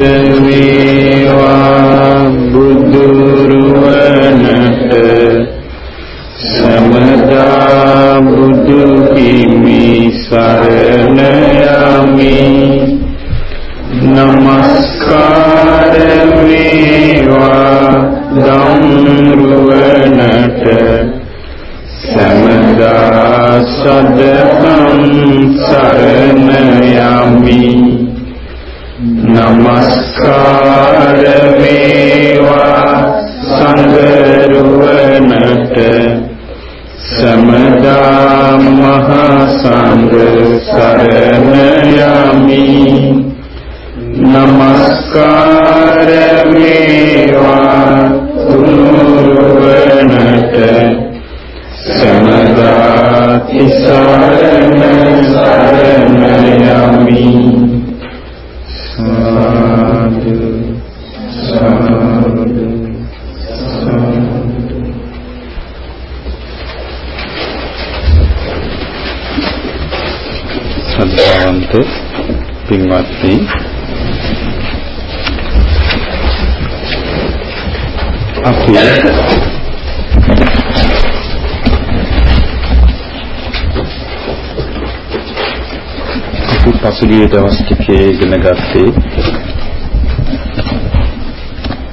වේවා බුදුරුවනට සමදා බුදු හිමි සරණ යමි නමස්කාර වේවා ධම්රුවනට සමදා සදකම් සරණ යමි නමස්කාර වේවා සංගරුවනට සමදා මහ සංඝ සරණ යමි නමස්කාර වේවා තුනුරුවනට සමදා තිසරණ සරණ යමි පින්වත්නි. අපි අපි පසුගිය දවස් ටිකේ ඉගෙන ගත්තේ.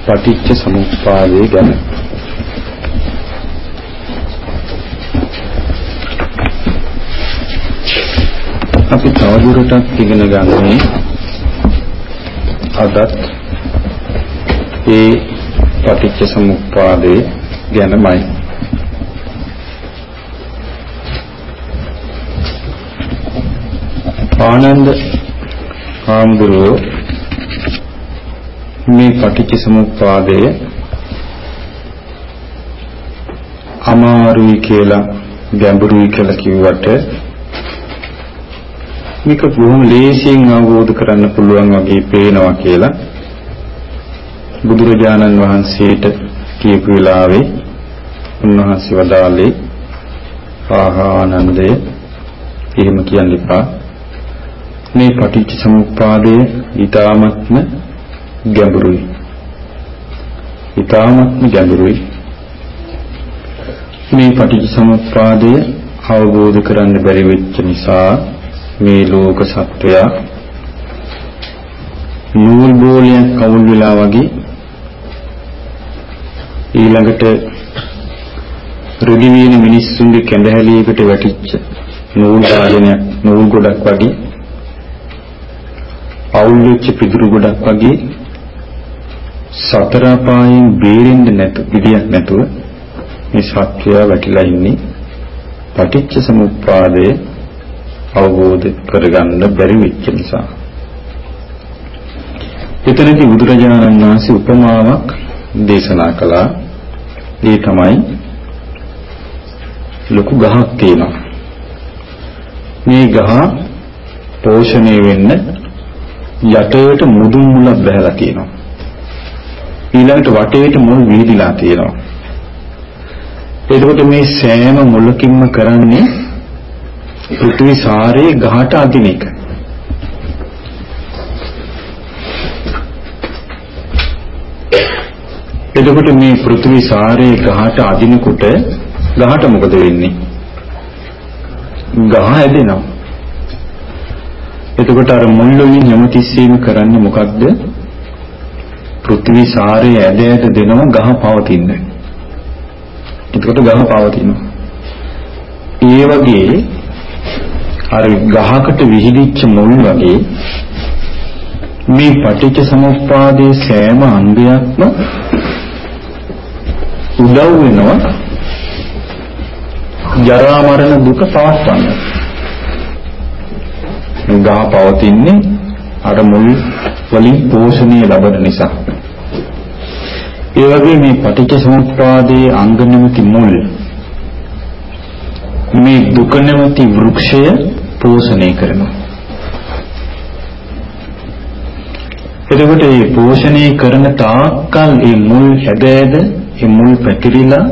පටිච්ච සමුප්පාදය ගැන. තවදුරටත් ඉගෙන ගන්නේ අදත් ඒ පටිච්ච සමුප්පාදේ ගැනමයි. ආනන්ද හාමුදුරුවෝ මේ පටිච්ච සමුප්පාදය අමාරුයි කියලා ගැඹුරුයි කියලා කිව්වට මේක බොහොම ලේසියෙන් අවබෝධ කරන්න පුළුවන් වගේ පේනවා කියලා බුදුරජාණන් වහන්සේට කියපු වෙලාවේ උන්වහන්සේ වදාළේ ආහානන්දය. එහෙම කියන්න එපා. මේ පටිච්ච සමුප්පාදය ඊ타මත්ම ගැඹුරුයි. ඊ타මත්ම ගැඹුරුයි. මේ පටිච්ච සමුප්පාදය අවබෝධ කරන්න බැරි වෙච්ච නිසා මේ ලෝක සත්වය නූල් බෝලයක් කවුල් වෙලා වගේ ඊළඟට රුඩි වීන මිනිස්සුන්ගේ කැඳහැලියකට වැටිච්ච නූල් සාධනයක් නූල් ගොඩක් වගේ අවුල් වෙච්ච පිදුරු ගොඩක් වගේ සතර පායෙන් බේරෙන්න නැතු විදියක් නැතුව මේ සත්වයා වැටිලා ඉන්නේ. පටිච්ච සමුප්පාදයේ අවබෝධ කරගන්න බැරි වෙච්ච නිසා. එතනදී බුදුරජාණන් වහන්සේ උපමාවක් දේශනා කළා. ඒ තමයි ලොකු ගහක් තියෙනවා. මේ ගහ පෝෂණය වෙන්න යටේට මුදුන් මුලක් බහැලා තියෙනවා. ඊළඟට වටේට මුල් වීදිලා තියෙනවා. එතකොට මේ සෑම මුලකින්ම කරන්නේ පෘථිවි සාරේ ගහට අදින එක. එතකොට මේ පෘථිවි සාරේ ගහට අදිනකොට ගහට මොකද වෙන්නේ? ගහ හැදෙනවා. එතකොට අර මුල් වලින් යමතිස්සීම කරන්නේ මොකද්ද? පෘථිවි සාරේ ඇද ඇද දෙනවා ගහ පවතින්න. එතකොට ගහ පවතිනවා. ඒ වගේ අර ගහකට විහිදිච්ච මුල් වගේ මේ පටිච්ච සමුප්පාදයේ සෑම අංගයක්ම උදව් වෙනවා ජරා මරණ දුක පවත්වන්න. ගහ පවතින්නේ අර මුල් වලින් පෝෂණය ලැබෙන නිසා. ඒ වගේ මේ පටිච්ච සමුප්පාදයේ අංග නැමැති මුල් මේ දුක නැමැති වෘක්ෂය පෝෂණය කරනවා. එතකොට මේ පෝෂණය කරන තාක්කල් මේ මුල් හැදෑද මේ මුල් පැතිරිලා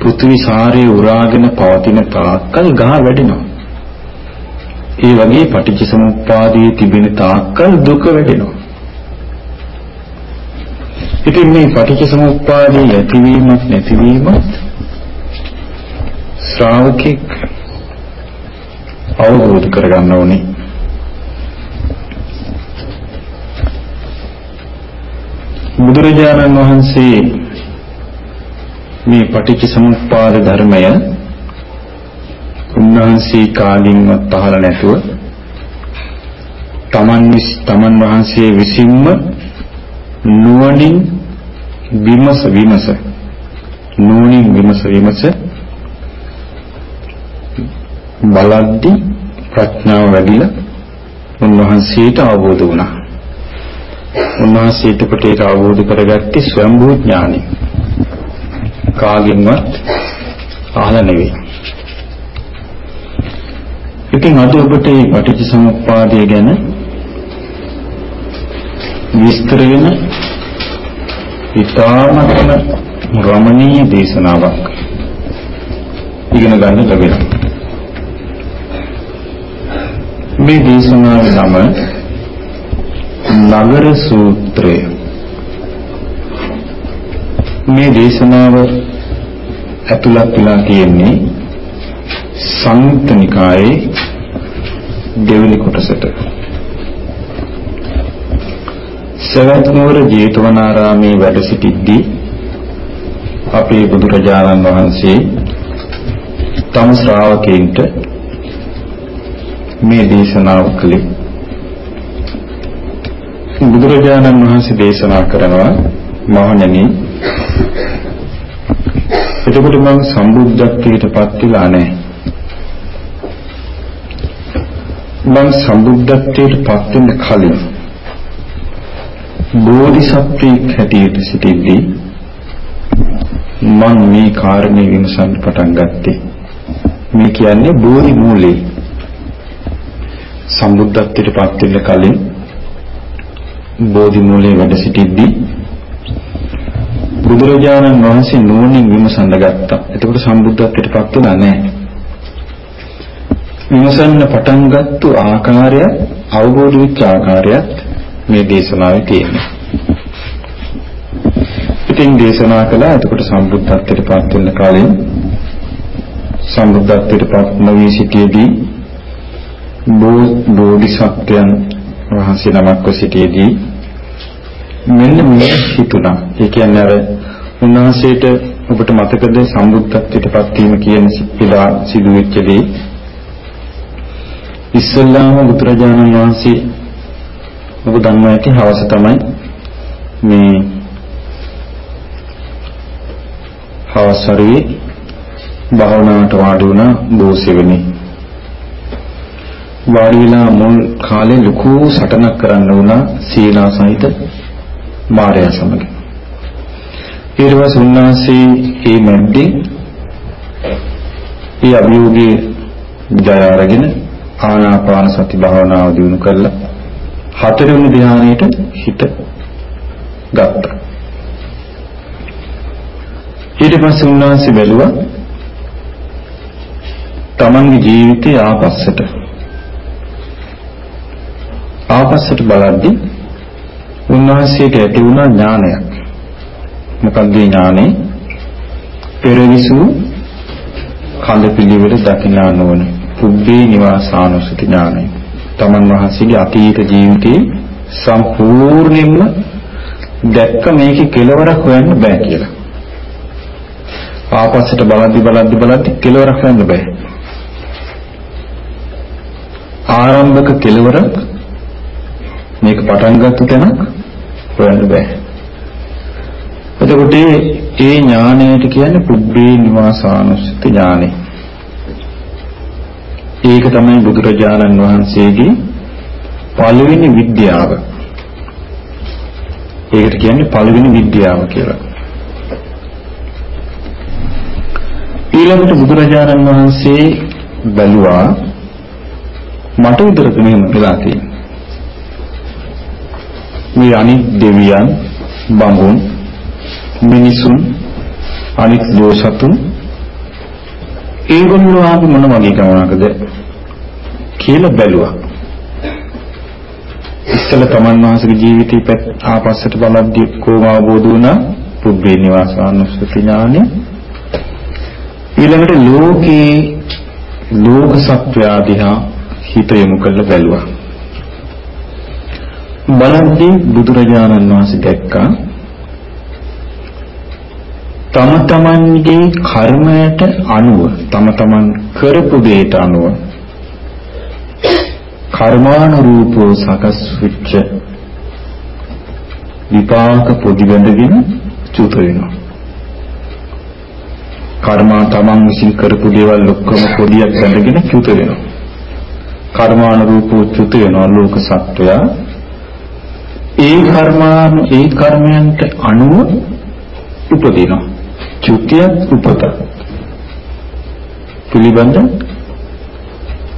පෘථිවි සාරේ උරාගෙන පවතින තාක්කල් ගහ වැඩෙනවා. ඒ වගේ පටිච්චසමුප්පාදයේ තිබෙන තාක්කල් දුක වැඩෙනවා. ඉතින් මේ පටිච්ච සමුප්පාදයේ ඇතිවීමක් නැතිවීමත් ශ්‍රාවකෙක් අවබෝධ කරගන්න ඕනේ. බුදුරජාණන් වහන්සේ මේ පටිච්ච සමුප්පාද ධර්මය උන්වහන්සේ කාලින්වත් පහළ නැතුව තමන් තමන් වහන්සේ විසින්ම නුවණින් විමස විමස නුවණින් විමස විමස බලද්දි ප්‍රඥාව වැඩිලා උන්වහන්සේට අවබෝධ වුණා. උන්වහන්සේට කොට ඒක අවබෝධ කරගත්තේ ස්වයංභූ ඥානෙ. කාගෙන්වත් අහලා නෙවෙයි. ඉතින් අද ඔබට මේ පටිච්චසමුප්පාදය ගැන විස්තර වෙන ඉතාමත්ම රමණීය දේශනාවක් ඉගෙන ගන්න ලැබෙනවා. මේ දේශනාවේ නම නගර සූත්‍රය. මේ දේශනාව ඇතුළත් වෙලා තියෙන්නේ සංයුත්ත නිකායේ දෙවෙනි කොටසට. සවැත් නුවර ජේතවනාරාමේ වැඩ සිටිද්දී අපේ බුදුරජාණන් වහන්සේ තම ශ්‍රාවකයන්ට මේ දේශනාව කළේ. බුදුරජාණන් වහන්සේ දේශනා කරනවා මහණෙනි එතකොට මම සම්බුද්ධත්වයට පත් වෙලා නැහැ. මම සම්බුද්ධත්වයට පත් වෙන්න කලින් බෝධිසත්වයෙක් හැටියට සිටිද්දී මම මේ කාරණේ විමසන්න පටන් ගත්තේ. මේ කියන්නේ බෝධි මූලේ සම්බුද්ධත්වයට පත් වෙන්න කලින් බෝධි මූලයේ වැඩ සිටිද්දී බුදුරජාණන් වහන්සේ නුවණින් විමසන්න ගත්තා. එතකොට සම්බුද්ධත්වයට පත් වෙලා නැහැ. විමසන්න පටන් ගත්තු ආකාරය අවබෝධ වෙච්ච ආකාරයත් මේ දේශනාවේ තියෙනවා. ඉතින් දේශනා කළා එතකොට සම්බුද්ධත්වයට පත් වෙන්න කලින් සම්බුද්ධත්වයට පත් නොවී සිටියේදී බෝධිසත්වයන් වහන්සේ නමක්ව සිටියේදී මෙන්න මේ හිතුණා. ඒ කියන්නේ අර උන්වහන්සේට ඔබට මතකද සම්බුද්ධත්වයට පත් වීම කියන පිළා සිදු වෙච්ච දේ ඉස්සල්ලාම බුදුරජාණන් වහන්සේ ඔබ දන්නවා ඇති හවස තමයි මේ හවස් හරියේ භාවනාවට වාඩි වුණා බෝසෙවෙනි වාඩි වෙලා මුල් කාලේ ලොකු සටනක් කරන්න වුණා සීලා සහිත මාර්යා සමග. ඊට පස්සේ උන්වහන්සේ මේ මැද්දේ ඒ අභියෝගයේ ජය අරගෙන ආනාපාන සති භාවනාව දිනු කළා. හතරවෙනි ධ්‍යානයට හිත ගත්තා. ඊට පස්සේ උන්වහන්සේ බැලුවා තමන්ගේ ජීවිතය ආපස්සට ආපස්සට බලද්දී උන්වහන්සේට ඇති වුණා ඥානයක්. මොකක්ද ඥානෙ? පෙරවිසු කඳ පිළිවෙල දකිනා නොවන පුබ්බේ නිවාසානුසති ඥානය. තමන් වහන්සේගේ අතීත ජීවිතේ සම්පූර්ණයෙන්ම දැක්ක මේකේ කෙලවරක් හොයන්න බෑ කියලා. ආපස්සට බලද්දි බලද්දි බලද්දි කෙලවරක් හොයන්න බෑ. ආරම්භක කෙලවරක් මේක පටන් ගත්ත තැනක් හොයන්න බෑ. එතකොට ඒ ඥාණයට කියන්නේ පුබ්බේ නිවාසානුස්සති ඥානෙ. ඒක තමයි බුදුරජාණන් වහන්සේගේ පළවෙනි විද්‍යාව. ඒකට කියන්නේ පළවෙනි විද්‍යාව කියලා. ඊළඟට බුදුරජාණන් වහන්සේ බැලුවා මට විතරද මෙහෙම වෙලා තියෙන්නේ. මේ අනිත් දෙවියන්, බඹුන්, මිනිසුන්, අනිත් දෝසතුන් ඒගොල්ලෝ ආපු මොන වගේ ගමනකද කියලා බැලුවා. ඉස්සල තමන් වහන්සේගේ ජීවිතය ආපස්සට බලද්දී කොහොම අවබෝධ වුණා? පුබ්බේ නිවාසානුස්සති ඥානෙ ඊළඟට ලෝකේ ලෝක සත්වයා දිහා හිත යොමු කරලා බැලුවා. බලද්දී බුදුරජාණන් වහන්සේ දැක්කා තම තමන්ගේ කර්මයට අනුව තම තමන් කරපු දෙයට අනුව කර්මානුරූපව සකස් වෙච්ච විපාක පොදි බඳගෙන චුත වෙනවා. කර්මා තමන් විසින් කරපු දේවල් ඔක්කොම පොදියක් බඳගෙන චුත වෙනවා. කර්මානුරූපව චුත වෙනවා ලෝක සත්වයා. ඒ කර්මාන ඒ කර්මයන්ට අනුව උපදිනවා. චුතිය උපත. පිළිබඳ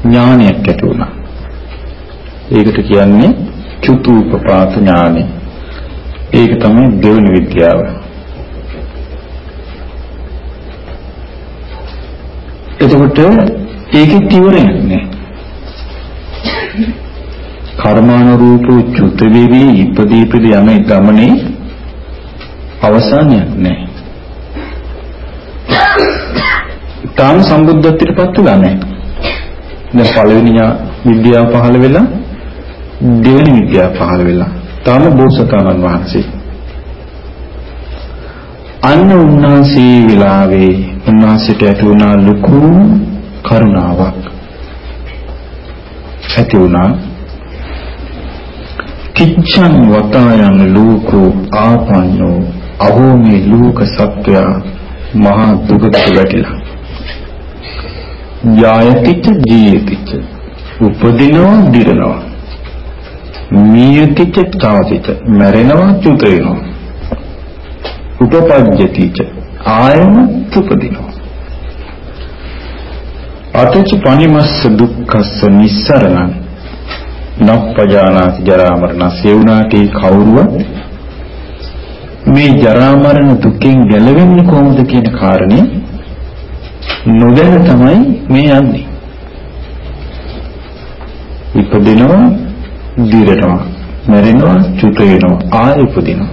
ඥානයක් ඇති වුණා. ඒකට කියන්නේ චුතුපපාත ඥානෙ. ඒක තමයි දෙවන විද්‍යාව. එතකොට ඒකෙත් ඉවරයක් නෑ. කර්මානුරූප චුත වෙවි ඉපදී ඉපදී යන ගමනේ අවසානයක් නෑ. තාම සම්බුද්ධත්වයට පත් වෙලා නැහැ. දැන් පළවෙනි විද්‍යාව පහළ වෙලා දෙවෙනි විද්‍යාව පහළ වෙලා තාම බෝසතාණන් වහන්සේ අන්න උන්වහන්සේ විලාවේ උන්වහන්සේට ඇති වුණා ලොකු කරුණාවක් ඇති වුණා කිච්ඡන් වතායන් ලෝකෝ ආපන්නෝ අහෝ මේ ලෝක සත්වයා මහා දුකට වැටිලා. යායතිච්ච ජීයතිච්ච උපදිනවා දිරනවා. නියතිච්ච තාවතිච්ච මැරෙනවා චුත වෙනවා උපපජ්ජතිච්ච ආයම උපදිනවා. අතච පනිමස්ස දුක්ඛස්ස නිස්සරණං නප්පජානාති ජරා මරණ සේවනාටි කවුරුව මේ ජරා මරණ දුකෙන් ගැලවෙන්නේ කොහොමද කියන කාරණේ නොදැන තමයි මේ යන්නේ. ඉපදිනවා, දිරනවා, මැරෙනවා, චුත වෙනවා, ආයෙ ඉපදිනවා.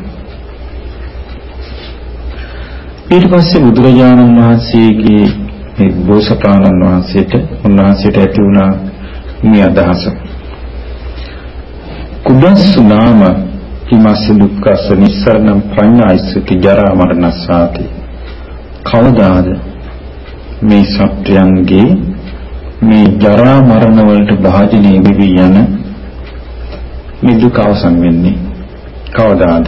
ඊට පස්සේ බුදුරජාණන් වහන්සේගේ මේ බෝසතාණන් වහන්සේට උන්වහන්සේට ඇති වුණා මේ අදහස. කුබස්සු නාම කිමස්ස දුක්ඛස නිස්සරණම් පඤ්ඤායිසති ජරා මරණසාති කවදාද මේ සත්‍යයන්ගේ මේ ජරා මරණ වලට භාජනය වෙවි යන මේ දුක අවසන් වෙන්නේ කවදාද?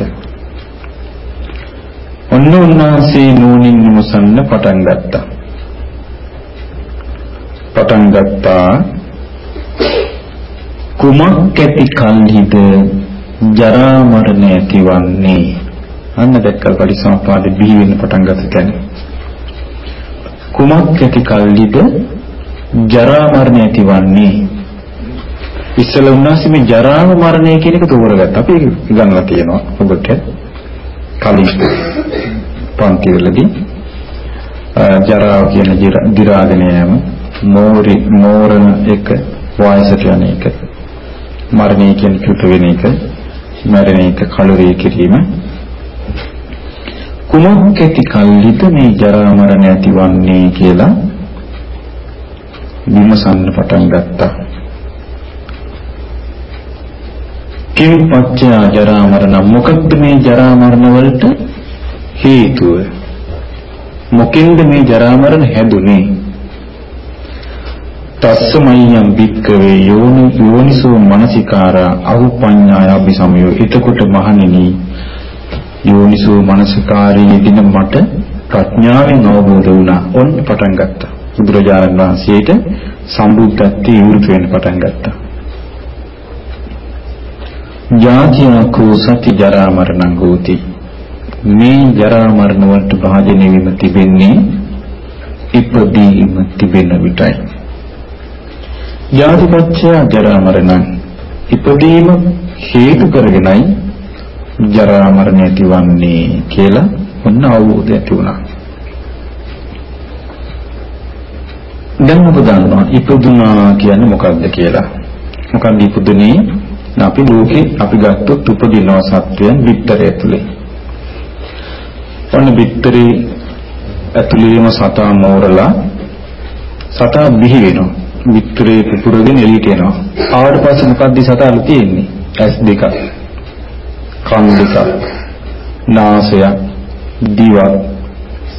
ඔන්න උන්වහන්සේ නෝනින් විමසන්න පටන් ගත්තා. පටන් ගත්තා කුමක් ඇති කල්හිද? ජරා මරණ ඇතිවන්නේ. අන්න දැක්කල් පරිසම්පාද බිහි වෙන්න පටන් ගත්ත තැන. කුමක් ඇති කල්ලිද ජරා මරණ ඇතිවන්නේ. ඉස්සල උන්වහන්සේ මේ ජරාව මරණය කියන එක තෝරගත්තා. අපි ඒක ඉගෙනලා තියෙනවා. ඔබට. කලින් පන්ති වලදී. ජරාව කියන දි รา ගෙන යෑම. මෝරි මෝරණ එක වයසට යන එක. මරණය කියන චුත වෙන එක මරණ එක කලුරිය කිරීම කුමක් ඇති කල්හිද මේ ජරා මරණ ඇතිවන්නේ කියලා විමසන්න පටන් ගත්තා. කිම්පච්චය ජරා මරණ මොකක්ද මේ ජරා මරණ වලට හේතුව? මොකෙන්ද මේ ජරා මරණ හැදුනේ? තස්සමයම් වික්කවේ යෝනි යෝනිසෝ මනසිකාරා අහුපඤ්ඤාය අபிසමයෝ එතකොට මහණෙනි යෝනිසෝ මනසකාරී දින මට ප්‍රඥාවෙන් අවබෝධ වුණා. ඔන්න පටන් ගත්තා. බුදුරජාණන් වහන්සේට සම්බුද්ධත්වයේ විරුද්ධ වෙන්න පටන් ගත්තා. ජාතියකෝ සති ජරා මරණං ගෝති. මේ ජරා මරණ වලට භාජනය වීම තිබෙන්නේ ඉපදීම තිබෙන විටයි. ජාතිපච්චය ජරා මරණං ඉපදීම හේතු කරගෙනයි ජරා මරණ ඇතිවන්නේ කියලා ඔන්න අවබෝධය ඇති වුණා. දැන් ඔබ දන්නවා ඉපදුනා කියන්නේ මොකක්ද කියලා. මොකක්ද ඉපදුනේ? අපි ලෝකේ අපි ගත්තොත් උපදිනවා සත්වයන් විතරය ඇතුලේ. ඔන්න විතරේ ඇතුළේම සතා මෝරලා සතා බිහි වෙනවා. විතරේ පුපුරගෙන එළියට එනවා. ආවට පස්සේ මොකක්ද සතාලු තියෙන්නේ? ඇස් දෙක. කන් දෙක. නාසය, දිව,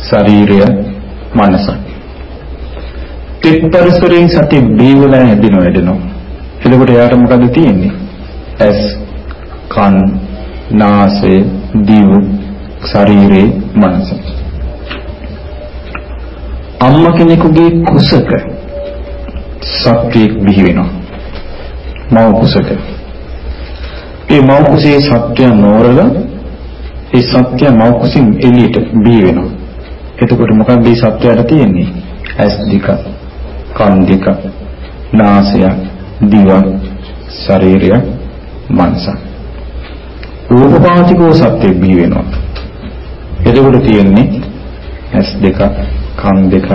ශරීරය, මනස. තිත් පරිසරයෙන් සතිය බීවලා හැදෙනව හැදෙනවා. එතකොට එයාට මොකද තියෙන්නේ? ඇස්, කන්, නාසය, දිව, ශරීරේ, මනස. අම්මා කෙනෙකුගේ කුසක සත්‍යයක් බිහි වෙනවා. මව කුසක. ඒ මව කුසේ සත්‍ය නෝරලා ඒ සත්‍ය මව කුසින් එළියට බිහි වෙනවා. එතකොට මොකක්ද මේ සත්‍යයට තියෙන්නේ? ඇස් දෙක, කන් දෙක, නාසය, දිව, ශරීරය, මනස. රූපපාතිකෝ සත්‍ය බිහි වෙනවා. එතකොට තියෙන්නේ ඇස් දෙක, කන් දෙක,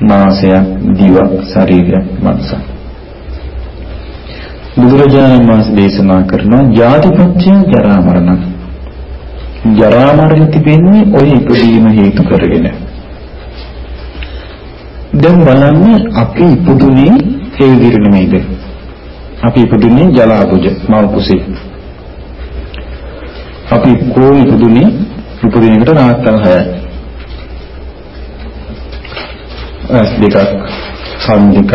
නාසය, දිව, ශරීරය, මනස. බුදුරජාණන් වහන්සේ දේශනා කරන ජාතිපත්‍ය ජරා මරණ. ජරා මරණ තිබෙන්නේ ඔය ඉපදීම හේතු කරගෙන. දැන් බලන්න අපි ඉපදුනේ ඒ විදිහට නෙමෙයිද? අපි ඉපදුනේ ජලාබුජ මව කුසේ. අපි කොහොම ඉපදුනේ උපදිනකට රාත්තල් 6යි. ඇස් දෙකක්, කන් දෙකක්,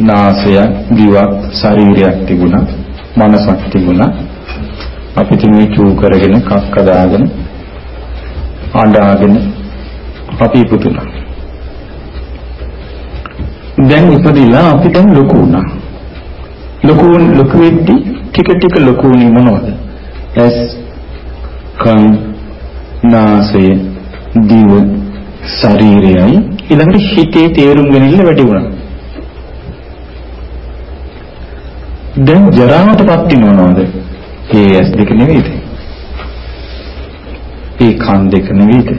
නාසය, දිවක්, ශරීරයක් තිබුණා, මනසක් තිබුණා. අපි තින්නේ චූ කරගෙන කක්ක දාගෙන ආඩාගෙන අපි ඉපදුණා. දැන් ඉපදිලා අපි දැන් ලොකු වුණා. ලොකු ලොකු වෙද්දි ටික ටික ලොකු වුණේ මොනවද? ඇස් කන් නාසය දිව ශරීරයයි ඊළඟට හිතේ තේරුම් ගැනීම වැඩි වුණා. දැන් ජරාවටපත් වෙනවද? ඒ ඇස් දෙක නෙවෙයිද? ඒ කන් දෙක නෙවෙයිද?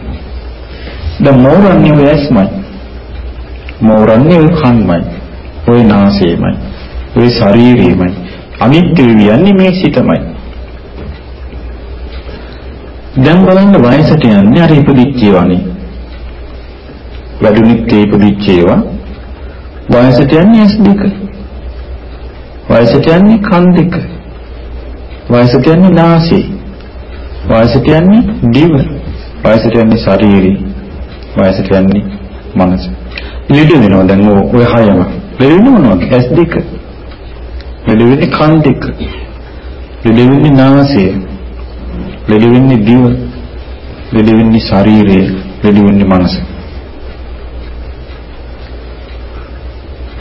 දැන් මෝරන්නේ ඔය ඇස්මයි. මෝරන්නේ ඔය කන්මයි. ඔය නාසයමයි. ඔය ශරීරයමයි. අනිත්‍ය වියන්නේ මේ සිතමයි. දැන් බලන්න වයසට යන්නේ අර ඉපදිච්ච ඒවානේ. වැඩුණිත් ඒ ඉපදිච්ච ඒවා වයසට යන්නේ ඇස් දෙක. වයසට යන්නේ කන් දෙක. වයසට යන්නේ නාසය. වයසට යන්නේ දිව. වයසට යන්නේ ශරීරය. වයසට යන්නේ මනස. ලෙඩ වෙනවා දැන් ඔය හයම. ලෙඩ වෙන්නේ මොනවද? ඇස් දෙක. ලෙඩ වෙන්නේ කන් දෙක. ලෙඩ වෙන්නේ නාසය. ලෙඩ වෙන්නේ දිව. ලෙඩ වෙන්නේ ශරීරය. ලෙඩ වෙන්නේ මනස.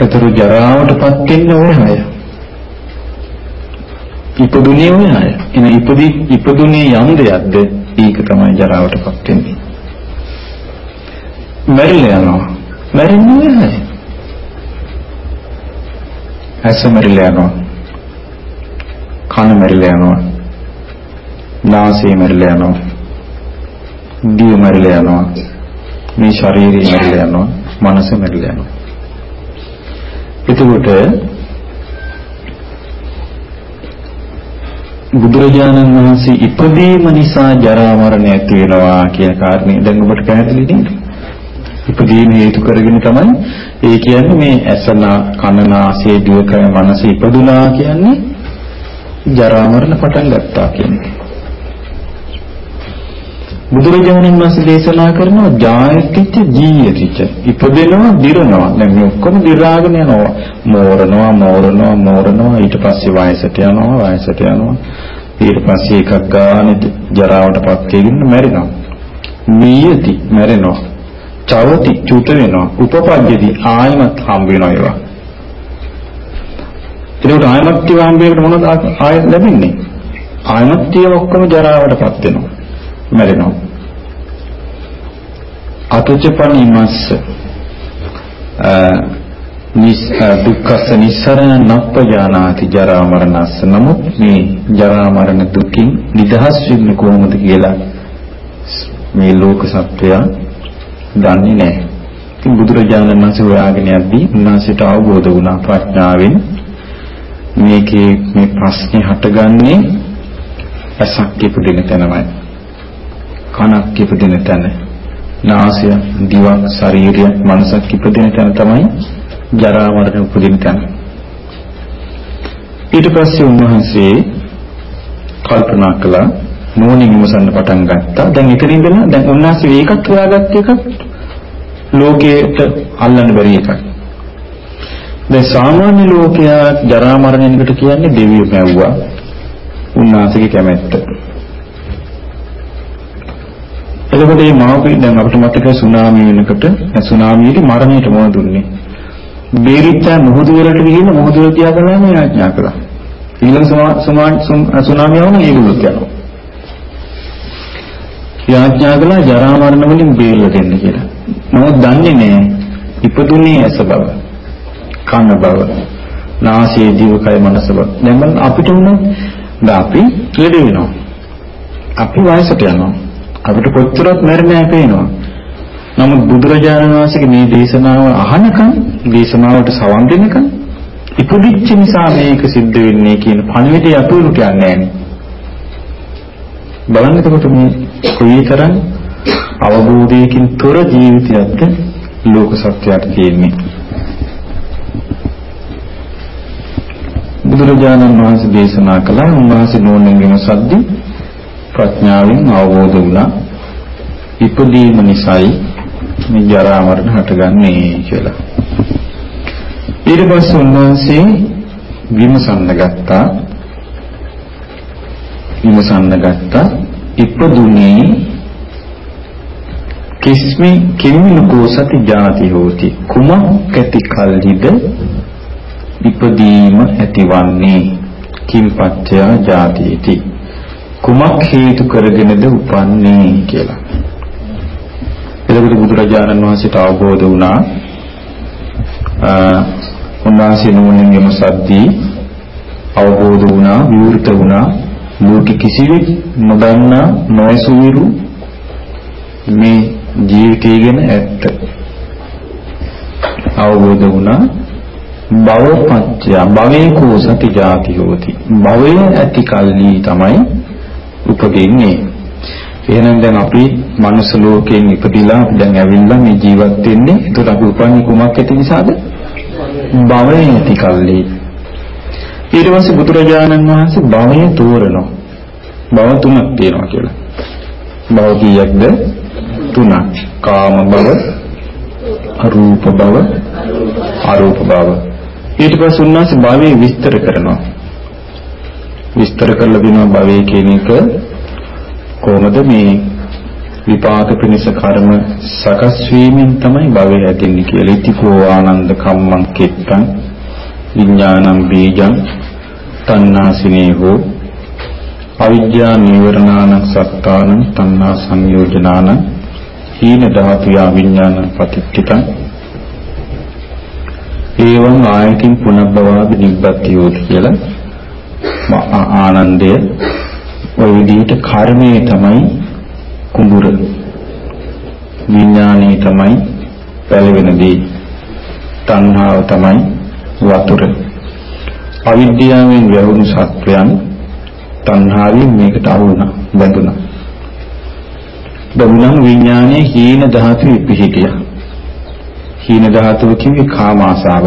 ඒතර ජරාවටපත් වෙන්නේ ඔය අය. ඉපදුනේ ඔය අය. එන ඉපදි ඉපදුනේ යම් දෙයක්ද ඒක තමයි ජරාවටපත් වෙන්නේ. මැරිලා යනවා. මැරෙන්නේ ඔය අය. ඇස මැරිලා යනවා. කන මැරිලා යනවා. නාසය මැරිලා යනවා. දිව මැරිලා යනවා. මේ ශරීරය මැරිලා යනවා. මනස මැරිලා යනවා. එතකොට බුදුරජාණන් වහන්සේ ඉපදීම නිසා ජරා මරණ ඇති වෙනවා කියන කාරණේ දැන් ඔබට පැහැදිලි නේද? ඉපදීම හේතු කරගෙන තමයි ඒ කියන්නේ මේ ඇසන කන නාසය දිවකය මනස ඉපදුනා කියන්නේ ජරා මරණ පටන් ගත්තා කියන්නේ. බුදුරජාණන් වහන්සේ දේශනා කරනවා ජායතිච්ච ජීයතිච්ච ඉපදෙනවා දිරනවා. දැන් මේ ඔක්කොම දිරාගෙන යනවා. මෝරනවා මෝරනවා මෝරනවා. ඊට පස්සේ වයසට යනවා වයසට යනවා. ඊට පස්සේ එකක් ගානේ ජරාවටපත් වෙගෙන මැරෙනවා. මීයති මැරෙනවා. චවති චුත වෙනවා. උපපජ්ජති ආයමත් හම්බ වෙනවා ඒවා. ඒකට ආයමත් ඒවා හම්බ වෙනකොට මොනවද ආයත් ලැබෙන්නේ? ආයමත් ඒවා ඔක්කොම ජරාවටපත් වෙනවා. මැරෙනවා අතුච්චපනිමස්ස නිස් දුක්ඛස නිස්සරණ නප්පජානාති ජරා මරණස්ස නමුත් මේ ජරා මරණ දුකින් නිදහස් වෙන්නේ කොහොමද කියලා මේ ලෝක සත්වයා දන්නේ නැහැ. ඉතින් බුදුරජාණන් වහන්සේ හොයාගෙන යද්දී උන්වහන්සේට අවබෝධ වුණා ප්‍රඥාවෙන් මේකේ මේ ප්‍රශ්නේ හටගන්නේ ඇසක් ඉපදින තැනමයි. කනක් ඉපදින තැන. නාසය, දිවක්, ශරීරය, මනසක් ඉපදින තැන තමයි ජරා මරණ උපදින තැන. ඊට පස්සේ උන්වහන්සේ කල්පනා කළා නෝනින් විමසන්න පටන් ගත්තා. දැන් එතන ඉඳලා දැන් උන්වහන්සේ ඒකත් හොයාගත්ත එකක් ලෝකයට අල්ලන්න බැරි එකක්. දැන් සාමාන්‍ය ලෝකයා ජරා මරණයකට කියන්නේ දෙවියෝ මැව්වා. උන්වහන්සේගේ කැමැත්ත. එතකොට මේ මාපේ දැන් අපිට මතකයි සුනාමි වෙනකොට සුනාමියේදී මරණයට මොන දුන්නේ? බේරිච්චා මුහුදු වලට ගිහින් මුහුදු වල තියා ගන්න යාඥා කළා. ඊළඟ සුනාමිය වුණා ඒගොල්ලොත් යනවා. යාඥා කළා ජරා මරණ වලින් බේරලා දෙන්න කියලා. නමුත් දන්නේ නැහැ ඉපදුනේ ඇස බව, කන බව, නාසය, දිවකය, මනස බව. දැන් බලන්න අපිට උනත් අපි ලෙඩ වෙනවා. අපි වයසට යනවා. අපිට කොච්චරත් මරණය පේනවා. නමුත් බුදුරජාණන් වහන්සේගේ මේ දේශනාව අහනකම් දේශනාවට සවන් දෙනකම් ඉපදිච්ච නිසා මේක සිද්ධ වෙන්නේ කියන පණිවිඩය අපුරු කියන්නේ නැහැ. බලන්න එතකොට මේ කොයිතරම් අවබෝධයකින් තොර ජීවිතයක්ද ලෝක සත්‍යයට තියෙන්නේ. බුදුරජාණන් වහන්සේ දේශනා කළා උන්වහන්සේ නෝනෙන්ගෙන සද්දි ප්‍රඥාවෙන් අවබෝධ වුණා. ඉපදීම නිසායි මේ ජරා මරණ හටගන්නේ කියලා. ඊට පස්සේ උන්වහන්සේ විමසන්න ගත්තා. විමසන්න ගත්තා ඉපදුනේ කිස්මි කිමිනුකෝ සති ජාති හෝති කුමක් ඇති කල්හිද ඉපදීම ඇතිවන්නේ කිම්පච්චය ජාතිති කුමක් හේතු කරගෙනද උපන්නේ කියලා. එතකොට බුදුරජාණන් වහන්සේට අවබෝධ වුණා උන්වහන්සේ නුවණින්ම සද්දී අවබෝධ වුණා විවෘත වුණා. ලෝක කිසිවෙක් නොදන්නා නොයසුවිරු මේ ජීවිතය ගැන ඇත්ත. අවබෝධ වුණා. භවපච්චය භවේ කෝ සති ජාති හෝති භවය ඇති කල්ලි තමයි උපදින්නේ. එහෙනම් දැන් අපි මනුස්ස ලෝකයෙන් ඉපදිලා දැන් ඇවිල්ලා මේ ජීවත් වෙන්නේ. ඒකට අපි උපන්නේ කුමක් ඇති නිසාද? භවය ඇති කල්ලි ඊට පස්සේ බුදුරජාණන් වහන්සේ භවය තෝරනවා. භව තුනක් තියෙනවා කියලා. භව කීයක්ද? තුනක්. කාම භව රූප භව අරූප භව. ඊට පස්සේ උන්වහන්සේ භවයේ විස්තර කරනවා. විස්තර කරලා දෙනවා භවයේ කියන එක කොහොමද මේ විපාක පිණිස කර්ම සකස් වීමෙන් තමයි භවය ඇතින්නේ කියලා. ඉතිකෝ ආනන්ද කම්මං කෙත්තං විඥානං බීජං තණ්හාසිනේහෝ අවිද්‍යා නීවරණාන සත්තාන තණ්හා සංයෝජනාන හීන ධාතුයා විඥාන පතිට්ඨිතං ඒවං ආයතින් පුනබ්බවාද නිබ්බත්තියෝති කියලා ආනන්දය ওই විදිහට කර්මයේ තමයි කුඹුර. විඥානයේ තමයි පැලවෙන දේ. තණ්හාව තමයි වතුර. අවිද්‍යාවෙන් වැහුණු සත්වයන් තණ්හාවෙන් මේකට අහු වුණා බැඳුණා. බමුණන් විඥානයේ හීන ධාතුවේ පිහිටියා. හීන ධාතුව කියන්නේ කාම ආසාව.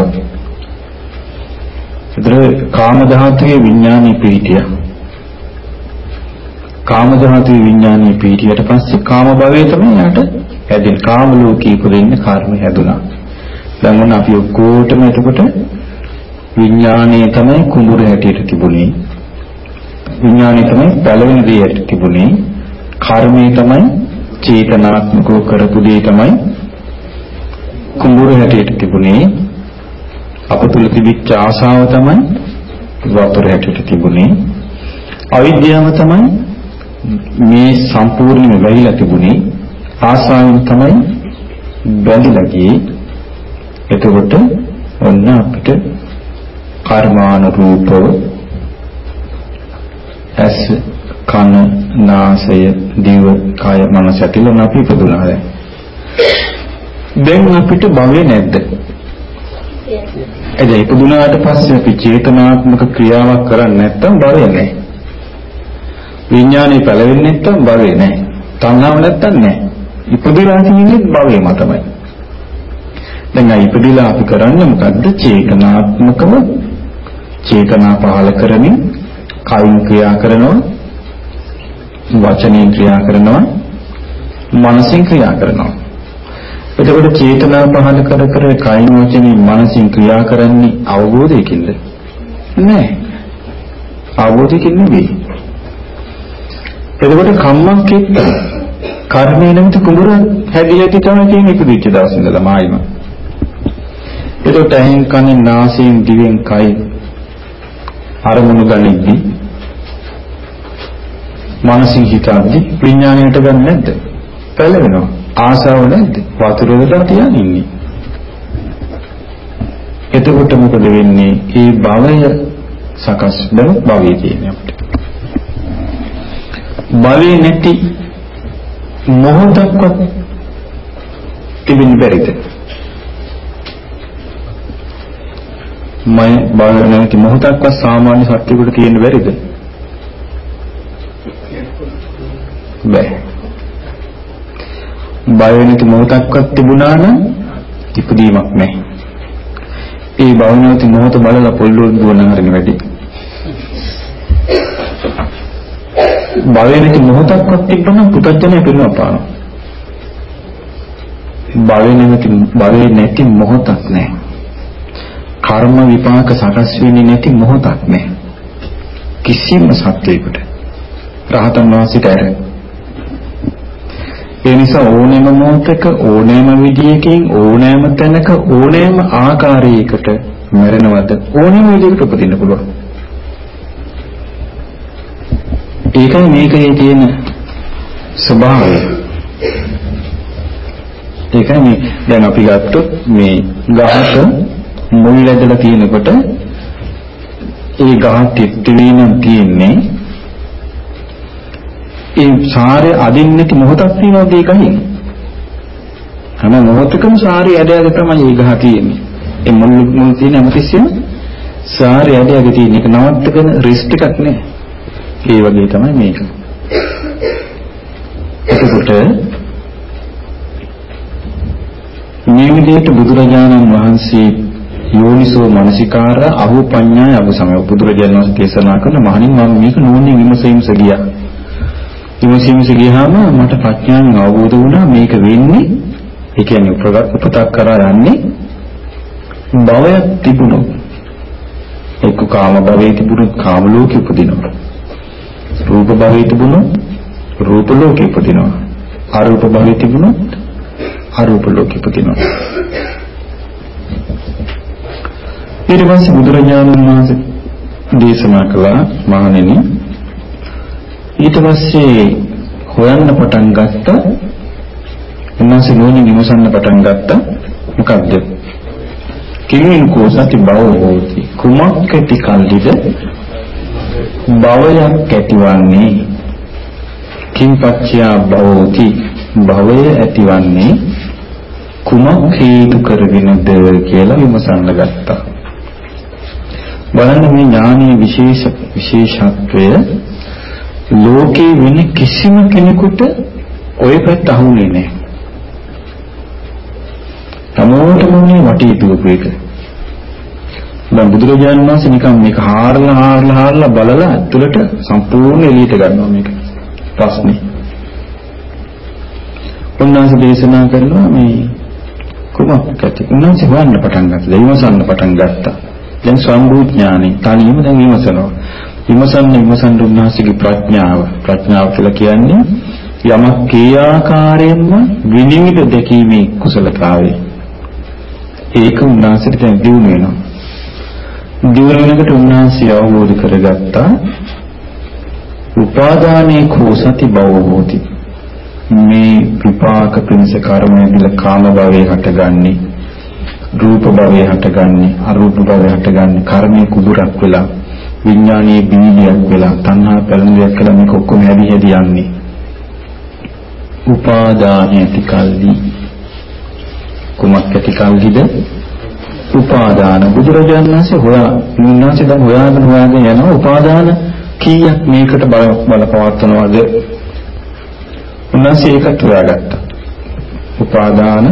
ඒතර කාම ධාතුවේ විඥානයේ පිහිටියා කාම ධාතුවේ විඥානයේ පිහිටියට පස්සේ කාම භවයේ තමයි යාට හැදෙන්නේ. කාම ලෝකී ඉපදෙන්න කර්ම හැදුනා. දැන් මොන අපි ඔක්කොටම එතකොට විඥානයේ තමයි කුඹුර හැටියට තිබුණේ. විඥානය තමයි පළවෙනි දේ හැටියට තිබුණේ. කර්මය තමයි චේතනාත්මකව කරපු දේ තමයි කුඹුර හැටියට තිබුණේ. අප තුල තිබිච්ච ආසාව තමයි වතුර හැටියට තිබුණේ. අවිද්‍යාව තමයි මේ සම්පූර්ණයෙන්ම වැහිලා තිබුණේ. ආසාවෙන් තමයි බැඳිලා ගියේ. එතකොට ඔන්න අපිට කර්මානුරූපව ඇස් කන නාසය දිව කය මනස ඇතිලන අපි ඉපදුනා දැන්. දැන් අපිට භවය නැද්ද? එද ඉපදුනාට පස්සේ අපි චේතනාත්මක ක්‍රියාවක් කරන්නේ නැත්තම් භවය නැහැ. විඥානේ පළවෙන්නේ නැත්තම් භවය නැහැ. තණ්හාව නැත්තම් නැහැ. ඉපදලා තියෙන්නේ භවයම තමයි. දැන් ආ ඉපදිලා අපි කරන්නේ මොකද්ද? චේතනාත්මකව චේතනා පහල කරමින් කයින් ක්‍රියා කරනවා වචනෙන් ක්‍රියා කරනවා මනසින් ක්‍රියා කරනවා එතකොට චේතනා පහල කර කර කයින් වචනෙන් මනසින් ක්‍රියා කරන්නේ අවබෝධයකින්ද? නෑ. අවබෝධයකින් නෙවෙයි. එතකොට කම්මක්කෙත් කර්මේ නැමැති කුඹුර හැදි හැදි තමයි තියෙන ඉපදිච්ච දවස් ඉඳලා මායිම. එතකොට ඇහෙන් කනෙන් නාසයෙන් දිවෙන් කයින් අරමුණු ගනිද්දී මානසික හිතද්දී විඥාණයට ගන්න නැද්ද? පැලවෙනවා. ආසාව නැද්ද? වතුර වෙලා තියන් ඉන්නේ. එතකොට මොකද වෙන්නේ? ඒ භවය සකස් වෙන භවයේ තියෙන අපිට. භවයේ නැති මොහොතක්වත් තිබෙන්න බැරිද? මම භවය නැති මොහොතක්වත් සාමාන්‍ය සත්‍යයකට තියෙන්න බැරිද? බෑ. බය නැති මොහොතක්වත් තිබුණා නම් ඉපදීමක් නැහැ. ඒ බව නැති මොහොත බලලා පොල්ලෝ දුවන හරින වැඩි. බය නැති මොහොතක්වත් තිබුණා පුතඥය පිරුණා පාන. බය නැති බය නැති මොහොතක් නැහැ. කර්ම විපාක සකස් වෙන්නේ නැති මොහොතක් නැහැ. කිසිම සත්‍යයකට රහතන් වහන්සේට ඇර ඒ නිසා ඕනෑම මොහොතක ඕනෑම විදියකින් ඕනෑම තැනක ඕනෑම ආකාරයකට මැරෙනවද ඕනෑම විදියකට උපදින්න පුළුවන්. ඒකයි මේකේ තියෙන ස්වභාවය. ඒකයි මේ දැන් අපි ගත්තොත් මේ ගහක මුල් ඇදලා තියෙනකොට ඒ ගහ තෙත්විනම් තියෙන්නේ ඒ සාරය අදින්න නැති මොහොතක් තියෙනවා ඒකයි. හැම මොහොතකම සාරය ඇදලා තමයි ඒ ගහ තියෙන්නේ. ඒ මුල් මුල් තියෙන හැමතිස්සෙම සාරය ඇදලා තියෙන එක නවත්තගෙන රිස්ට් එකක් නෑ. ඒ වගේ තමයි මේක. එතකොට මේ විදිහට බුදුරජාණන් වහන්සේ යෝනිසෝ මනසිකාර අහු පඤ්ඤාය අභසමය බුදුරජාණන් වහන්සේ දේශනා කරන මහණින් මම මේක නෝන්නේ විමසීමස ගියා. විමසීමස ගියාම මට ප්‍රඥාවෙන් අවබෝධ වුණා මේක වෙන්නේ ඒ කියන්නේ උපතක් කරා යන්නේ භවයක් තිබුණොත් එක්ක කාම භවයේ තිබුණොත් කාම ලෝකෙ උපදිනවා. රූප භවයේ තිබුණොත් රූප ලෝකෙ උපදිනවා. අරූප භවයේ තිබුණොත් අරූප ලෝකෙ උපදිනවා. ඊට පස්සේ බුදුරජාණන් වහන්සේ දේශනා කළා මහණෙනි ඊට පස්සේ හොයන්න පටන් ගත්ත උන්වහන්සේ නෝනි විමසන්න පටන් ගත්ත මොකද්ද? කිමින් කෝසති බව හෝති. කුමක් ඇති කල්ලිද භවයක් ඇතිවන්නේ. කිම්පච්චයා භවෝති. භවය ඇතිවන්නේ කුමක් හේතු කරගෙනද කියලා විමසන්න ගත්තා. බලන්න මේ ඥානීය විශේෂ විශේෂත්වය ලෝකේ වෙන කිසිම කෙනෙකුට ওই පැත්ත අහුනේ නැහැ. තමෝටම මේ වටේ දුවපු එක. දැන් බුදුරජාණන් වහන්සේ නිකන් මේක හාරලා හාරලා හාරලා බලලා ඇතුළට සම්පූර්ණ එළියට ගන්නවා මේක. ප්‍රශ්නේ. උන්වහන්සේ දේශනා කරනවා මේ කුමක් ඇති. උන්වහන්සේ හොයන්න පටන් ගත්තා. විමසන්න පටන් ගත්තා. දැන් සම්බුඥානෙ තනියම දැන් විමසනවා. විමසන්න විමසන්න උන්වහන්සේගේ ප්‍රඥාව ප්‍රඥාව කියලා කියන්නේ යමක් කී ආකාරයෙන්ම විනිවිද දැකීමේ කුසලතාවය. ඒක උන්වහන්සේට දැන් දිනු වෙනවා. දිනු වෙනකොට උන්වහන්සේ අවබෝධ කරගත්තා උපාදානයේ කෝසති බව හෝති. මේ විපාක පිණිස කර්මයේදීල කාම භවයේ හටගන්නේ රූප භවයේ හටගන්නේ අරූප භවයේ හටගන්නේ කර්මයේ කුබුරක් වෙලා විඥානීය බීජයක් වෙලා තණ්හා පැලඳියක් කියලා මේක ඔක්කොම හැදි හැදි යන්නේ. උපාදානය ඇති කල්ලි කුමක් ඇති කල්ලිද? උපාදාන. බුදුරජාණන් වහන්සේ හොයා උන්වහන්සේ දැන් හොයාගෙන හොයාගෙන යනවා උපාදාන කීයක් මේකට බල බලපවත්වනවද? උන්වහන්සේ ඒකත් හොයාගත්තා. උපාදාන.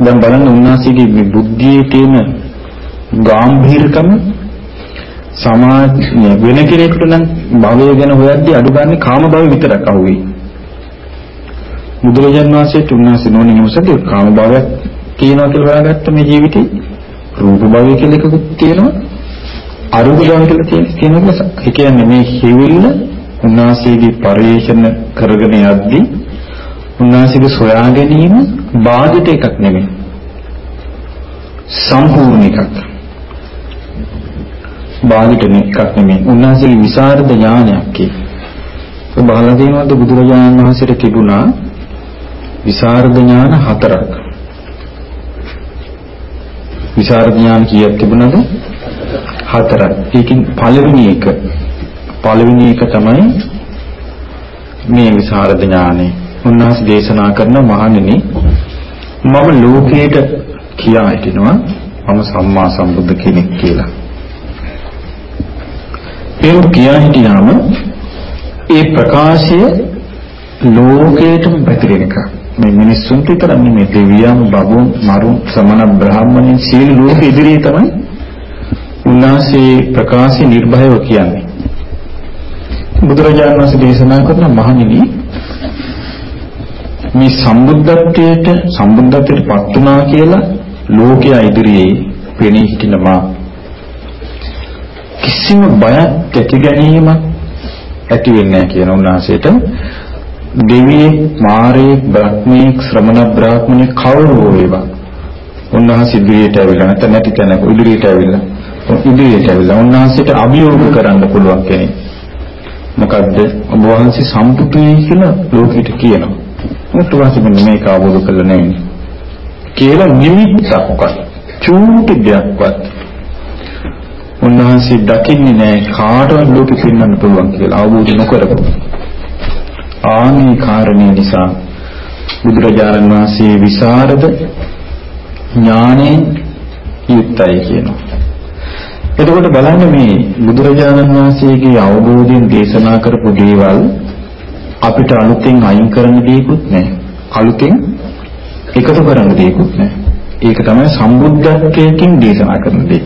දැන් බලන්න උන්වහන්සේගේ මේ බුද්ධියේ තියෙන ගැඹීරකම සමාජ වෙන කෙනෙකුට නම් භවය ගැන හොයද්දී අඩු ගන්න කාම භව විතරක් අහුවේ බුදුරජාණන් වහන්සේට උන්වහන්සේ නෝනේ මොසදී කාම භවයක් තියෙනවා කියලා හොයාගත්ත මේ ජීවිතේ රූප භවය කියලා එකකුත් තියෙනවා. අරූප භවය කියලා තියෙනවා ඒ කියන්නේ මේ හිවිල්ල උන්වහන්සේගේ පරිේශන කරගෙන යද්දී උන්වහන්සේගේ සොයා ගැනීම බාධිත එකක් නෙමෙයි. සම්පූර්ණ එකක්. බාධිත එකක් නෙමෙයි. උන්වහන්සේගේ විසරද ඥානයක් ඒ බහලා තියෙනවද බුදුරජාණන් වහන්සේට තිබුණා විසරද ඥාන හතරක්. විසරද ඥාන කීයක් තිබුණාද? හතරක්. ඒකෙන් පළවෙනි එක. පළවෙනි එක තමයි මේ විසරද ඥානෙ උන්වහන්සේ දේශනා කරන මහණෙනි මම ලෝකයට කියා හිටිනවා. මම සම්මා සම්බුද්ධ කෙනෙක් කියලා. ඒක කියා හිටියාම ඒ ප්‍රකාශය ලෝකයටම පැතිරෙන එකක්. මේ මිනිස්සුන්ට විතර නෙමෙයි දෙවියන්, බබුන්, මරුන්, සමන බ්‍රාහ්මණයන් සියලු ලෝක ඉදිරියේ තමයි උන්වහන්සේ ප්‍රකාශය නිර්භයව කියන්නේ. බුදුරජාණන් වහන්සේ දේශනා කරන මහණෙනි මේ සම්බුද්ධත්වයට සම්බුද්ධත්වයට පත් වුණා කියලා ලෝකයා ඉදිරියේ පෙනී සිටින මා කිසිම බයක් ඇති ගැනීමක් ඇති වෙන්නේ නැහැ කියන උන්වහන්සේට. දෙවියෙක් මාරයෙක් බ්‍රහ්මයෙක් ශ්‍රමණ බ්‍රාහ්මණයෙක් කවුරු වේවා. උන්වහන්සේ ඉදිරියට ඇවිල්ලා නැත්නම් නැති තැනක ඉදිරියට ඇවිල්ලා. ඉදිරියට ඇවිල්ලා උන්වහන්සේට අභියෝග කරන්න පුළුවන් කෙනෙක්. මොකද්ද? ඔබ වහන්සේ සම්පූර්ණයි කියලා ලෝකෙට කියනවා. ඊට පස්සේ මෙන්න මේක අවබෝධ කරලා නැහැ කියලා නිමිත්තක්වත් චූටි දෙයක්වත් උන්වහන්සේ දකින්නේ නැහැ කාටවත් ලෝකෙ පින්නන්න පුළුවන් කියලා අවබෝධ නොකරපු ආනී කාරණේ නිසා බුදුරජාණන් වහන්සේ විසරද ඥාණයෙන් යුක්තයි කියනවා එතකොට බලන්න මේ බුදුරජාණන් වහන්සේගේ අවබෝධයෙන් දේශනා කරපු දේවල් අපිට අලුතෙන් අයින් කරන්න දෙයක්වත් නැහැ. අලුතෙන් එකතු කරන්න දෙයක්වත් නැහැ. ඒක තමයි සම්බුද්ධත්වයෙන් දේශනා කරන දේ.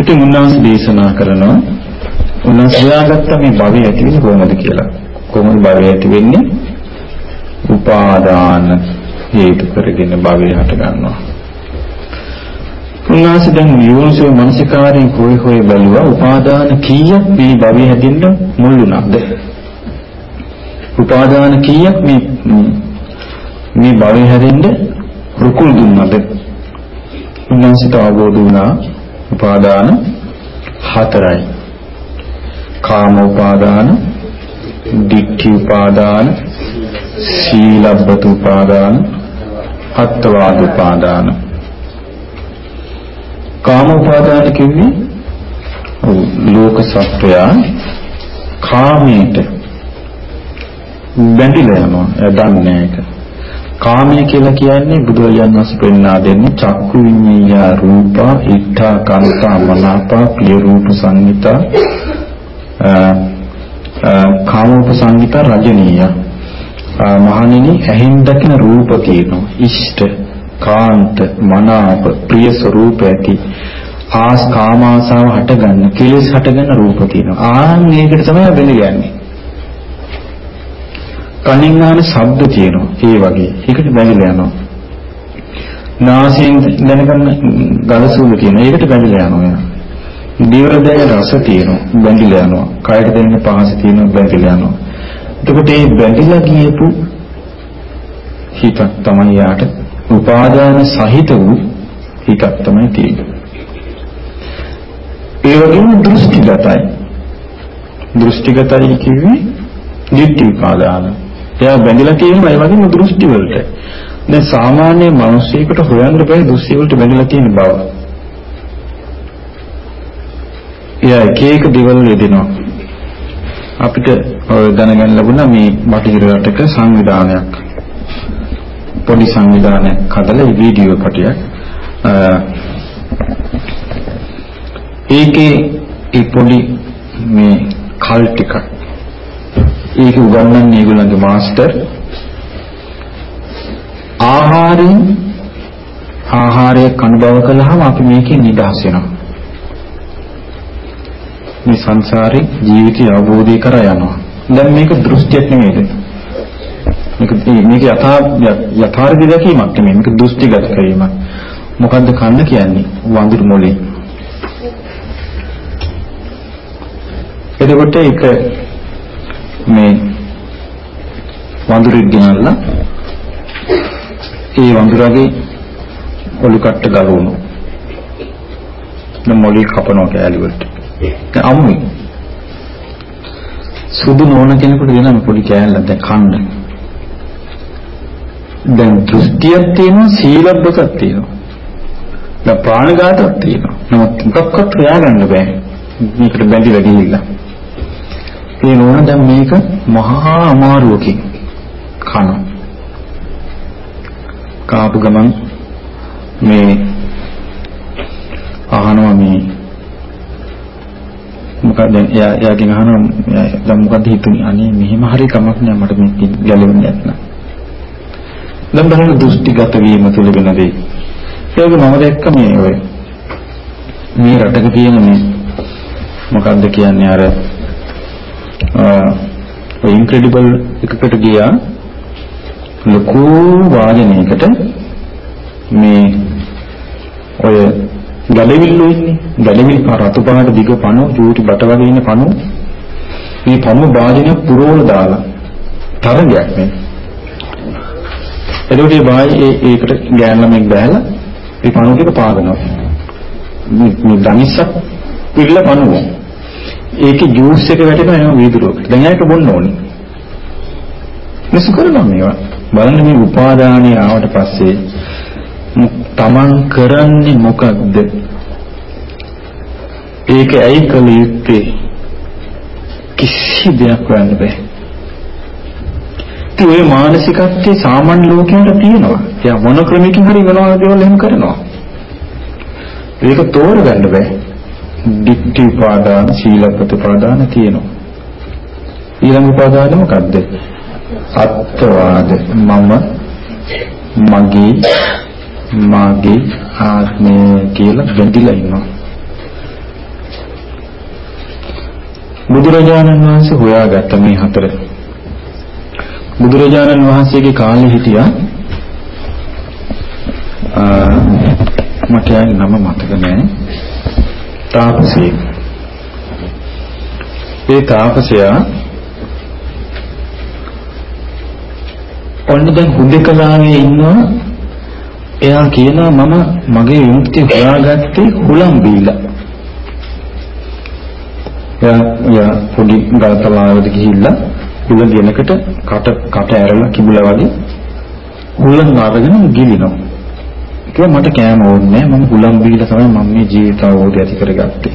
ඉතින් උන්වහන්සේ දේශනා කරනවා උන්වහන්සේ හොයාගත්ත මේ භවය ඇති වෙන්නේ කොහොමද කියලා. කොහොමද භවය ඇති වෙන්නේ? උපාදාන හේතු කරගෙන භවය හට ගන්නවා. උන්වහන්සේ දැන් යෝනිසෝ මනසිකාරයෙන් හොය හොය බැලුවා උපාදාන කීයක් මේ භවය හැදින්න මුල් වුණාද? උපාදාන කීයක් මේ මේ භවය හැදෙන්න රුකුල් දුන්නාද? උන්වහන්සේට අවබෝධ වුණා උපාදාන හතරයි. කාම උපාදාන, ditthi උපාදාන, සීලබ්බත උපාදාන, අත්වාද උපාදාන. කාම උපාදාන කිව්වේ? ලෝක සත්වයා කාමයට බැඳිලා යනවා. එයා දන්නේ ඒක. කාමය කියලා කියන්නේ බුදුරජාණන් වහන්සේ පෙන්වා දෙන්නේ චක්කු විඤ්ඤාය රූපා ඉත්තා කාන්තා මනාපා පිය රූප සංහිතා කාමෝප සංහිතා රජනීය. මහණෙනි ඇහින් දකින රූප තියෙනවා. ඉෂ්ට කාන්ත මනාප ප්‍රිය ස්වરૂප ඇති. ආස් කාමාසාව හටගන්න කෙලෙස් හටගන්න රූප තියෙනවා. ආන් මේකට තමයි වෙන යන්නේ කනින් ආන ශබ්ද තියෙනවා ඒ වගේ ඒකට බැඳිලා යනවා නාසයෙන් දැනගන්න ගඳ සුවඳ තියෙනවා ඒකට බැඳිලා යනවා දිවට දැනෙන රස තියෙනවා බැඳිලා යනවා කයට දැනෙන පහස තියෙනවා බැඳිලා යනවා එතකොට මේ බැඳිලා ගියපු හිතක් තමයි යාට උපාදාන සහිත වූ හිතක් තමයි තියෙන්නේ. ඒ වගේම දෘෂ්ටිගතයි. දෘෂ්ටිගතයි කිව්වේ නිත්‍ය උපාදාන. එයා බැඳිලා තියෙනවා ඒ වගේම දෘෂ්ටි වලට. දැන් සාමාන්‍ය මිනිසෙකුට හොයන්න බෑ දෘෂ්ටි වලට බැඳිලා තියෙන බව. එයා එක එක දේවල් යෙදෙනවා. අපිට දැනගන්න ලැබුණා මේ බටහිර රටක සංවිධානයක් පොඩි සංවිධානයක් හදලා වීඩියෝ කොටියක් ඒකේ ඒ පොඩි මේ කල් ටික ඒක උගන්වන්නේ ඒගොල්ලන්ගේ මාස්ටර් ආහාරයෙන් ආහාරයක් අනුභව කළාම අපි මේකෙන් නිදහස් වෙනවා. මේ සංසාරේ ජීවිතය අවබෝධය කරා යනවා. දැන් මේක දෘෂ්ටියක් නෙමෙයිද? මේක මේක යථා යථාර්ථ දැකීමක් නෙමෙයි. මේක දෘෂ්ටිගත කිරීමක්. මොකද්ද කන්න කියන්නේ? වඳුරු මොලේ එතකොට ඒක මේ වඳුරෙක් ගෙනල්ලා ඒ වඳුරගේ ඔලු කට්ට ගලවනවා දැන් මොලේ කපනවා කෑලි වලට අම්මේ සුදු නෝන කෙනෙකුට දෙන පොඩි කෑල්ලක් දැන් කන්න. දැන් දෘෂ්ටියක් තියෙනවා සීලබ්බකක් තියෙනවා. දැන් ප්‍රාණඝාතයක් තියෙනවා. නමුත් මොකක්වත් හොයාගන්න බෑ. මේකට බැඳිලා ගිහිල්ලා. ඒ නෝන දැන් මේක මහා අමාරුවකින් කන. කාපු ගමන් මේ අහනවා මේ මොකද දැන් එයා එයාගෙන් අහනවා දැන් මොකද හිතුනේ? අනේ මෙහෙම හරි කමක් නෑ මට මේක ගැලවෙන්නේ නැත්නම් දැන් බලන්න දෘෂ්ටිගත වීම තුළ වෙන දේ. ඒක මම දැක්ක මේ ඔය මේ රටක තියෙන මේ මොකද්ද කියන්නේ අර ඔය ඉන්ක්‍රෙඩිබල් එකකට ගියා. ලොකු වාදනයකට මේ ඔය ගඩවිල්ලෝ ඉන්නේ. ගඩවිල් රතු පාට දිග පණු චූටි බට වගේ ඉන්න පණු. මේ පණු වාදනය පුරවල දාලා තරගයක් නේ. එතකොට මේ බායි ඒකට ගෑන් ළමෙක් බෑලා මේ පණු ටික පාගනවා මේ ධනිස්සක් පිළිලා පණුවා. ඒකේ ජූස් එක වැටෙනවා එනවා වීදුරුවකට. දැන් ඒක බොන්න ඕනේ. මිස කරනවා මේවා. බලන්න මේ උපාදානිය ආවට පස්සේ තමන් කරන්නේ මොකක්ද? ඒක ඇයි කළ යුත්තේ? කිසි දෙයක් කරන්න බෑ. ඒ ඔය මානසිකත්වයේ සාමාන්‍ය ලෝකයට තියෙනවා. එයා මොන ක්‍රමයකින් හරි මොනවා දේවල් එහෙම කරනවා. ඒක තෝරගන්න බෑ. Ditthi උපාදාන සීලපත උපාදාන තියෙනවා ඊළඟ උපාදාන මොකද්ද? අත්වාද. මම මගේ මාගේ ආත්මය කියලා බැඳිලා ඉන්නවා. බුදුරජාණන් වහන්සේ හොයාගත්ත මේ හතර. බුදුරජාණන් වහන්සේගේ කාලේ හිටියා. මට නම මතක නැහැ තාපසයෙක්. ඒ තාපසයා ඔන්න දැන් හුදකලාවේ ඉන්නවා එයා කියනවා මම මගේ විමුක්තිය හොයාගත්තේ හුලම් බීලා. එයා එයා පොඩි ගල්තලාවකට ගිහිල්ලා හුල දිනකට කට කට ඇරලා කිඹුලා වගේ හුලන් අරගෙන ගිලිනවා. කිව්වා මට කෑම ඕනේ නැහැ මම හුලම් බීලා තමයි මම මේ ජීවිත අවබෝධය ඇති කරගත්තේ.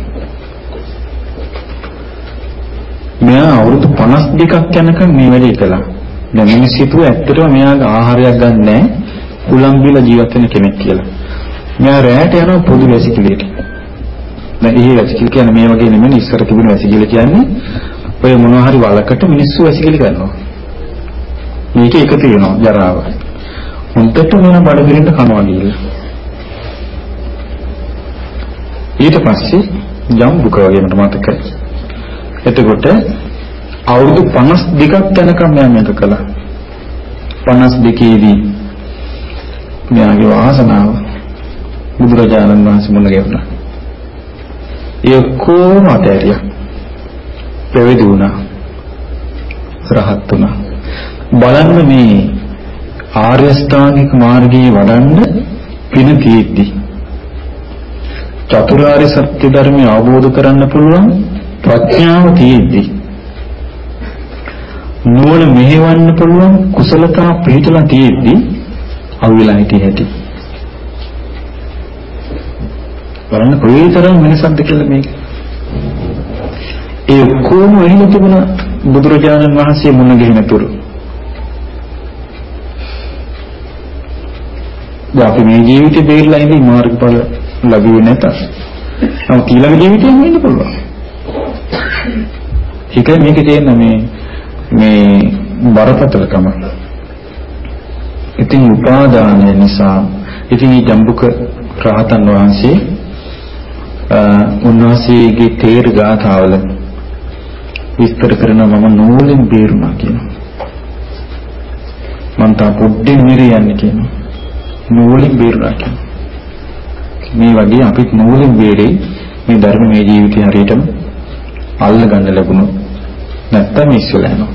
මෙයා අවුරුදු 52ක් යනකම් මේ වැඩේ කළා. දැන් මිනිස් හිතුව ඇත්තටම මෙයාගේ ආහාරයක් ගන්න නැහැ හුලම් බීලා ජීවත් වෙන කෙනෙක් කියලා. මෙයා රැයට යනවා පොදු වැසිකිළියට. දැන් ඒ වැසිකිළි කියන්නේ මේ වගේ නෙමෙයි ඉස්සර තිබුණ වැසිකිළි කියන්නේ ඔය මොනවා හරි වලකට මිනිස්සු වැසිකිළි කරනවා. මේක එක තියෙනවා ජරාව. හොඳට වෙන බඩගිරින්න කනවා කියලා. ඊට පස්සේ ජම්බුක වගේ මට මතකයි. එතකොට අවුරුදු 52ක් යනකම් මම මේක කළා. 52 දී මෙයාගේ වාසනාව බුදුරජාණන් වහන්සේ මුණ ගැහුණා. ඒ කොහොම අතහැරියා. ප්‍රවේදී වුණා. රහත් වුණා. බලන්න මේ ආර්ය ශ්‍රාණික මාර්ගයේ වඩන්න පින තියෙද්දි චතුරාර්ය සත්‍ය ධර්මය අවබෝධ කරන්න පුළුවන් ප්‍රඥාව තියෙද්දි නුවණ මෙහෙවන්න පුළුවන් කුසලතා පිළිතලා තියෙද්දි අවුලලා හිටිය හැටි. බලන්න කොයිතරම් වෙනසක්ද කියලා මේක. ඒ කොහොම වෙහිලා තිබුණ බුදුරජාණන් වහන්සේ මුණ ගැහෙන තුරු දැන් අපි මේ ජීවිතේ බේරලා ඉඳි මාර්ගඵල ලැබුවේ නැත. නමුත් ඊළඟ ජීවිතේම වෙන්න පුළුවන්. ඒකයි මේකේ තියෙන මේ මේ බරපතලකම. ඉතින් උපාදානය නිසා ඉතින් මේ ජම්බුක රහතන් වහන්සේ උන්වහන්සේගේ තේර ගාථාවල විස්තර කරනවා මම නූලෙන් බේරුණා කියනවා. මම තා පොඩ්ඩෙන් මිරියන්නේ කියනවා. නූලෙන් බේරුණා කියනවා. මේ වගේ අපිත් නූලෙන් බේරෙයි මේ ධර්ම මේ ජීවිතේ හරියටම අල්ල ගන්න ලැබුණොත්. නැත්තම් ඉස්සෙල්ලා යනවා.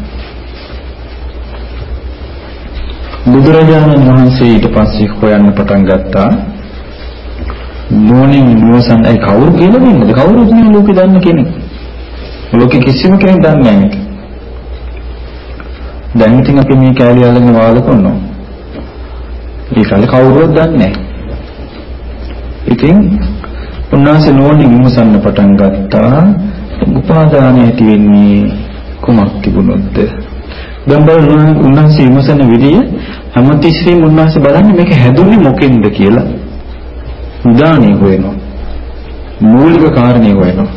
බුදුරජාණන් වහන්සේ ඊට පස්සේ හොයන්න පටන් ගත්තා. නෝනින් නෝසන් ඒ කවුරු කියලා දෙන්නද කවුරුත් මේ ලෝකේ දන්න කෙනෙක්. ලෝකේ කිසිම කෙනෙක් දන්නේ නැහැ මේක. දැන් ඉතින් අපි මේ කැලිය අල්ලගෙන වාල කරනවා. ඒ කාලේ කවුරුවත් දන්නේ නැහැ. ඉතින් උන්වහන්සේ නෝනින් විමසන්න පටන් ගත්තා. උපාදානය ඇති වෙන්නේ කුමක් තිබුණොත්ද? දැන් බලන්න උන්වහන්සේ විමසන විදිය හැමතිස්සෙම උන්වහන්සේ බලන්නේ මේක හැදුනේ මොකෙන්ද කියලා. උදානේ හොයනවා මූලික කාරණේ හොයනවා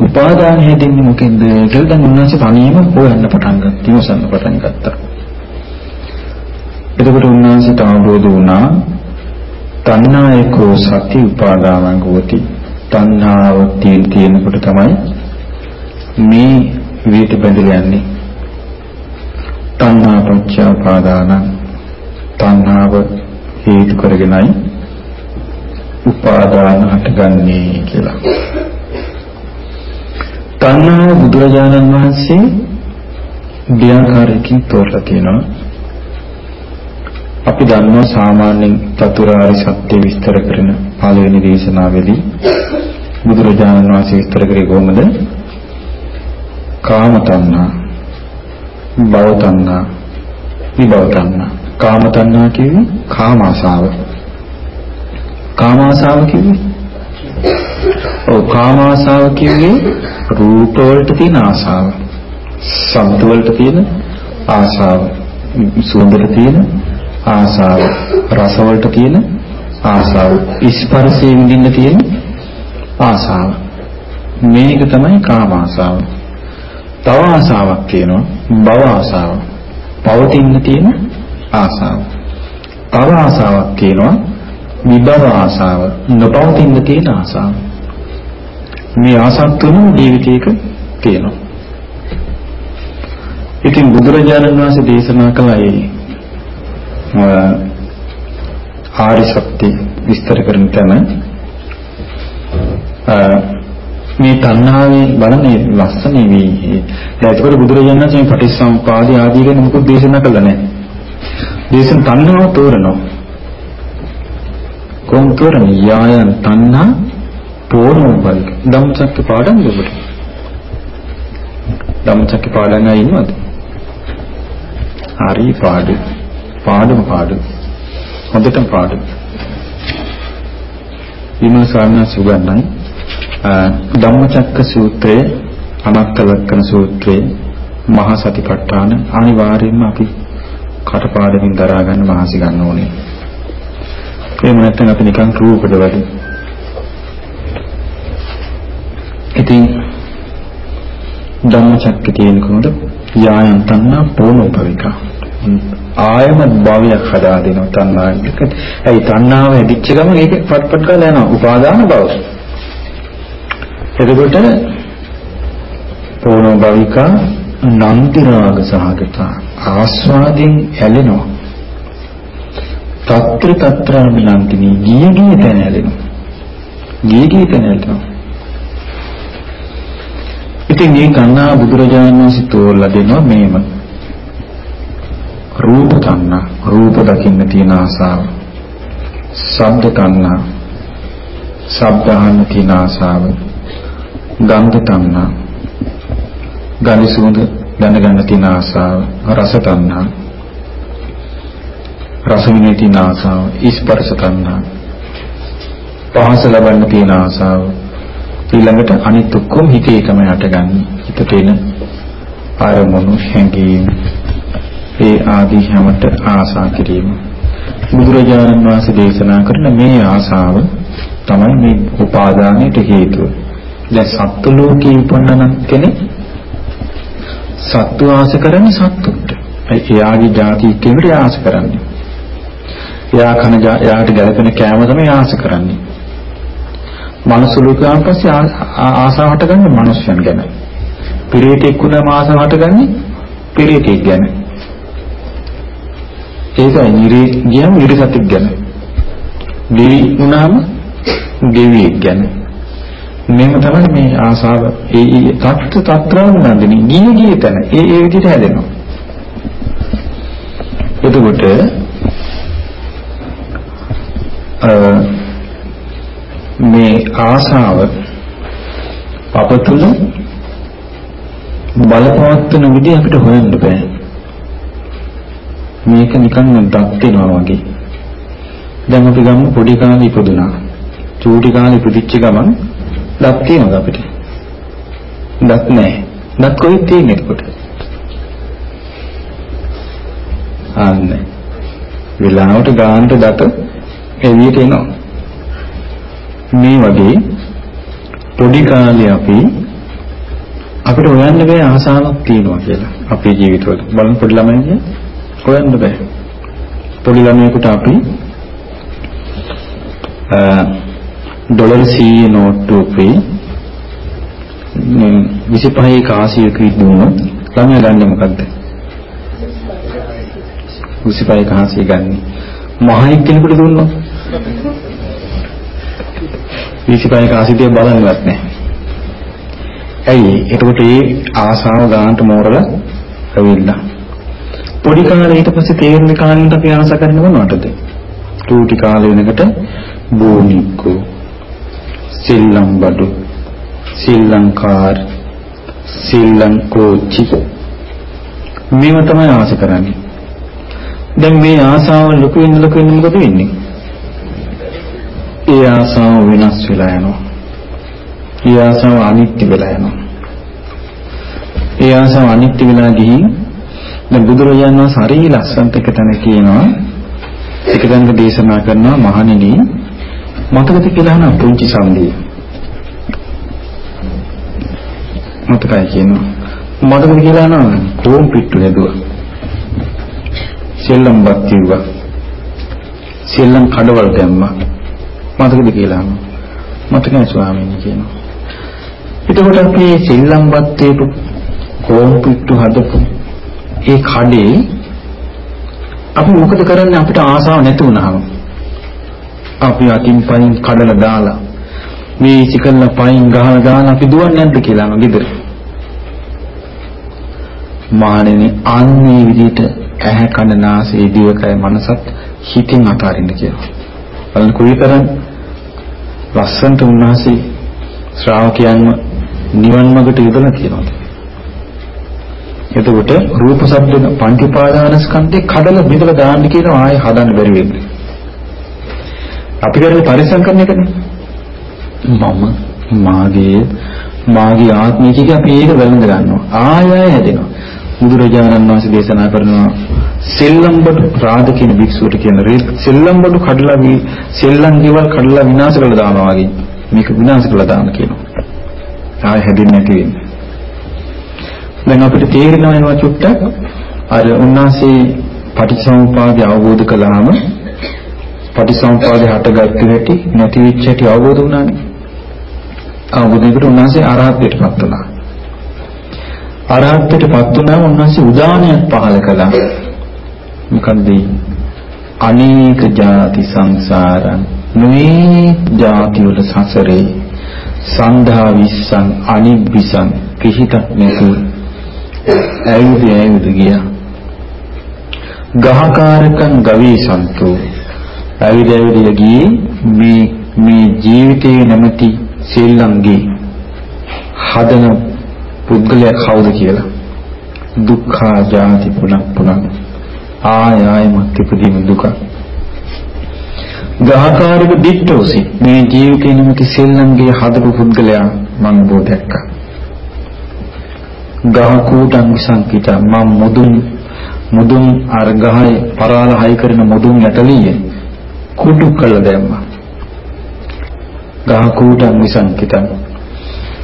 උපාදාන හැදෙන්නේ මොකෙන්ද කියලා දැන් උන්වහන්සේ තනියම හොයන්න පටන් ගත්තා විමසන්න පටන් ගත්තා. එතකොට උන්වහන්සේට අවබෝධ වුණා තණ්හායකෝ සති උපාදානං හෝති තණ්හාව තියෙන තියෙනකොට තමයි මේ විදිහට බැඳලා යන්නේ තණ්හා පච්ච උපාදාන තණ්හාව හේතු කරගෙනයි උපාදාන හටගන්නේ කියලා. තණ්හාව බුදුරජාණන් වහන්සේ දෙආකාරයකින් තෝරලා තියෙනවා. අපි දන්නවා සාමාන්‍යයෙන් චතුරාර්ය සත්‍ය විස්තර කරන පළවෙනි දේශනාවේදී බුදුරජාණන් වහන්සේ විස්තර කරේ කොහොමද? කාම තණ්හා, භව තණ්හා, විභව තණ්හා. කාම තණ්හා කියන්නේ කාම ආසාව. කාම ආසාව කියන්නේ ඔව් කාම ආසාව කියන්නේ රූප වලට තියෙන ආසාව. ශබ්ද වලට තියෙන ආසාව. සුවඳට තියෙන ආසාව. රස වලට තියෙන ආසාව. ස්පර්ශයෙන් විඳින්න තියෙන ආසාව. මේක තමයි කාම ආසාව. තව ආසාවක් තියෙනවා භව ආසාව. පවතින්න තියෙන ආසාව. තව ආසාවක් තියෙනවා විභව ආසාව. නොපවතින්න තියෙන ආසාව. මේ ආසත් තුනම ජීවිතයක තියෙනවා. ඉතින් බුදුරජාණන් වහන්සේ දේශනා කළ ඒ ආරි සත්‍ය විස්තර කරන තැන මේ තණ්හාවේ බලන්නේ ලස්සනේ වී. දැන් ඒකට බුදුරජාණන් වහන්සේ පටිච්චසමුපාදය ආදී ගැන මොකද දේශනා කළා නැහැ. දේශන තණ්හාව තෝරනවා. කොහොම තෝරන්නේ? යායන් තණ්හා තෝරන බල. ධම්මචක්ක පාඩම් දෙබට. ධම්මචක්ක පාඩම් ආ ඉන්නවද? හරි පාඩු. පාඩම පාඩු. හොඳටම පාඩු. විමර්ශන සුගන්නයි ධම්මචක්ක සූත්‍රයේ අනත්ත ලක්කන සූත්‍රයේ මහා සතිපට්ඨාන අනිවාර්යයෙන්ම අපි කටපාඩමින් දරා ගන්න මහසි ගන්න ඕනේ. එහෙම නැත්නම් අපි නිකන් රූපද වැඩි. ඉතින් ධම්මචක්ක තියෙන කොහොමද? යායන් තණ්හා පෝනෝපවිකා. ආයමත් භවයක් හදා දෙනවා තණ්හාවෙන්. ඒ තණ්හාව හැදිච්ච ගමන් ඒක පටපට කරලා යනවා. උපාදාන භව. එතකොට පෝනෝ භවිකා නන්ති රාග සහගත ආස්වාදයෙන් ඇලෙනවා. తත්‍ර తත්‍රාමිනන්තිනි ගිය ගිය තැන ඇලෙනවා. ගිය ගිය තැන ඇලෙනවා. ඉතින් මේ කන්නා බුදුරජාණන් වහන්සේ තෝරලා දෙනවා මේම රූප තණ්හා රූප දකින්න තියෙන ආසාව. ශබ්ද තණ්හා ශබ්ද අහන්න තියෙන ආසාව. ගන්ධ තණ්හා ගඳ සුවඳ දැනගන්න තියෙන ආසාව. රස තණ්හා රස විඳින තියෙන ආසාව. ස්පර්ශ තණ්හා පහස ලබන්න තියෙන ආසාව. ඊළඟට අනිත් ඔක්කොම හිතේ තමයි හටගන්නේ හිතට එන අරමුණු හැඟීම්. ඒ ආදී හැමත ආසා කිරීම බුදුරජාණන් වහන්සේ දේශනා කරන මේ ආසාව තමයි මේ උපාදානයට හේතුව. දැන් සත්ත්ව ලෝකේ උපන්නන කෙනෙක් සත්තු ආස කරන්නේ සත්තුන්ට. එයාගේ ಜಾති කෙනෙකුට ආස කරන්නේ. එයා කන එයාට ගැලපෙන කෑම තමයි ආස කරන්නේ. මනුස්ස ලෝකයන් පස්සේ ආසාව හටගන්නේ මනුස්සයන් ගැන. පිරිතෙක් වුණාම ආසාව හටගන්නේ පිරිතෙක් ගැන. ඒකයි නිරේ ගියම නිරේ සතෙක් ගැන. දෙවි වුණාම දෙවියෙක් ගැන. මේක තමයි මේ ආසාව ඒ ඒ තත්ත්ව තත්ත්‍රාවනන්දනි ගිය ගිය තැන ඒ ඒ විදිහට හැදෙනවා. එතකොට මේ ආසාව අප තුළ බලපවත්වන විදිහ අපිට හොයන්න බෑ. මේක නිකන් දත් වෙනවා වගේ. දැන් අපි ගමු පොඩි කාලේ ඉපදුනා. චූටි කාලේ ඉපදිච්ච ගමන් දත් තියෙනවද අපිට? දත් නැහැ. දත් කොහෙද තියෙන්නේ එතකොට? අන්න. විලාවට ගානට දත එළියට එනවා. මේ වගේ පොඩි කාලේ අපි අපිට හොයන්න බෑ ආසාවක් තියෙනවා කියලා අපේ ජීවිතවල. බලන්න පොඩි ළමයින්ගේ හොයන්න බෑ. පොඩි ළමයෙකුට අපි ඩොලර් 100 නෝට්ටුවක 25 කාසියක දුන්නොත් ළමයා ගන්නේ මොකද්ද? 25 කාසිය ගන්න. මහයි කෙනෙකුට දුන්නොත් 25 කාසිය බලන්නවත් නැහැ. ඇයි? එතකොට ඒ ආසාව ගන්නට මෝරලා ඇවිල්ලා. පොඩි කාලේ ඊට පස්සේ තේරෙන කාලෙට අපි ආස කරන්නේ මොනවටද? චූටි කාලේ වෙනකොට බෝනික්කෝ සිල්ලම් බඩු සිල්ලම් කාර් සිල්ලම් කෝච්චි මේව තමයි ආස කරන්නේ. දැන් මේ ආසාව ලොකු වෙන ලොකු වෙන මොකද වෙන්නේ? ඒ ආසාව වෙනස් වෙලා යනවා. ඒ ආසාව අනිත්‍ය වෙලා යනවා. ඒ ආසාව අනිත්‍ය වෙලා ගිහින් දැන් බුදුරජාණන් වහන්සේ හරිය ලස්සනට එක තැන කියනවා. එක තැනක දේශනා කරනවා මහණෙනි. මතකද කියලා අහන පුංචි සම්දී මතකයි කියනවා. මතකද කියලා අහන කොම් පිට්ටු නේදුවා සෙල්ලම් බත් කිව්වා. සෙල්ලම් කඩවල් දැම්මා. මතකද කියලා අහන මතකයි ස්වාමීනි කියනවා. එතකොට අපි සෙල්ලම් බත් වේපු කොම් පිට්ටු හදපු ඒ කඩේ අපි මොකද කරන්නේ? අපිට ආසාව නැති වුණාම. අපි අතින් පයින් කඩලා දාලා මේ චිකල්ල පයින් ගහලා දාලා අපි දුවන්නේ නැද්ද කියලා නෝ ගෙදර. මානෙනි අන්නේ විදිහට ඇහැ කන නාසය දිවකය මනසත් හිතින් අතාරින්න කියලා. බලන්න කුවිතරම් ලස්සන්ට උන්වහන්සේ ශ්‍රාවකයන්ව නිවන් මාර්ගට යොදලා තියෙනවා එතකොට රූප ශබ්ද පංච උපාදානස්කන්ධේ කඩලා බිඳලා දාන්න කියනවා ආයෙ හදන්න බැරි වෙන්නේ අපි කරන්නේ පරිසම් කරන එකනේ. මම මාගේ මාගේ ආත්මය කිය අපි ඒක වැළඳ ගන්නවා. ආය ආය හැදෙනවා. බුදුරජාණන් වහන්සේ දේශනා කරනවා සෙල්ලම් බඩු රාද කියන භික්ෂුවට කියන සෙල්ලම් බඩු කඩලා වි සෙල්ලම් ගෙවල් කඩලා විනාශ කරලා දානවා වගේ මේක විනාශ කරලා දාන්න කියනවා. ආය හැදෙන්නේ නැති වෙන්නේ. දැන් අපිට තේරෙනවා එනවා චුට්ටක් අර උන්වහන්සේ පටිච්චසමුපාදය අවබෝධ කළාම පටිසම්පාදේ හටගත්තු හැටි නැති වෙච්ච හැටි අවබෝධ වුණානේ. අවබෝධයකට උන්වහන්සේ අරහත්ත්වයටපත් වුණා. අරහත්ත්වයටපත් වුණාම උන්වහන්සේ උදානයක් පහල කළා. මොකන්ද? අනේක ಜಾති සංසාරං මේ ಜಾති වල සසරේ සන්ධා විස්සං අනිබ්බිසං කිහිතක් නැතුව ඇවිද ඇවිද ගියා. ගහකාරකං ගවී සන්තෝ. ඇවිද ඇවිද ගියේ මේ මේ ජීවිතයේ නැමැති සෙල්ලම්ගේ හදන පුද්ගලයා කවුද කියලා? දුක්ඛා ජාති පුනක් පුනක්. ආය ආයමත් ඉපදීම දුක. ගහකාරක දිට්ඨෝසි. මේ ජීවිතේ නැමැති සෙල්ලම්ගේ හදපු පුද්ගලයා මම බෝ දැක්කා ගහ කූටං සංකිත මම මුදුන් මුදුන් අර ගහේ පරාල හයි කරන මුදුන් යටලිය කුඩු කළ දැම්මා. ගහ කූටං විසංකිතං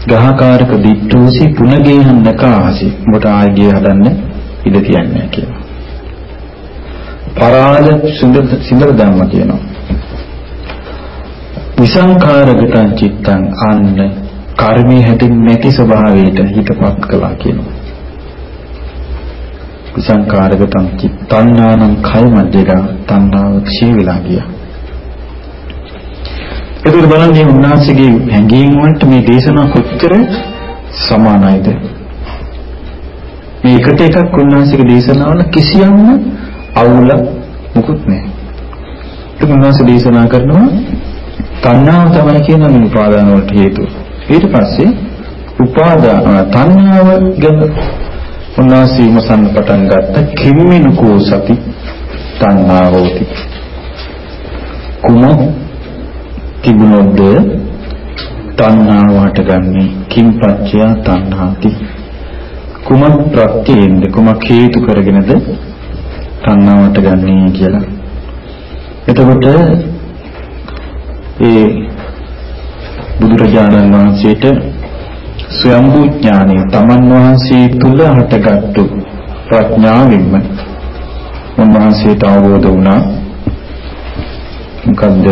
ගහකාරක දිට්ඨෝසි පුනගේහන් නකාසි උඹට ආගිය හදන්න ඉඩ තියන්නේ කියලා. පරාද සිඳර ධම්ම කියනවා. විසංකාරගතං චිත්තං අන්න කර්මයේ හැදෙන්නේ නැති ස්වභාවයට හිතපත් කළා කියනවා. විසංකාරගතං චිත්තංනානං කය මැදේලා තණ්හාව ක්ෂී වෙලා ගියා. ඒකත් බලන්න මේ උන්වහන්සේගේ හැඟීම් වලට මේ දේශනා කොච්චර සමානයිද? මේ එකට එකක් උන්වහන්සේගේ දේශනාවල කිසියම්ම අවුල මුකුත් නැහැ. ඒක උන්වහන්සේ දේශනා කරනවා තණ්හාව තමයි කියන මේ උපාදාන වලට හේතුව. ඊට පස්සේ උපාදාන තණ්හාව ගැන උන්වහන්සේ විමසන්න පටන් ගත්ත කිම්මිනකෝ සති තණ්හාවෝති. කුම තිබුණොත්ද තණ්හාව හටගන්නේ කිම්පච්චය තණ්හාති. කුමක් ප්‍රත්‍යෙන්ද කුමක් හේතු කරගෙනද තණ්හාවට ගන්නේ කියලා. එතකොට ඒ බුදුරජාණන් වහන්සේට ස්වයම්බු ඥානය තමන් වහන්සේ තුල හටගත්තු ප්‍රඥාවෙන්ම උන්වහන්සේට අවබෝධ වුණා. මොකද්ද?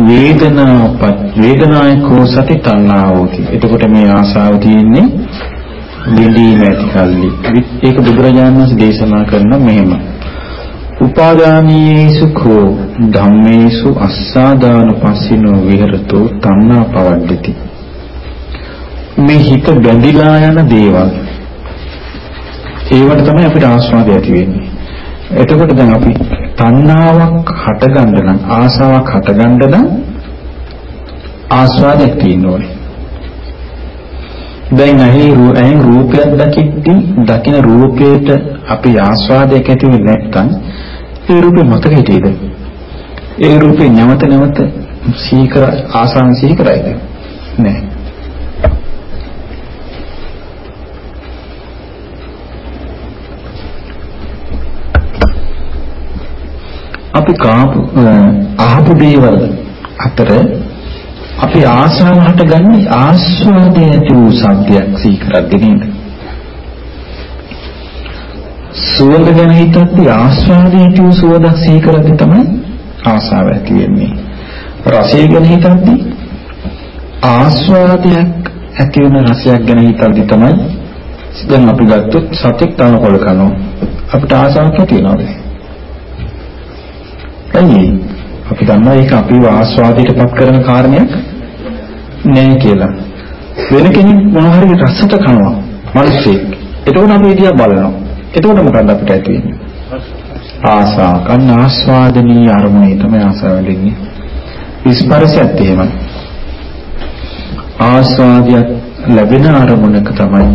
වේදනාපත් වේදනායකෝ සති තණ්හාවෝති එතකොට මේ ආසාව තියෙන්නේ බිඳීම ඇති කල්ලි ඒක බුදුරජාණන් වහන්සේ දේශනා කරන මෙහෙම. උපාදානීයේසු කෝ ධම්මේසු අස්සාදාන පස්සිනෝ විහෙරතෝ තණ්හා පවද්දති. මේ හිත බැඳිලා යන දේවල් ඒවට තමයි අපිට ආස්වාදය ඇති වෙන්නේ. එතකොට දැන් අපි තණ්හාවක් හටගන්න නම් ආසාවක් හටගන්න නම් ආස්වාදයක් තියෙන්න ඕනේ. දැන් ඇහි ඇහෙන් රූපයක් දකිද්දී දකින රූපයට අපි ආස්වාදයක් ඇති වෙන්නේ නැත්නම් ඒ රූපේ මතක හිටියේද? ඒ රූපේ නැවත නැවත සීකර ආසන්න සීකරයිද? නෑ. අපි කාපු අහපු දේවල් අතර අපි ආසාව හටගන්නේ ආස්වාදයේ ඇති වූ සත්‍යයක් සීකරද්දී නේද? සුවඳ ගැන හිතද්දී ආස්වාදයේ ඇති වූ සුවඳක් සීකරද්දී තමයි ආසාව ඇති වෙන්නේ. රසය ගැන හිතද්දී ආස්වාදයක් ඇති වෙන රසයක් ගැන හිතද්දී තමයි දැන් අපි ගත්තොත් සතෙක් තනකොළ කනවා අපිට ආසාවක් ඇති වෙනවද? එන්නේ අපි දන්නවා ඒක අපිව ආස්වාදයටපත් කරන කාරණයක් නෑ කියලා. වෙන කෙනෙක් මොන හරි රසට කනවා මිනිස්සෙක්. එතකොට අපි ඉතියා බලනවා. එතකොට මොකක්ද අපිට ඇති වෙන්නේ? ආසාව. කන්න ආස්වාදනීය අරමුණේ තමයි ආසාව වෙන්නේ. ස්පර්ශයත් එහෙමයි. ආස්වාදයක් ලැබෙන අරමුණක තමයි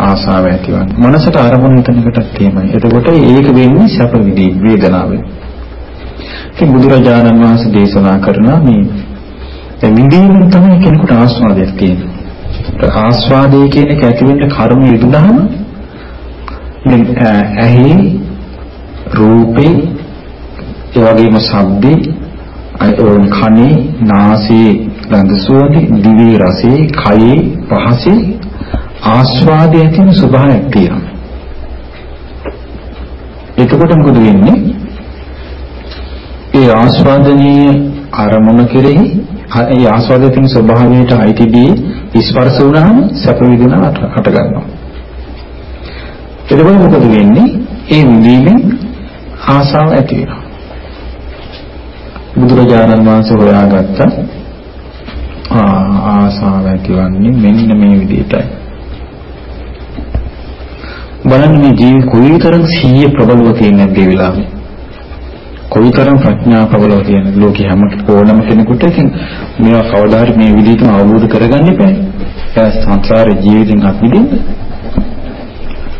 ආසාව ඇතිවන්නේ. මනසට අරමුණ හිතනකටත් එහෙමයි. එතකොට ඒක වෙන්නේ සැප විදී වේදනාවෙන්. ඉතින් බුදුරජාණන් වහන්සේ දේශනා කරන මේ විඳීම තමයි කෙනෙකුට ආස්වාදයක් තියෙන්නේ. ආස්වාදය කියන එක ඇති වෙන්න කර්ම යෙදුනහම දැන් ඇහි රූපේ ඒ වගේම ශබ්දේ අයෝන් කනේ නාසයේ ගඳ සුවඳ දිවේ රසේ කයේ පහසේ ආස්වාදයේ තියෙන ස්වභාවයක් තියෙනවා. එතකොට මොකද වෙන්නේ? ඒ ආස්වාදනීය අරමුණ කෙරෙහි ඒ ආස්වාදයේ තියෙන ස්වභාවයට අයිතිදී ස්පර්ශ වුණාම සැප විඳිනවා හට ගන්නවා. එතකොට මොකද වෙන්නේ? ඒ විඳීමෙන් ආසාව ඇති වෙනවා. බුදුරජාණන් වහන්සේ හොයාගත්ත ආසාව ඇතිවන්නේ මෙන්න මේ විදිහටයි. බලන්න මේ ජීවි කොයිතරම් සිහිය ප්‍රබලව තියෙනද ඒ වෙලාවේ. කොයිතරම් ප්‍රඥා ප්‍රබලව තියෙනද ලෝකේ හැම ඕනම කෙනෙකුට ඉතින් මේවා කවදා හරි මේ විදිහටම අවබෝධ කරගන්න එපා. ඒ සංසාර ජීවිතෙන් අත්විඳින්න.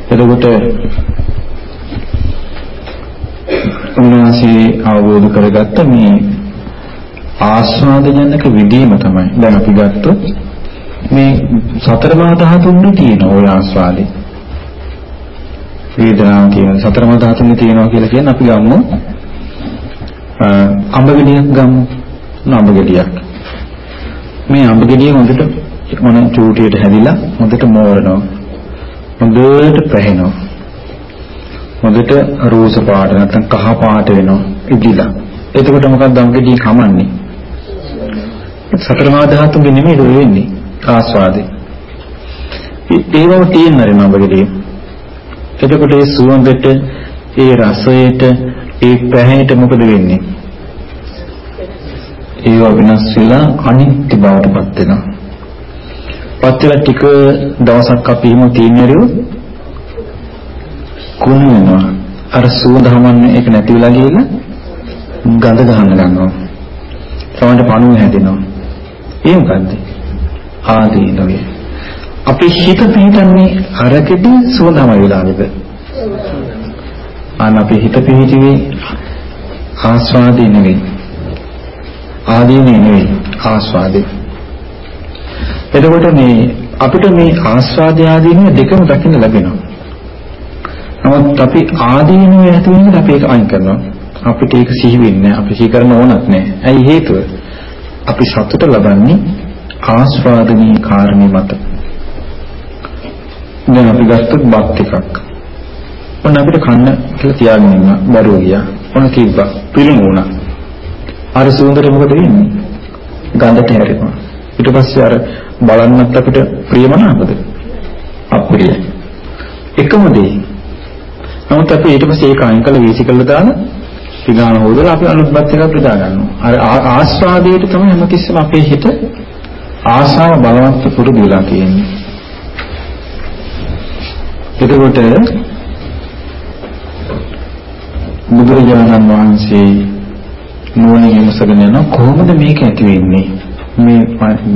එතකොට උන්වහන්සේ අවබෝධ කරගත්ත මේ ආස්වාදජනක විදීම තමයි. දැන් අපි ගත්තොත් මේ සතර මහා ධාතුන්ගේ තියෙන ওই ආස්වාදේ. වේදනාව තියෙනවා. සතර මහා ධාතුන් තියෙනවා කියලා කියන්නේ අපි ගමු අඹ ගෙඩියක් ගමු. අඹ ගෙඩියක්. මේ අඹ ගෙඩිය හොඳට මොන චූටියට හැදිලා හොඳට මෝරනවා. හොඳට පැහෙනවා. හොඳට රෝස පාට නැත්නම් කහ පාට වෙනවා. ඉදිලා. එතකොට මොකක්ද අඹ ගෙඩිය කමන්නේ? සතර මහා ධාතුන්ගේ නෙමෙයි ඒක වෙන්නේ. ආස්වාදේ. ඒවම තියෙන නේද අඹ ගෙඩිය. එතකොට ඒ සුවඳට, ඒ රසයට, ඒ පැහැයට මොකද වෙන්නේ? ඒව වෙනස් වෙලා අනිත්‍ය බවට පත් වෙනවා. පත් වෙලා ටික දවසක් අපි හිමු තීන්නරිය කුණු වෙනවා. අර සුවඳ හමන්නේ ඒක නැති වෙලා ගිහලා ගඳ ගන්න ගන්නවා. සමහරට පණුව හැදෙනවා. ඒ මොකද්ද? ආදීනවේ. අපි හිත පිහිටන්නේ අරකෙදී සුවඳම වෙලාවෙද? අන්න අපි හිත පිහිටුවේ ආස්වාදේ නෙවෙයි. ආදීනේ නෙවෙයි ආස්වාදේ. එතකොට මේ අපිට මේ ආස්වාද ආදීනේ දෙකම දකින්න ලැබෙනවා. නමුත් අපි ආදීනේ ඇති වෙන්නේ අපි ඒක අයින් කරනවා. අපිට ඒක සිහි වෙන්නේ අපි සිහි කරන ඕනක් නැහැ. ඇයි හේතුව? අපි සතුට ලබන්නේ ආස්වාදනීය කාරණේ මත. දැන් අපි ගත්තොත් බත් එකක්. ඔන්න අපිට කන්න කියලා තියාගෙන ඉන්න බරුව ගියා. ඔන්න කිව්වා පිළිම වුණා. අර සුන්දරේ මොකද වෙන්නේ? ගඳට හැරෙනවා. ඊට පස්සේ අර බලන්නත් අපිට ප්‍රියමනාපද? අප්‍රියයි. එකම දේ. නමුත් අපි ඊට පස්සේ ඒක අයින් කළ වීසි කළා දාලා පිගාන හොදලා අපි අනුත්පත් එකක් ප්‍රදා ගන්නවා. අර ආස්වාදයට තමයි හැමතිස්සෙම අපේ හිත ආශාව බලවත් පුරුදු වෙලා තියෙන්නේ. එතකොට බුදුරජාණන් වහන්සේ නුවණින් විමසගෙන යන කොහොමද මේක ඇති වෙන්නේ? මේ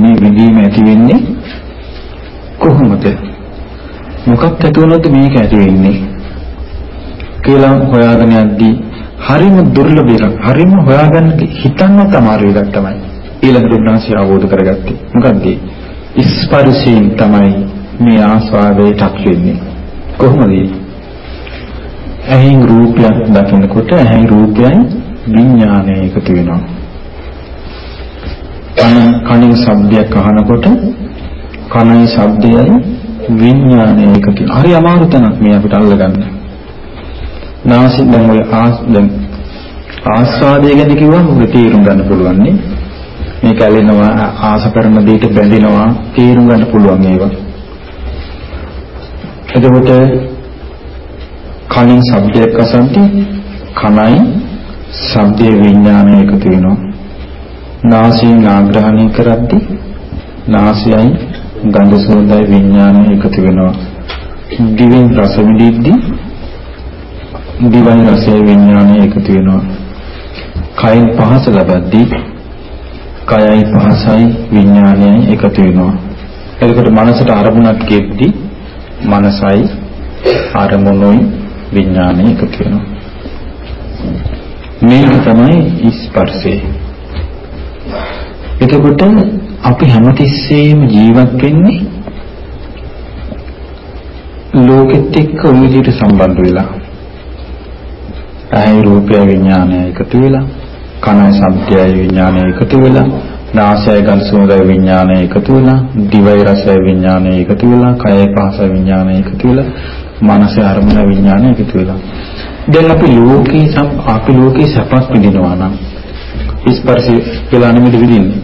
මේ විදීම ඇති වෙන්නේ කොහොමද? මොකක් ඇති වුණොත් මේක ඇති වෙන්නේ? කියලා හොයාගෙන යද්දී හරිම දුර්ලභ එකක්. හරිම හොයාගන්න හිතන්නත් අමාරු එකක් තමයි. ඊළඟට උන්වහන්සේ අවබෝධ කරගත්තේ. මොකද්ද? ස්පර්ශයෙන් තමයි මේ ආස්වාදයට අක් වෙන්නේ. කොහොමද? ඇහෙන් රූපයක් දකිනකොට ඇහෙන් රූපයයි විඥානය එකතු වෙනවා. කනින් ශබ්දයක් අහනකොට කනයි ශබ්දයයි විඥානය එකතු වෙනවා. හරි අමාරු තැනක් මේ අපිට අල්ලගන්න. නාසයෙන් දැන් ඔය ආස් දැන් ආස්වාදය ගැන කිව්වම ඔබට තේරුම් ගන්න පුළුවන් නේ. මේ කැලෙනවා ආස කරන දෙයට බැඳෙනවා තේරුම් ගන්න පුළුවන් ඒවා. එතකොට කලින් ශබ්දයක් අසන්ති කනයි ශබ්දයේ විඥානය එකතු වෙනවා. නාසයෙන් ආග්‍රහණය කරද්දී නාසයයි ගන්ධ සුවඳයි විඥානය එකතු වෙනවා. දිවෙන් රස විඳිද්දී දිවයි රසය විඥානය එකතු වෙනවා. කයින් පහස ලබද්දී කයයි පහසයි විඥානයයි එකතු වෙනවා. එතකොට මනසට අරමුණක් ගෙද්දී මනසයි අරමුණුයි විඥානය එකතු වෙනවා. මේක තමයි ස්පර්ශය. එතකොට අපි හැමතිස්සෙම ජීවත් වෙන්නේ ලෝකෙත් එක්ක ওই විදිහට සම්බන්ධ වෙලා. ඇයි රූපය විඥානය එකතු වෙලා, කනයි ශබ්දයයි විඥානය එකතු වෙලා, නාසයයි ගන්ධ සුවඳයි විඥානය එකතු වෙලා, දිවයි රසයි විඥානය එකතු වෙලා, කයයි පහසයි විඥානය එකතු වෙලා, මනසේ අරමුණ විඥානය එකතු වෙලා. දැන් අපි ලෝකේ අපි ලෝකේ සැපක් විඳිනවා නම් ස්පර්ශය කියලා නෙමෙයි විඳින්නේ.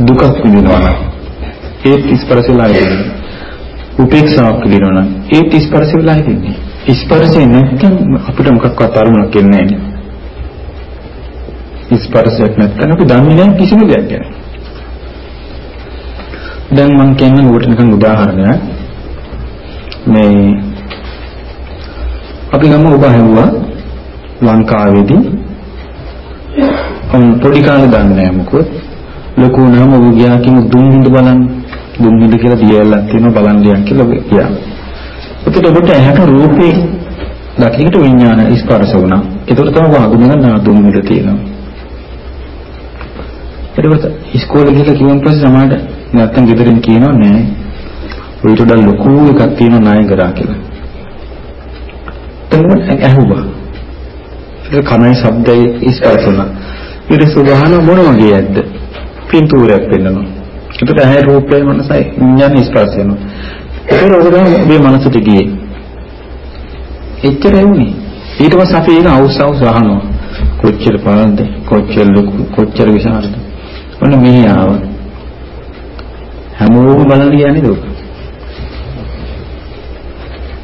දුකක් විඳිනවා නම් ඒත් ස්පර්ශයලා ඉන්නේ. උපේක්ෂාවක් විඳිනවා නම් ඒත් ස්පර්ශයලා ඉන්නේ. ස්පර්ශය නැත්නම් අපිට මොකක්වත් අරමුණක් එන්නේ නැහැ. ස්පර්ශයක් නැත්නම් අපි දන්නේ නැහැ කිසිම දෙයක් ගැන. දැන් මම කියන්නේ උකට නිකන් උදාහරණයක්. මේ අපි ගමු ඔබ හැවුවා ලංකාවේදී අම් පොඩි කාලේ දන්නේ නැහැ මොකද ලොකු වුණාම ඔබ ගියා කිමු දුම්හිඳ බලන්න දුම්හිඳ කියලා දියැලක් තියෙනවා බලන්න යන්න කියලා ගියා. එතකොට ඔබට ඇහැට රූපේ දකින්නට විඥාන ස්පර්ශ වුණා. ඒතකොට තමයි ඔබ හඳුනගන්න දුම්හිඳ තියෙනවා. එතකොට ඉස්කෝලේ ගිහලා කිව්වන් පස්සේ සමහරට නැත්තම් ගෙදරින් කියනවා නෑ. ඔයිට වඩා ලොකු එකක් තියෙනවා නායකරා කියලා. එතන ඇහුවා. ඒක කනයි ශබ්දයි ස්පර්ශ වුණා. ඊට සුභාන මොන වගේයක්ද? පින්තූරයක් පෙන්වනවා. ඒකට ඇහැ රූපය මනසයි විඥාන ස්පර්ශ වෙනවා. ඒක රෝගයෙන් මේ මනසට ගියේ. එච්චරයි උනේ. ඊට පස්සේ අපි ඒක අවුස් අවුස් අහනවා. කොච්චර පාරද? කොච්චර ලොකු කොච්චර විශාලද? ඔන්න මෙහි ආවා. හැමෝම බලන්න කියන්නේ දුක.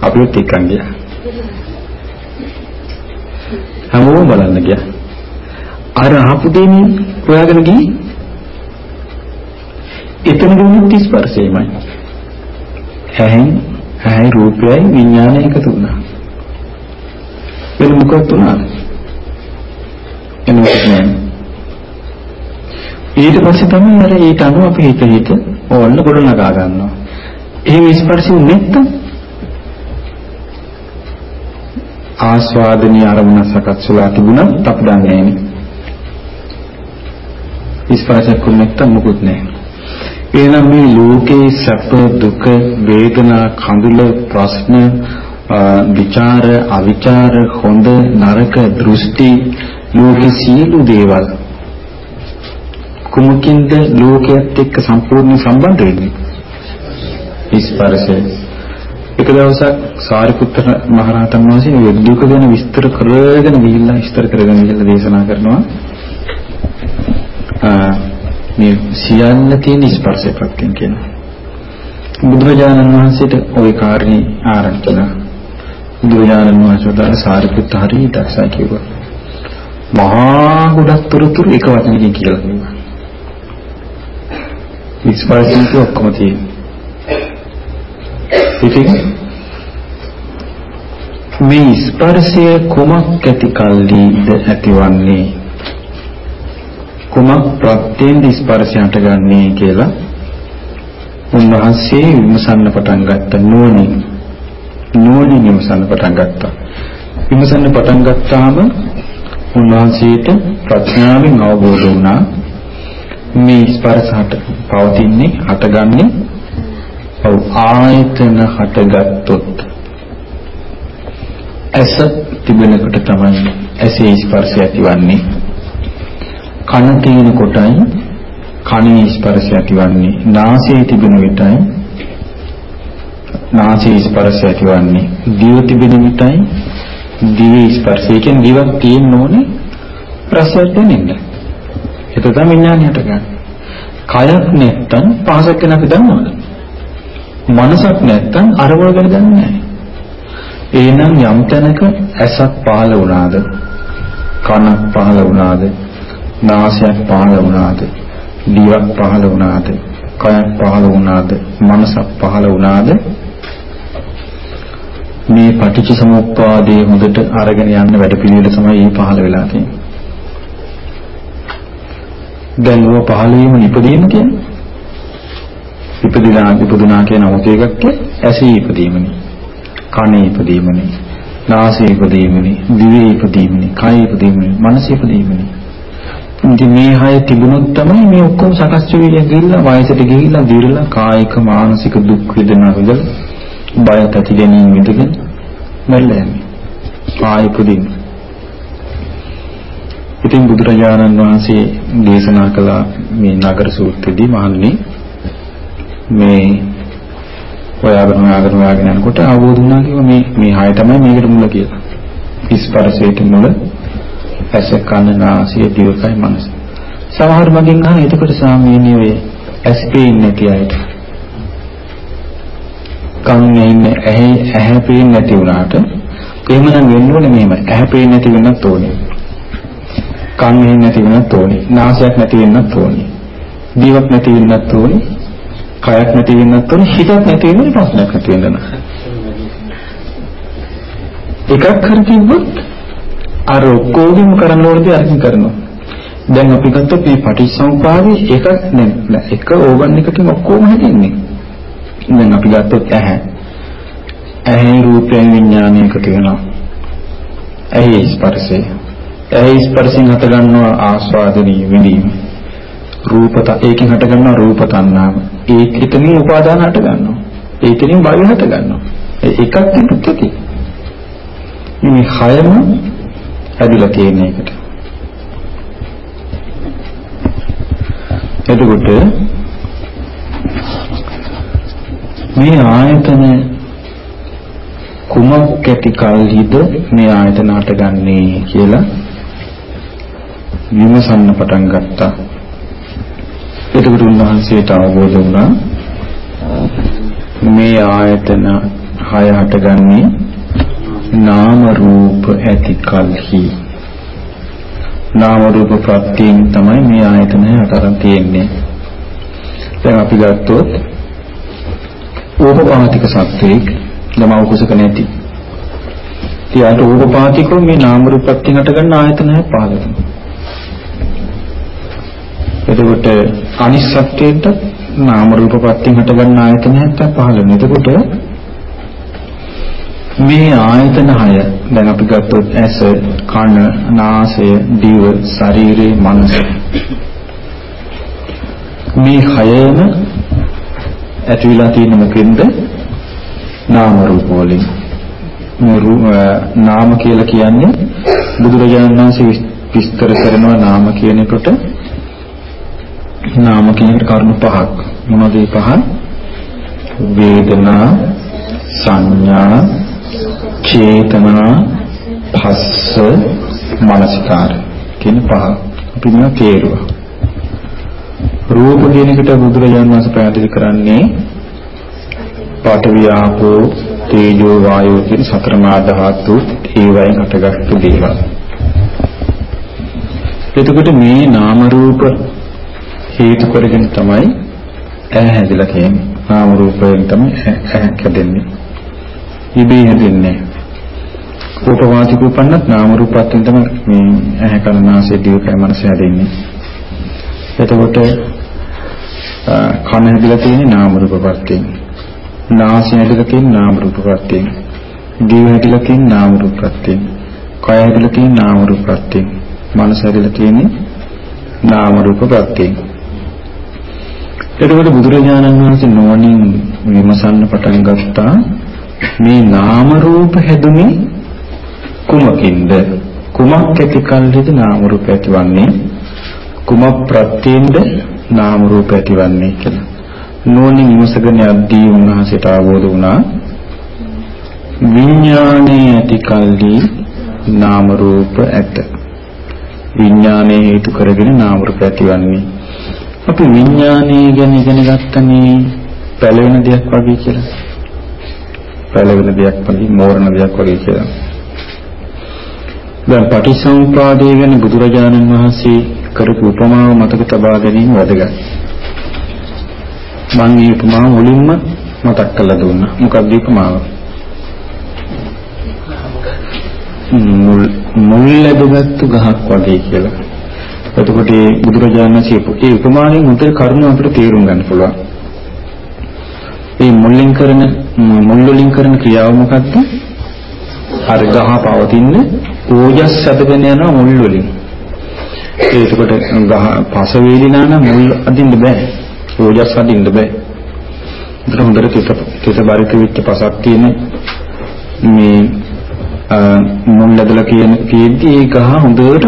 අපිත් එක්කන් ගියා. හැමෝම බලන්න ගියා. අර ආපු දෙන්නේ හොයාගෙන ගියේ. එතන දුන්නේ ස්පර්ශයමයි. ඇහෙන් ඇයි රූපයයි විඥානය එකතු වුණා. වෙන මොකක්ද උනාද? එනකොට නෑ. ඊට පස්සේ තමයි අර ඊට අනුව අපි හිත හිත ඕන්න ගොඩනගා ගන්නවා. එහෙම ස්පර්ශු නැත්තම් ආස්වාදනීය අරමුණ සකස් වෙලා තිබුණත් අපි දන්නේ නැහැ. ස්පර්ශයක් නැත්තම් මොකුත් නැහැ. එහෙනම් මේ ලෝකේ සැප දුක වේදනා කඳුල ප්‍රශ්න විචාර අවිචාර හොඳ නරක දෘෂ්ටි ලෝකේ සියලු දේවල් කුමකින්ද ලෝකයේත් එක්ක සම්පූර්ණ සම්බන්ධ වෙන්නේ? ස්පර්ශය එක දවසක් සාරිපුත්‍ර මහරහතන් වහන්සේ මේ දුක ගැන විස්තර කරගෙන ගිහිල්ලා විස්තර කරගෙන ගිහිල්ලා දේශනා කරනවා. මේ සියල්ල තියෙන ස්පර්ශය පැත්තෙන් කියනවා බුදුරජාණන් වහන්සේට ওই කාරණේ ආරම්භ කළා. බුදුරජාණන් වහන්සේ දාන සාරිපුත්ත හරි දක්ෂයි කිව්වා. මහා ගොඩක් තොරතුරු එක වචනකින් කියලා කිව්වා ස්පර්ශයෙන් ඔක්කොම තියෙනවා. ඉතින් මේ ස්පර්ශය කුමක් ඇති කල්ලිද ඇතිවන්නේ? කුමක් ප්‍රත්‍යෙන්ද ස්පර්ශය හටගන්නේ කියලා උන්වහන්සේ විමසන්න පටන් ගත්ත නුවණින් නුවණින් විමසන්න පටන් ගත්තා. විමසන්න පටන් ගත්තාම උන්වහන්සේට ප්‍රඥාවෙන් අවබෝධ වුණා. මේ ස්පර්ශහට පවතින්නේ හටගන්නේ ඔව් ආයතන හටගත්තොත්. ඇස තිබෙනකොට තමයි ඇසේ ස්පර්ශය ඇතිවන්නේ. කන තියෙන කොටයි කනේ ස්පර්ශය ඇතිවන්නේ නාසයේ තිබෙන විටයි නාසයේ ස්පර්ශය ඇතිවන්නේ දිව තිබෙන විටයි. දිවේ ස්පර්ශය කියන්නේ දිවක් තියෙන්න ඕනේ රසයක් දැනෙන්න. ඒක තමයි විඥානයට ගන්න කයක් නැත්තම් පහසක් වෙන අපි දන්නවද? මනසක් නැත්තම් අරමුණ ගැන දන්නේ නැහැ. එහෙනම් යම් තැනක ඇසක් පහළ වුණාද, කනක් පහළ වුණාද, නාසයක් පහළ වුණාද, දිවක් පහළ වුණාද, කයක් පහළ වුණාද, මනසක් පහළ වුණාද මේ පටිච්ච සමුප්පාදයේ හොඳට අරගෙන යන්න වැඩපිළිවෙල තමයි මේ පහළ වෙලා තියෙන්නේ. දැන් ඔය පහළ වීම නිපදීම කියන්නේ ඉපදිනා ඉපදුනා කියන මොකේ එකක් ඇසී ඉපදීමනේ. කනේ ඉපදීමනේ. නාසයේ ඉපදීමනේ. දිවේ ඉපදීමනේ. කයේ ඉපදීමනේ. මනසේ ඉපදීමනේ. ඉතින් මේ හය තිබුණොත් තමයි මේ ඔක්කොම සකස් වෙවිලා ගිහිල්ලා වයසට ගිහිල්ලා දිරලා කායික මානසික දුක් වේදනා විඳලා බය ඇති ගැනීම විඳගෙන මැරෙලා යන්නේ. ආයිපදින්. ඉතින් බුදුරජාණන් වහන්සේ දේශනා කළ මේ නගර සූත්‍රයේදී මහන්නේ මේ හොයාගෙන හොයාගෙන හොයාගෙන යනකොට අවබෝධ වුණා කිව්වා මේ මේ හය තමයි මේකට මුල කියලා. ස්පර්ශයට මුල ඇස කන නාසය දිවකයි මනස. සමහර මගෙන් අහන එතකොට සාමීනිය වේ ඇස් පේන්නේ නැති අයට. කන් නැින්නේ ඇහි ඇහැ පේන්නේ නැති වුණාට එහෙමනම් වෙන්න ඕනේ මෙහෙම ඇහැ පේන්නේ නැති වෙන්නත් ඕනේ. කන් ඇහෙන්නේ නැති වෙන්නත් ඕනේ. නාසයක් නැති වෙන්නත් ඕනේ. දිවක් නැති වෙන්නත් ඕනේ. කයක් නැති වෙන්නත් ඕනේ හිතක් නැති වෙන්න ප්‍රශ්නයක් නැති වෙන්න එකක් හරි තිබ්බොත් අර ඔක්කොගෙම කරන්න ඕන දේ අරකින් කරනවා. දැන් අපි ගත්තොත් මේ පටිච්චසමුපාදේ එකක් නෑ එක ඕගන් එකකින් ඔක්කොම හැදෙන්නේ. දැන් අපි ගත්තොත් ඇහැ. ඇහි රූපයෙන් විඥානය එකතු වෙනවා. ඇහි ස්පර්ශය. ඇහි ස්පර්ශයෙන් හට ගන්නවා ආස්වාදනීය විඳීම. රූපත ඒකෙන් හට ගන්නවා රූප තණ්හාව. ඒක එතනින් උපාදාන හට ගන්නවා. ඒකෙන් භවය හට ගන්නවා. එකක් තිබුත් ඇති. මේ හයම ඇදිලා තියෙන එකට. එතකොට මේ ආයතන කුමක් ඇති කල්හිද මේ ආයතන හටගන්නේ කියලා විමසන්න පටන් ගත්තා. එතකොට උන්වහන්සේට අවබෝධ වුණා මේ ආයතන හය හටගන්නේ නාම රූප ඇති කල්හි. නාම රූප ප්‍රත්‍යයෙන් තමයි මේ ආයතනය හතරක් තියෙන්නේ. දැන් අපි ගත්තොත් ඕපපාතික සත්වයක් ළමව කුසක නැති. ඊට ඕපපාතිකව මේ නාම රූප ප්‍රත්‍යයෙන් හටගන්න ආයතනය පහළ වෙනවා. එතකොට අනිත් සත්‍යයට නාම රූප ප්‍රත්‍යයෙන් හටගන්න ආයතනයක් පහළ වෙනවා. එතකොට මේ ආයතන හය දැන් අපි ගත්තොත් ඇස කන නාසය දිව ශරීරය මනස. මේ හයම ඇතිවිලා තියෙන මොකෙන්ද? නාම රූප වලින්. මේ නාම කියලා කියන්නේ බුදුරජාණන් වහන්සේ විස්තර කරනවා නාම කියන එකට. නාම කියන කරුණු පහක්. මොනවද ඒ පහ? වේදනා සංඥා චේතනා පස්ස මනසිකාර. කියන පහ. අපි මේ තේරුවා. රූප කියන එකට බුදුරජාණන් වහන්සේ පැහැදිලි කරන්නේ පඨවි ආපෝ තේජෝ වායෝ කියන සතර මා ධාතු ඒ වයින් හටගත්තු දේවල්. එතකොට මේ නාම රූප හේතු කරගෙන තමයි ඇහැ හැදිලා තියෙන්නේ. නාම රූපයෙන් තමයි ඇහැ හැදෙන්නේ ඉබේ හැදෙන්නේ. රූපවාචික උපන්නත් නාම රූපයෙන් තමයි මේ ඇහැ කන නාසය දිවකය මනස හැදෙන්නේ. එතකොට කන හැදිලා තියෙන්නේ නාම රූපයෙන් නාසය හැදිලා තියෙන්නේ නාම රූපයෙන් දිව හැදිලා තියෙන්නේ නාම රූපයෙන් කය හැදිලා තියෙන්නේ නාම රූපයෙන් මනස හැදිලා තියෙන්නේ නාම රූපයෙන් එතකොට බුදුරජාණන් වහන්සේ නොවනින් විමසන්න පටන් ගත්තා මේ නාම රූප හැදුනේ කුමකින්ද? කුමක් ඇති කල්හිද නාම රූප ඇතිවන්නේ? කුමක් ප්‍රත්‍යෙන්ද නාම රූප ඇතිවන්නේ කියලා. නෝනින් විමසගෙන යද්දී උන්වහන්සේට අවබෝධ වුණා. විඥානයේ ඇති කල්හි නාම රූප ඇත. විඥානයේ හේතු කරගෙන නාම රූප ඇතිවන්නේ. අපි විඥානය ගැන ඉගෙන ගත්තනේ පැලවෙන දෙයක් වගේ කියලා. පැලවෙන දෙයක් වගේ මෝරණ දෙයක් වගේ කියලා. දැන් පටිසමුපාදය ගැන බුදුරජාණන් වහන්සේ කරපු උපමාව මතක තබා ගැනීම වැදගත්. මම මේ උපමාව මුලින්ම මතක් කරලා දුන්නා. මොකක්ද උපමාව? මුල් මුල් ලැබගත්තු ගහක් වගේ කියලා. එතකොට මේ බුදුරජාණන් වහන්සේ ඒ උපමාවෙන් මුතර කරුණ අපිට තේරුම් ගන්න පුළුවන්. මේ මුලින් කරන මුල් වලින් කරන ක්‍රියාව මොකක්ද? අර ගහ පවතින ඕජස් සැදගෙන යනවා මුල් වලින්. ඒකකොට ගහ පස වේලිනා නම් මුල් අදින්න බෑ. ඕජස් අදින්න බෑ. ඒතර හොඳට තිත තිත බරිත විච්ච පසක් තියෙන මේ මුල් ඇදලා කියන කීදී ඒ ගහ හොඳට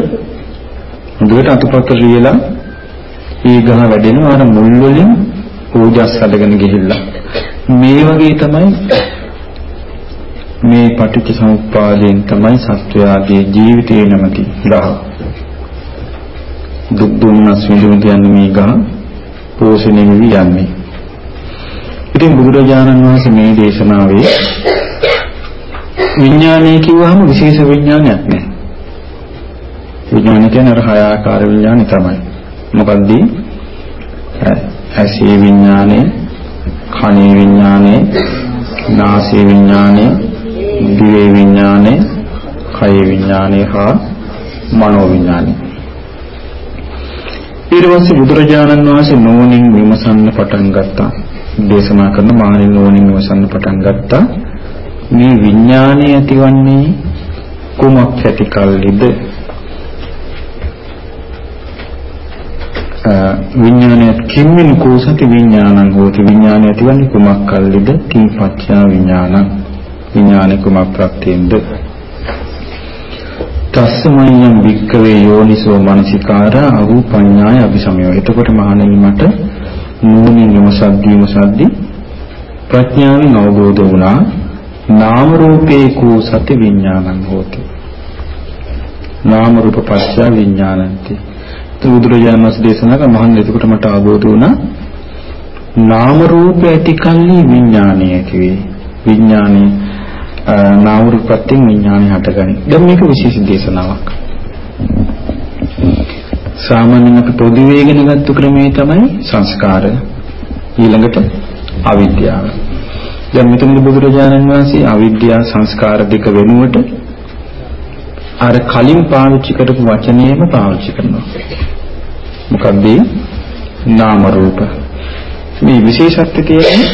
හොඳට අතුපත රියලා ඒ ගහ වැඩෙනවා අර මුල් වලින් ඕජස් අදගෙන ගිහිල්ලා මේ වගේ තමයි මේ පටිච්ච සමුප්පාදයෙන් තමයි සත්වයාගේ ජීවිතේ නැමැති ගහ. දුක් දුන්නස් විඳින යන්නේ මේ ගහ පෝෂණය වෙවි යන්නේ. ඉතින් බුදුරජාණන් වහන්සේ මේ දේශනාවේ විඥානය කිව්වහම විශේෂ විඥානයක් නෑ. විඥානය කියන්නේ අර හය ආකාර විඥානය තමයි. මොකද්ද? ඇසේ විඥානය කනේ විඥානය නාසයේ විඥානය දිවේ විඥානය කය විඥානය හා මනෝ විඥානය. ඊට පස්සේ බුදුරජාණන් වහන්සේ නෝනින් විමසන්න පටන් ගත්තා. දේශනා කරන මානින් නෝනින් විමසන්න පටන් ගත්තා. මේ විඥානය ඇතිවන්නේ කුමක් ඇති කල්ලිද විඥානය කිම්මින කෝසති විඥානං හෝති විඥානය ඇතිවන්නේ කුමක් කල්ලිද කී පච්චා විඥානං විඥාන කුමක් ප්‍රත්‍යෙන්ද තස්සමයන් වික්කවේ යෝනිසෝ මනසිකාරා අරූපඤ්ඤාය අபிසමයෝ. එතකොට මහණෙනි මට නුවණින් විමසද්දී විමසද්දී ප්‍රඥාවෙන් අවබෝධ වුණා නාම රූපේ කෝ සති විඥානං හෝති. නාම රූප පස්ස විඥානಂತಿ. බුදුරජාණන් වහන්සේ දේශනා කළ මහන් එතකොට මට අවබෝධ වුණා නාම රූප ඇති කල්ලි විඥානය ඇති වේ. විඥානේ නාම රූපයෙන් විඥානය හටගනි. දැන් මේක විශේෂ දේශනාවක්. සාමාන්‍යයෙන් අපි පොදු වේගෙන ගත්ත ක්‍රමේ තමයි සංස්කාර. ඊළඟට අවිද්‍යාව. දැන් මෙතනදී බුදුරජාණන් වහන්සේ අවිද්‍යාව සංස්කාර දෙක වෙනුවට අර කලින් පාවිච්චි කරපු වචනේම පාවිච්චි කරනවා. මොකක්ද? නාම රූප. මේ විශේෂත්වය කියන්නේ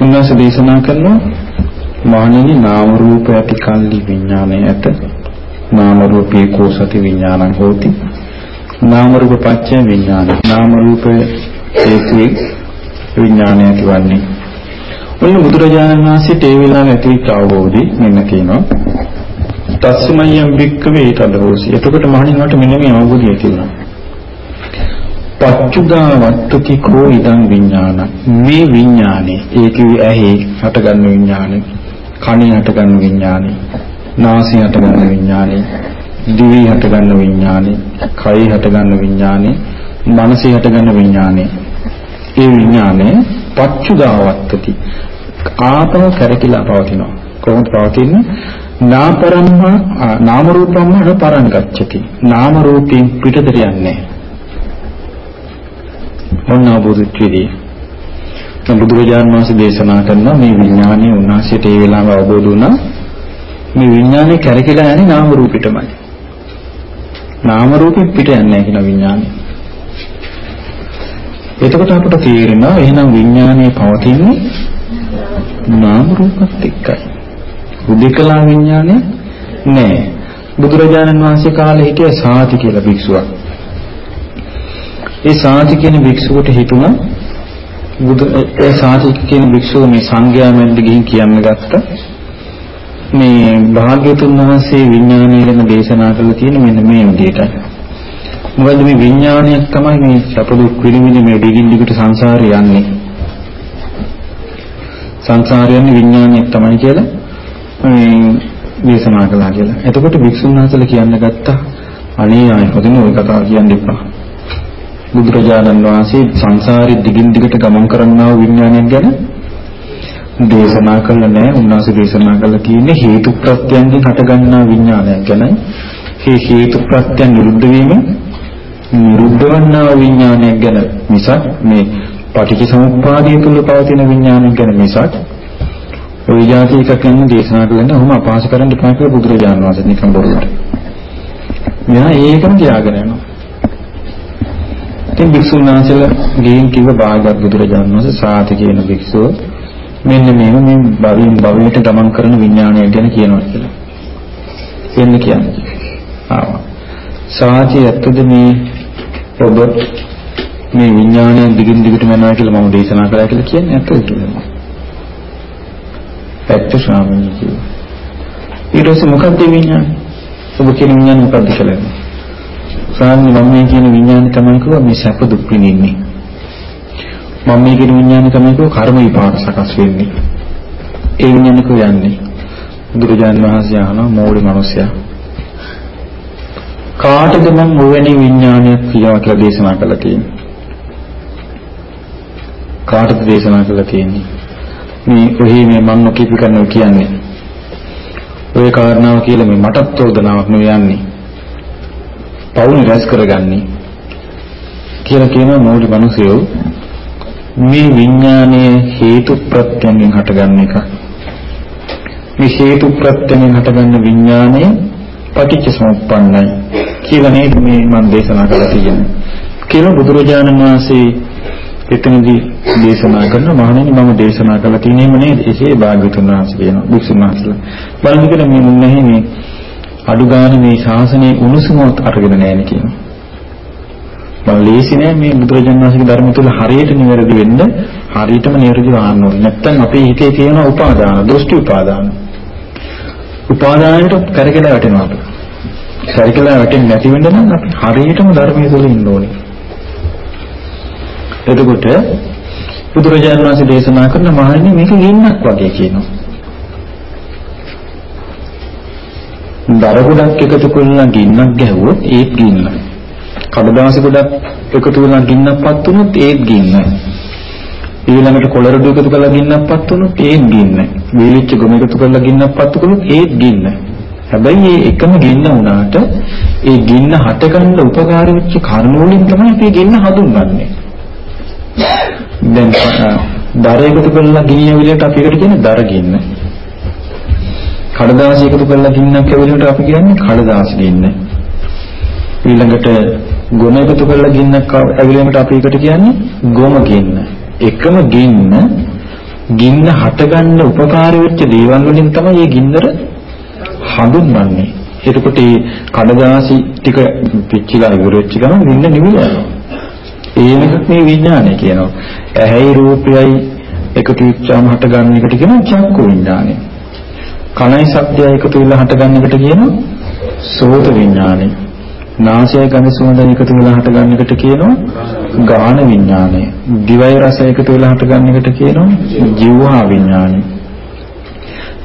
උන්වහන්සේ දේශනා කරනවා මහණෙනි නාම රූප ඇති කල්ලි විඥානය ඇත. නාම රූපේ කෝසති විඥානං හෝති. නාම රූප පත්‍ය විඥාන. නාම රූප හේතුවේ විඥානය ඇතිවන්නේ. ඔන්න බුදුරජාණන් වහන්සේට ඒ වෙලාවේ ඇතිවෙච්ච අවබෝධي මෙන්න කියනවා. තස්සමයම් වික්කවේ තදෝසි. එතකොට මහණින්වට මෙන්න මේ අවබෝධය ඇති වුණා. පච්චුදා වත්තති කෝ ඉදං විඥාන. මේ විඥානේ ඒකේ ඇහි හටගන්න විඥානේ, කනේ හටගන්න විඥානේ, නාසයේ හටගන්න විඥානේ, දිවේ හටගන්න විඥානේ, කයේ හටගන්න විඥානේ, මනසේ හටගන්න විඥානේ. ඒ විඥානේ පච්චුදාවත්තති ආපව කරකිලා පවතිනවා කොහොමද පවතින්නේ නාපරම්ම නාම රූපම්ම පරං ගච්ඡති. නාම රූපයෙන් පිටතට යන්නේ මොන අවබෝධිතේදී බුදුරජාණන් වහන්සේ දේශනා කරන මේ විඥානය උන්වහන්සේට ඒ වෙලාව අවබෝධ වුණා. මේ විඥානේ කරකිලා යන්නේ නාම රූපෙටමයි නාම රූපෙ පිට යන්නේ නැහැ කියන විඥානේ එතකොට අපට තේරෙනවා එහෙනම් විඥානයේ පවතින්නේ නාම රූපත් එක්කයි. උදේකලා විඥානය නෑ. බුදුරජාණන් වහන්සේ කාලේ හිටිය සාති කියලා භික්ෂුවක්. ඒ සාති කියන භික්ෂුවට හිතුණා බුදු ඒ සාති කියන භික්ෂුව මේ සංඝයා මැද්ද ගිහින් කියන්න ගත්තා. මේ භාග්‍යතුන් වහන්සේ විඥානය ගැන දේශනා කළා තියෙන මෙන්න මේ විදිහටයි. මොකද මේ විඥානයක් තමයි මේ සැප දුක් විඳින මේ දිගින් දිගට සංසාරේ යන්නේ. සංසාරේ යන්නේ විඥානයක් තමයි කියලා මේ දේශනා කළා කියලා. එතකොට භික්ෂුන් වහන්සේලා කියන්න ගත්තා අනේ ආයි හොදින ওই කතාව කියන්න එපා. බුදුරජාණන් වහන්සේ සංසාරේ දිගින් දිගට ගමන් කරන්නා වූ විඥානයක් ගැන දේශනා කළ නැහැ. උන්වහන්සේ දේශනා කළා කියන්නේ හේතු ප්‍රත්‍යයෙන් හටගන්නා විඥානයක් ගැනයි. මේ හේතු ප්‍රත්‍යයන් නිරුද්ධ වීමෙන් නිරුද්ධ වන්නා විඥානයක් ගැන මිසක් මේ පටිච්ච සමුප්පාදය තුල පවතින විඥානයක් ගැන මිසක් විජාති එක කියන්නේ දේශනා කරන්න ඔහොම අපහාස කරන්න එපා කියලා බුදුරජාණන් වහන්සේ නිකන් බොරුවට. මෙයා ඒකම තියාගෙන යනවා. ඉතින් භික්ෂුන් වහන්සේලා ගිහින් කිව්ව භාගවත් බුදුරජාණන් වහන්සේ සාති කියන භික්ෂුව මෙන්න මේව මේ භවයෙන් භවයට ගමන් කරන විඥාණය ගැන කියනවා කියලා. එන්න කියන්නේ. ආවා. සාති ඇත්තද මේ ඔබ මේ විඥාණය දිගින් දිගටම යනවා කියලා මම දේශනා කරා කියලා කියන්නේ ඇත්තද කියලා. ඇත්ත ස්වාමීන් වහන්සේ. ඊට පස්සේ මොකක්ද විඥානය? ඔබ කියන විඥානය මොකක්ද කියලා. ස්වාමීන් මම මේ කියන විඥානය තමයි කිව්වා මේ සැප දුක් විඳින්නේ. මම මේ කියන විඥානය තමයි කිව්වා කර්ම විපාක සකස් වෙන්නේ. ඒ විඥානය කියන්නේ බුදුරජාණන් වහන්සේ අහනවා මෝඩි මිනිසයා කාටද මම ඔවැනි විඥානයක් කියලා කියලා දේශනා කළා තියෙන්නේ කාටද දේශනා කළා තියෙන්නේ මේ ඔහි මේ මම නොකියපු කරනවා කියන්නේ. ඔය කාරණාව කියලා මේ මටත් චෝදනාවක් නෙවෙයි යන්නේ. පවුල් රැස් කරගන්නේ කියලා කියන මෝඩි මිනිසයෝ මේ විඥානයේ හේතු ප්‍රත්‍යයෙන් හටගන්න එක. මේ හේතු ප්‍රත්‍යයෙන් හටගන්න විඥානය පටිච්ච සමුප්පන්නයි කියලා නේද මේ මම දේශනා කරලා තියෙන්නේ. කියලා බුදුරජාණන් වහන්සේ එතනදී දේශනා කරන මහණෙනි මම දේශනා කළා තියෙනේම නේද? එසේ භාග්‍යතුන් වහන්සේ කියනවා භික්ෂුන් වහන්සේලා. බලන්නකද මේ මුන් නැහැ මේ අඩු ගන්න මේ ශාසනයේ උණුසුමත් අරගෙන නැහැ කියනවා. මම ලේසි නෑ මේ බුදුරජාණන් වහන්සේගේ ධර්ම තුල හරියට නිවැරදි වෙන්න හරියටම නිවැරදිව ආන්න ඕනේ. නැත්තම් අපේ හිතේ තියෙන උපාදාන, දෘෂ්ටි උපාදාන. උපාදානයට කරකැලා වැටෙනවා අපි. කරකැලා වැටෙන්නේ නැති වෙන්න නම් අපි හරියටම ධර්මයේ තුල ඉන්න ඕනේ. එතකොට බුදුරජාණන් වහන්සේ දේශනා කරන මහණෙනි මේක ගින්නක් වගේ කියනවා. දර ගොඩක් එකතු කරලා ගින්නක් ගැහුවොත් ඒත් ගින්න. කඩදාසි ගොඩක් එකතු කරලා ගින්නක්පත් වුණොත් ඒත් ගින්න. ඊළඟට කොළරඩු එකතු කරලා ගින්නක්පත් වුණොත් ඒත් ගින්න. වීලිච්ච ගොම එකතු කරලා ගින්නක්පත් වුණොත් ඒත් ගින්න. හැබැයි මේ එකම ගින්න වුණාට ඒ ගින්න හටගන්න උපකාරී වෙච්ච කර්ම වලින් තමයි අපි ගින්න හඳුන්වන්නේ. දැන් දර එකතු කරලා ගින්න විලට අපි එකට කියන්නේ දර ගින්න. කඩදාසි එකතු කරලා ගින්නක් ඇවිලට අපි කියන්නේ කඩදාසි ගින්න. ඊළඟට ගොම එකතු කරලා ගින්නක් ඇවිලීමට අපි එකට කියන්නේ ගොම ගින්න. එකම ගින්න ගින්න හටගන්න උපකාරී වෙච්ච දේවල් වලින් තමයි මේ ගින්නර හඳුන්වන්නේ. එතකොට මේ කඩදාසි ටික පිච්චිලා ඉවර වෙච්ච ගමන් ගින්න නිවිලා යනවා. ඒ එකක් මේ විඥානය කියනවා. ඇහැයි රූපයයි එකතු වෙච්චාම හටගන්න එකට කියනවා චක්කු විඥානය. කනයි ශබ්දයයි එකතු වෙලා හටගන්න එකට කියනවා සෝත විඥානය. නාසයයි ගඳ සුවඳයි එකතු වෙලා හටගන්න එකට කියනවා ගාන විඥානය. දිවයි රසය එකතු වෙලා හටගන්න එකට කියනවා ජීවහා විඥානය.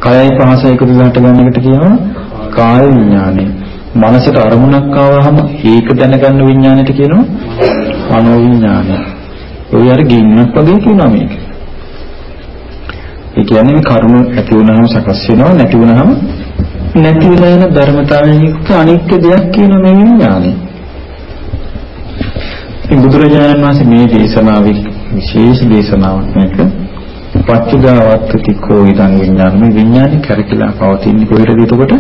කයයි පහසයි එකතු වෙලා හටගන්න එකට කියනවා කාය විඥානය. මනසට අරමුණක් ආවහම ඒක දැනගන්න විඥාණයට කියනවා මනෝ විඥානය. ඔය අර ගින්නක් වගේ කියනවා මේක. ඒ කියන්නේ කර්ම ඇති වුණාම සකස් වෙනවා නැති වුණාම නැති වෙලා යන ධර්මතාවයෙන් යුක්ත අනිත්‍ය දෙයක් කියන මේ විඥානය. ඉතින් බුදුරජාණන් වහන්සේ මේ දේශනාවේ විශේෂ දේශනාවක් මේක පච්චුදාවත්ති කෝ ඉදං විඥාන මේ විඥානේ කරකිලා පවතින කොහෙද එතකොට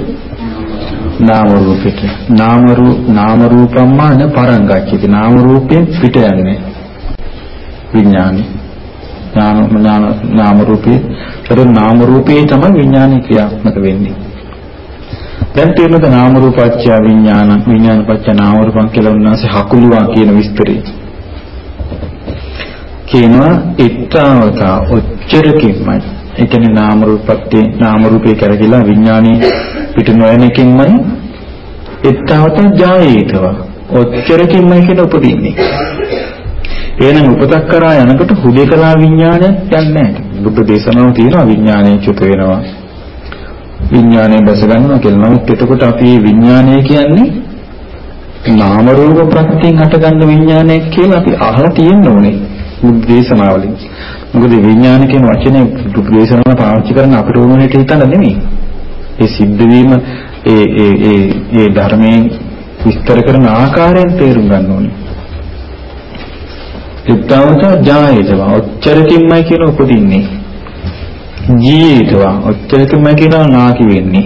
නාම රූපෙට නාම රූ නාම රූපම්මාන පරංගච්ඡති. නාම රූපයෙන් පිට යන්නේ. විඥානේ. නාම නාම නාම රූපේ ඒතර නාම රූපේ තමයි විඥානේ ක්‍රියාත්මක වෙන්නේ. දැන් තේරෙනද නාම රූපච්ඡ විඥාන විඥාන පච්ච නාම රූපං කියලා උන්වහන්සේ හකුලුවා කියන විස්තරේ කියනවා ඊත්තාවත ඔච්චරකින්මයි. ඒ කියන්නේ නාම රූපත්තේ නාම රූපේ කරගිලා විඥානේ පිට නොයන එකෙන්මයි ඊත්තාවත ජායේතව ඔච්චරකින්මයි කියන උපදින්නේ එහෙනම් උපතක් කරා යනකොට හුදේකලා විඥානයක් යන්නේ නැහැ බුද්ධ දේශනාව තියෙනවා විඥානය චුත වෙනවා විඥානය දැස ගන්නවා කියලා. නමුත් එතකොට අපි විඥානය කියන්නේ නාම රූප ප්‍රත්‍යයෙන් හටගන්න විඥානයක් කියලා අපි අහලා තියෙන්න ඕනේ. බුද්ධ දේශනාවලින්. මොකද විඥාන කියන වචනේ බුද්ධ දේශනාව පාවිච්චි කරන අපිට ඕනෙට හිතන්න නෙමෙයි. ඒ සිද්ධ වීම ඒ ඒ ඒ ඒ ධර්මයෙන් විස්තර කරන ආකාරයෙන් තේරුම් ගන්න ඕනේ. ඉත්තවත ජායේතව ඔච්චරකින්මයි කියන උපදින්නේ. ජීවිතවා ඔච්චරකම කියනවා නාකි වෙන්නේ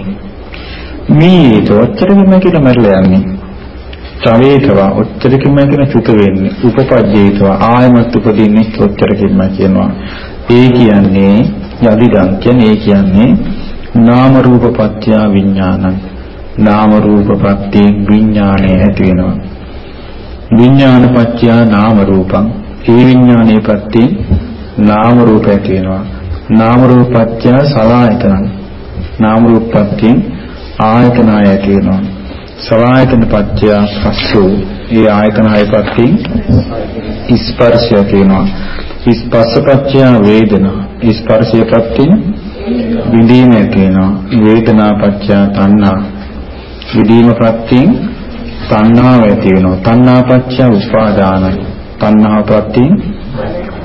මීත ඔච්චරකම කියනවා මරලා යන්නේ චවේතවා ඔච්චරකම කියන චුත වෙන්නේ. උපපජ්ජේතවා ආයමත් උපදින්නේ ඔච්චරකම කියනවා. ඒ කියන්නේ යදිදන් කියන්නේ ඒ කියන්නේ නාම රූප පත්‍ය විඥානං. නාම රූප පත්‍ය විඥාණය ඇති වෙනවා. විඥාන පත්‍ය නාම රූපං. ඒ විඥානයේ පත්‍ය නාම රූප ඇති වෙනවා. නාම රූපත්‍ය සලආයතනං නාම රූපත්‍යෙන් ආයතනය ඇති වෙනවා. සලආයතන පත්‍ය පස්සෝ ඒ ආයතන හයපත්‍යෙන් ස්පර්ශය තියෙනවා ස්පර්ශ පත්‍ය වේදනා. ස්පර්ශය පත්‍යෙන් විඳීම ඇති වෙනවා වේදනා පත්‍ය තණ්හා. විඳීම පත්‍යෙන් තණ්හාව ඇති වෙනවා තණ්හා පත්‍ය උපාදානයි. තණ්හා පත්‍යෙන්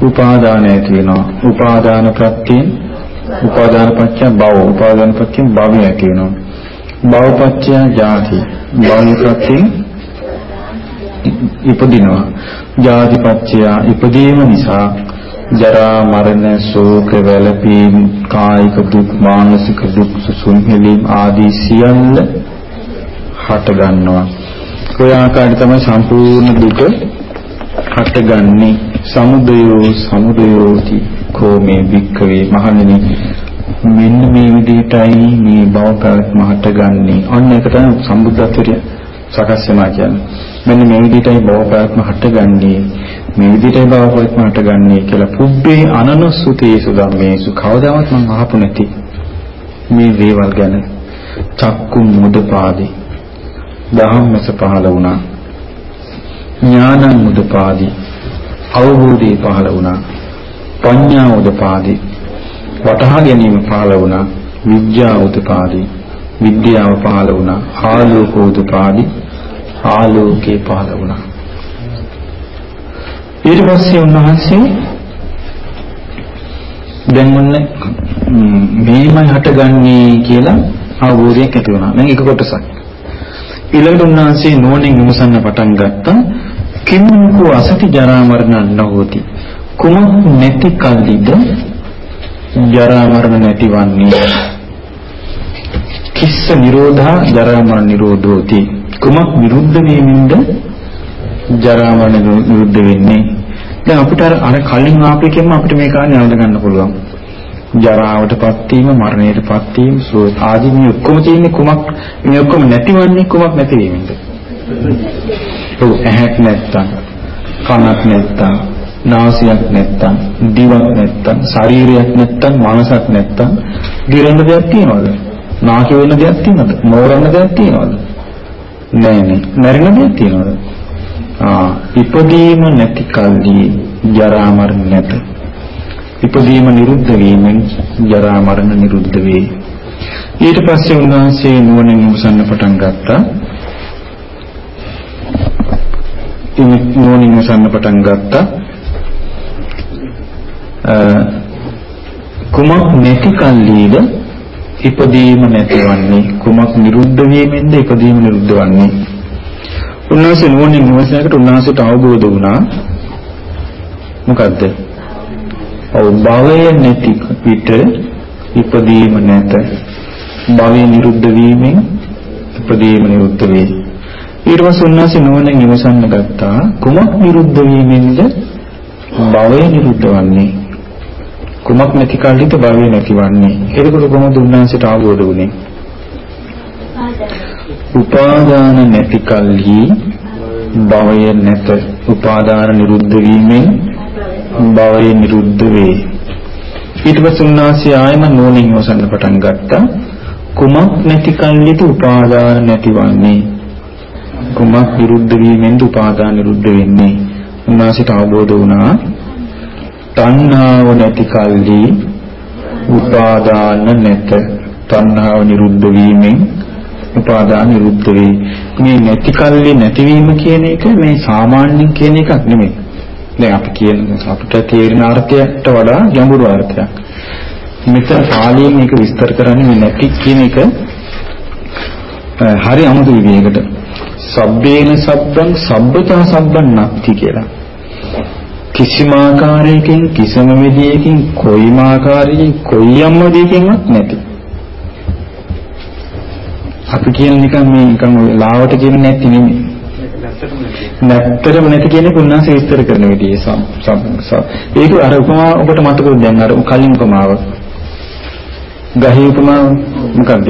උපාදාන ඇති වෙනවා. උපාදාන ප්‍රත්‍යයෙන් උපාදාන පත්‍ය භව. උපාදාන ප්‍රත්‍යයෙන් භවය ඇති වෙනවා. භව පත්‍ය ජාති භව ප්‍රත්‍යයෙන් ඉපදිනවා. ජාති පත්‍ය ඉපදීම නිසා ජරා මරණ ශෝක වැළපීම් කායික දුක් මානසික දුක් සුසුම් හැලීම් ආදී සියල්ල හට ගන්නවා. ඔය ආකාරයට තමයි සම්පූර්ණ දුක හටගන්නේ සමුදයෝ සමුදයෝති කෝමේ වික්කවේ මහණෙනි මෙන්න මේ විදිහටයි මේ භව පැවැත්ම හටගන්නේ අන්න ඒක තමයි සම්බුද්ධත්වයට සකස් වෙනවා කියන්නේ. මෙන්න මේ විදිහටයි භව පැවැත්ම හටගන්නේ මේ විදිහටයි භව පැවැත්ම හටගන්නේ කියලා පුබ්බේ අනනුසුතේසු ධම්මේසු කවදාවත් මම අහපු නැති මේ දේවල් ගැන. චක්කු මුදපාදි. ධම්මස පහළ වුණා. ඥානං උදපාදි අවබෝධය පහළ වුණා. පඤ්ඤා උදපාදි. වටහා ගැනීම පහළ වුණා විද්‍යා උදපාදි විද්‍යාව පහළ වුණා ආලෝක උදපාදි ආලෝකේ පහළ වුණා ඊට පස්සේ උන්වහන්සේ දැන් ඔන්න මේමයි හටගන්නේ කියලා අවබෝධයක් ඇති වුණා. දැන් එක කොටසක්. ඊළඟට උන්වහන්සේ නෝනින් විමසන්න පටන් ගත්තා. කිම්කෝ අසති ජරා මරණ නොහොති. කුමක් නැති කල්ලිද ජරා මරණ නැතිවන්නේ? කිස්ස නිරෝධා ජරා මරණ නිරෝධෝති. කුමක් විරුද්ධ වීමෙන්ද ජරා මරණ නිරුද්ධ වෙන්නේ? දැන් අපිට අර කලින් ආපේකෙම අපිට මේ කාරණේ අල්ල ගන්න පුළුවන්. ජරාවටපත් වීම, මරණයටපත් වීම, සෝත ආදී මේ ඔක්කොම තියෙන්නේ කුමක් මේ ඔක්කොම නැතිවන්නේ කුමක් නැතිවීමෙන්ද? ඔව් ඇහක් නැත්තම්, කනක් නැත්තම්, නාසයක් නැත්තම්, දිවක් නැත්තම්, ශරීරයක් නැත්තම්, මනසක් නැත්තම්, දිරන්න දෙයක් තියනවද? නාකි වෙන දෙයක් තියනවද? මෝරන්න දෙයක් තියනවද? නෑ නේ. මැරෙන දෙයක් තියනවද? ආ ඉපදීම නැති කල්හි ජරා මරණ නැත. ඉපදීම නිරුද්ධ වීමෙන් ජරා මරණ නිරුද්ධ වේ. ඊට පස්සේ උන්වහන්සේ නුවණින් විමසන්න පටන් ගත්තා. ඉනි නුවණින් විමසන්න පටන් ගත්තා. කුමක් නැති කල්හිද ඉපදීම නැතිවන්නේ කුමක් නිරුද්ධ වීමෙන්ද ඉපදීම නිරුද්ධ වන්නේ උන්වහන්සේ නුවණින් විමසනකට උන්වහන්සේට අවබෝධ වුණා මොකද්ද? ඔව් භවය නැති පිට ඉපදීම නැත. භවය නිරුද්ධ වීමෙන් ඉපදීම නිරුද්ධ වේ. ඊට පස්සේ උන්වහන්සේ නුවණින් විමසන්න ගත්තා කුමක් නිරුද්ධ වීමෙන්ද භවය නිරුද්ධ වන්නේ? කුමක් නැති කල්ලිත භවය නැතිවන්නේ? එතකොට කොහොමද උන්වහන්සේට අවබෝධ වුනේ? උපාදාන නැති කල්හි භවය නැත. උපාදාන නිරුද්ධ වීමෙන් භවය නිරුද්ධ වේ. ඊට පස්සේ උන්වහන්සේ ආයම නෝනින් හොසන්න පටන් ගත්තා. කුමක් නැති කල්හිද උපාදාන නැතිවන්නේ? කුමක් නිරුද්ධ වීමෙන්ද උපාදාන නිරුද්ධ වෙන්නේ? උන්වහන්සේට අවබෝධ වුණා. තණ්හාව නැති කල්හි උපාදාන නැත තණ්හාව නිරුද්ධ වීමෙන් උපාදාන නිරුද්ධ වේ. මේ නැති කල්ලි නැතිවීම කියන එක මේ සාමාන්‍යයෙන් කියන එකක් නෙමෙයි. දැන් අපි කියන අපිට තේරෙන අර්ථයට වඩා ගැඹුරු අර්ථයක්. මෙතන පාලියෙන් මේක විස්තර කරන්නේ මේ නැති කියන එක හරි අමුතු විදිහකට. සබ්බේන සබ්බං සබ්බතා සබ්බන් නැති කියලා. කිසිම ආකාරයකින් කිසිම විදියකින් කොයිම ආකාරයකින් කොයියම්ම දෙයකින්වත් නැති. අපි කියන නිකන් මේ නිකන් ඔය ලාවට කියන්නේ නැති නෙමෙයි. නැත්තරම නැති කියන එක උන්වහන්සේ විස්තර කරන විදිහේ සම් සම් ඒක අර උපමා ඔබට මතකද දැන් අර කලින් උපමාව. ගහේ උපමාව මොකක්ද?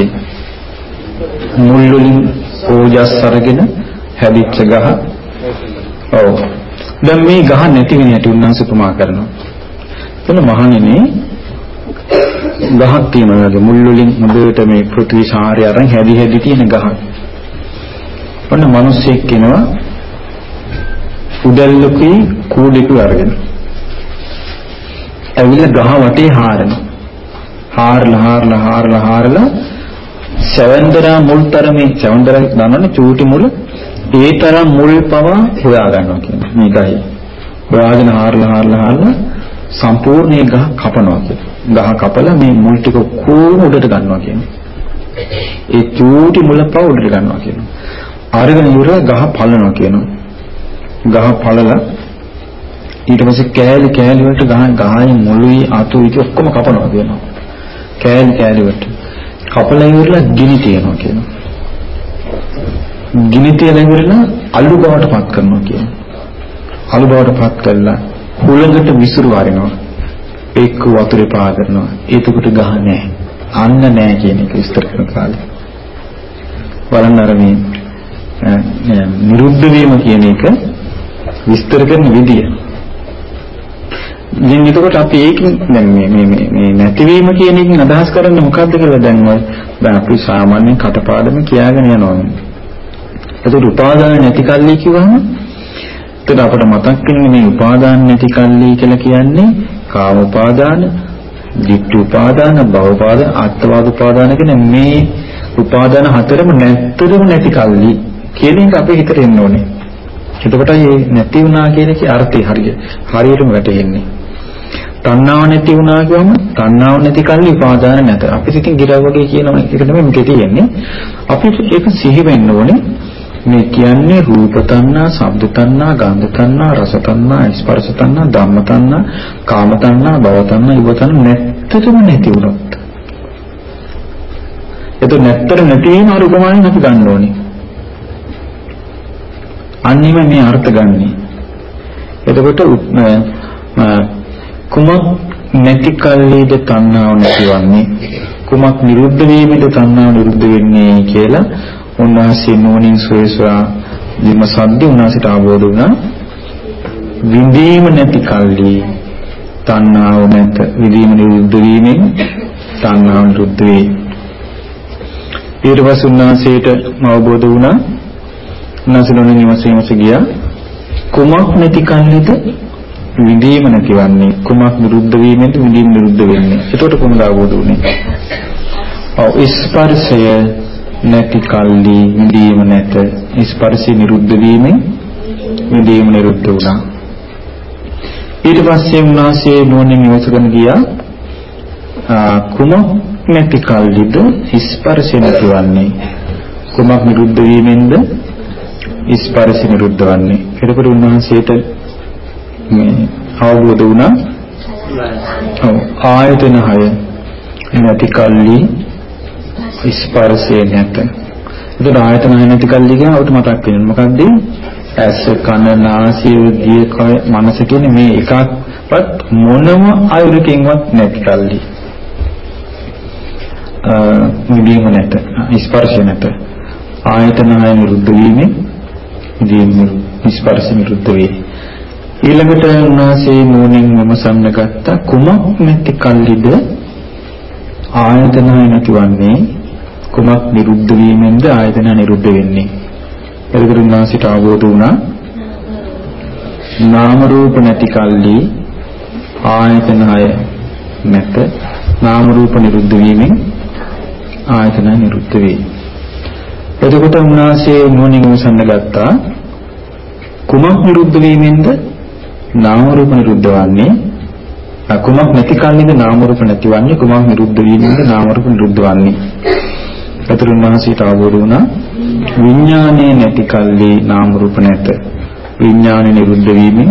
මුල් වලින් ඕජස් අරගෙන හැදිච්ච ගහ. ඔව්. දැන් මේ ගහ නැති වෙන හැටි උන්වහන්සේ උපමා කරනවා. එතන මහණෙනි ගහක් තියෙනවා වගේ මුල් වලින් හොඳට මේ පෘථිවි සාරය අරන් හැදි හැදි තියෙන ගහක්. ඔන්න මිනිස්සෙක් කෙනවා උදැල්ලකුයි කූඩේකුයි අරගෙන. ඇවිල්ලා ගහ වටේ හාරනවා. හාරලා හාරලා හාරලා හාරලා සෙවන්දරා මුල් තරමේ සෙවන්දරා දන්නවනේ චූටි මුල ඒ තරම් මුල් පවා හොයා ගන්නවා කියන්නේ මේ ගහේ. හොයාගෙන හාරලා හාරලා හාරලා සම්පූර්ණ ගහ කපනවා කියන්නේ. ගහ කපලා මේ මුල් ටික කොහොම උඩට ගන්නවා කියන්නේ. ඒ චූටි මුල පව උඩට ගන්නවා කියනවා. අරගෙන ඉවර ගහ පලනවා කියනවා. ගහ පලලා ඊට පස්සේ කෑලි කෑලි වලට ගහ ගහයි මුළුයි අතු ඉති ඔක්කොම කපනවා කියනවා. කෑලි කෑලි වලට කපලා ඉවරලා ගිනි තියනවා කියනවා. ගිනි තියලා ඉවරලා අලු බවට පත් කරනවා කියනවා. අලු බවට පත් කළා හුලඟට විසිරු වරිනවා. එක්ක වතුරේ පා කරනවා. එතකොට ගහ නැහැ. අන්න නැහැ කියන එක විස්තර කරන කාලේ. බලන්න අර මේ නිරුද්ධ වීම කියන එක විස්තර කරන විදිය. දැන් එතකොට අපි ඒකෙන් දැන් මේ මේ මේ මේ නැතිවීම කියන එකෙන් අදහස් කරන්නේ මොකද්ද කියලා දැන් ඔය දැන් අපි සාමාන්‍යයෙන් කටපාඩම කියාගෙන යනවා. ඒක උපාදාන නැති කල්ලි කිව්වම එතකොට අපිට මතක් වෙන්නේ මේ උපාදාන නැති කල්ලි කියලා කියන්නේ කාම උපාදාන, ditthi උපාදාන, භව උපාදාන, අත්වාද උපාදාන කියන මේ උපාදාන හතරම නැත්තරම නැති කල්ලි කියන එක අපේ හිතට එන්න ඕනේ. එතකොට මේ නැති වුණා කියන එකේ අර්ථය හරිය හරියටම වැටහෙන්නේ. තණ්හාව නැති වුණා කියවම තණ්හාව නැති කල්ලි උපාදාන නැත. අපි ඉතින් ගිරව වගේ කියන එක නෙමෙයි මෙතේ තියෙන්නේ. අපිට ඒක සිහි වෙන්න ඕනේ. මේ කියන්නේ රූප තණ්හා, ශබ්ද තණ්හා, ගන්ධ තණ්හා, රස තණ්හා, ස්පර්ශ තණ්හා, ධම්ම තණ්හා, කාම තණ්හා, භව තණ්හා, ඉව තණ්හා නැත්තටම නැති වුණොත්. ඒක නැත්තර නැති වීම අර උපමානෙන් අපි ගන්න ඕනේ. අන්නේම මේ අර්ථ ගන්නෙ. එතකොට කුමක් නැති කල්ලිද තණ්හාව නැතිවන්නේ කුමක් නිරුද්ධ වීමද තණ්හාව නිරුද්ධ වෙන්නේ කියලා උන්වහන්සේ නෝනින් සොයසවා විමසද්දී උන්වහන්සේට ආවෝද වුණා. විඳීම නැති කල්ලි තණ්හාව නැත. විඳීම නිරුද්ධ වීමෙන් තණ්හාව නිරුද්ධ වේ. ඊට පස්සේ උන්වහන්සේට අවබෝධ වුණා. උන්වහන්සේ නෝනින් විමසීමස ගියා. කුමක් නැති කල්ලිද විඳීම නැතිවන්නේ. කුමක් නිරුද්ධ වීමෙන්ද විඳීම නිරුද්ධ වෙන්නේ? එතකොට කොහොමද අවබෝධ වුනේ? ඔව් ස්පර්ශය නැති කල්ලි විඳීම නැත. ස්පර්ශය නිරුද්ධ වීමෙන් විඳීම නිරුද්ධ වුණා. ඊට පස්සේ උන්වහන්සේ නුවණින් ඉවසගෙන ගියා. කුමක් නැති කල්ලිද ස්පර්ශය නැතිවන්නේ. කුමක් නිරුද්ධ වීමෙන්ද? ස්පර්ශය නිරුද්ධ වන්නේ. එතකොට උන්වහන්සේට මේ අවබෝධ වුණා. ඔව් ආයතන 6 නැති කල්ලි ස්පර්ශය නැත. එතකොට ආයතන 6 නැති කල්ලි කියන අපිට මතක් වෙනවා. මොකද්ද? ඇස කන නාසය දිය කය මනස කියන මේ එකක්වත් මොනම අයුරකින්වත් නැති කල්ලි. නිදීම නැත. ස්පර්ශය නැත. ආයතන 6 නිරුද්ධ වීමෙන් නිදීම ස්පර්ශ නිරුද්ධ වේ. ඊළඟට උන්වහන්සේ නෝනින් විමසන්න ගත්ත කුමක් නැති කල්ලිද? ආයතන නැතිවන්නේ කුමක් නිරුද්ධ වීමෙන්ද ආයතන නිරුද්ධ වෙන්නේ? එතකොට උන්වහන්සේට අවබෝධ වුණා. නාම රූප නැති කල්ලි ආයතන නැත. නාම රූප නිරුද්ධ වීමෙන් ආයතන නිරුද්ධ වේ එතකොට උන්වහන්සේ නෝනින් විමසන්න ගත්තා. කුමක් නිරුද්ධ වීමෙන්ද? නාම රූප නිරුද්ධ වන්නේ. කුමක් නැති කල්ලිද නාම රූප නැතිවන්නේ කුමක් නිරුද්ධ වීමෙන්ද නාම රූප නිරුද්ධ වන්නේ? අතුරුන් වහන්සේට අවබෝධ වුණා. විඥානයේ නැති කල්ලි නාම රූප නැත. විඥානය නිරුද්ධ වීමෙන්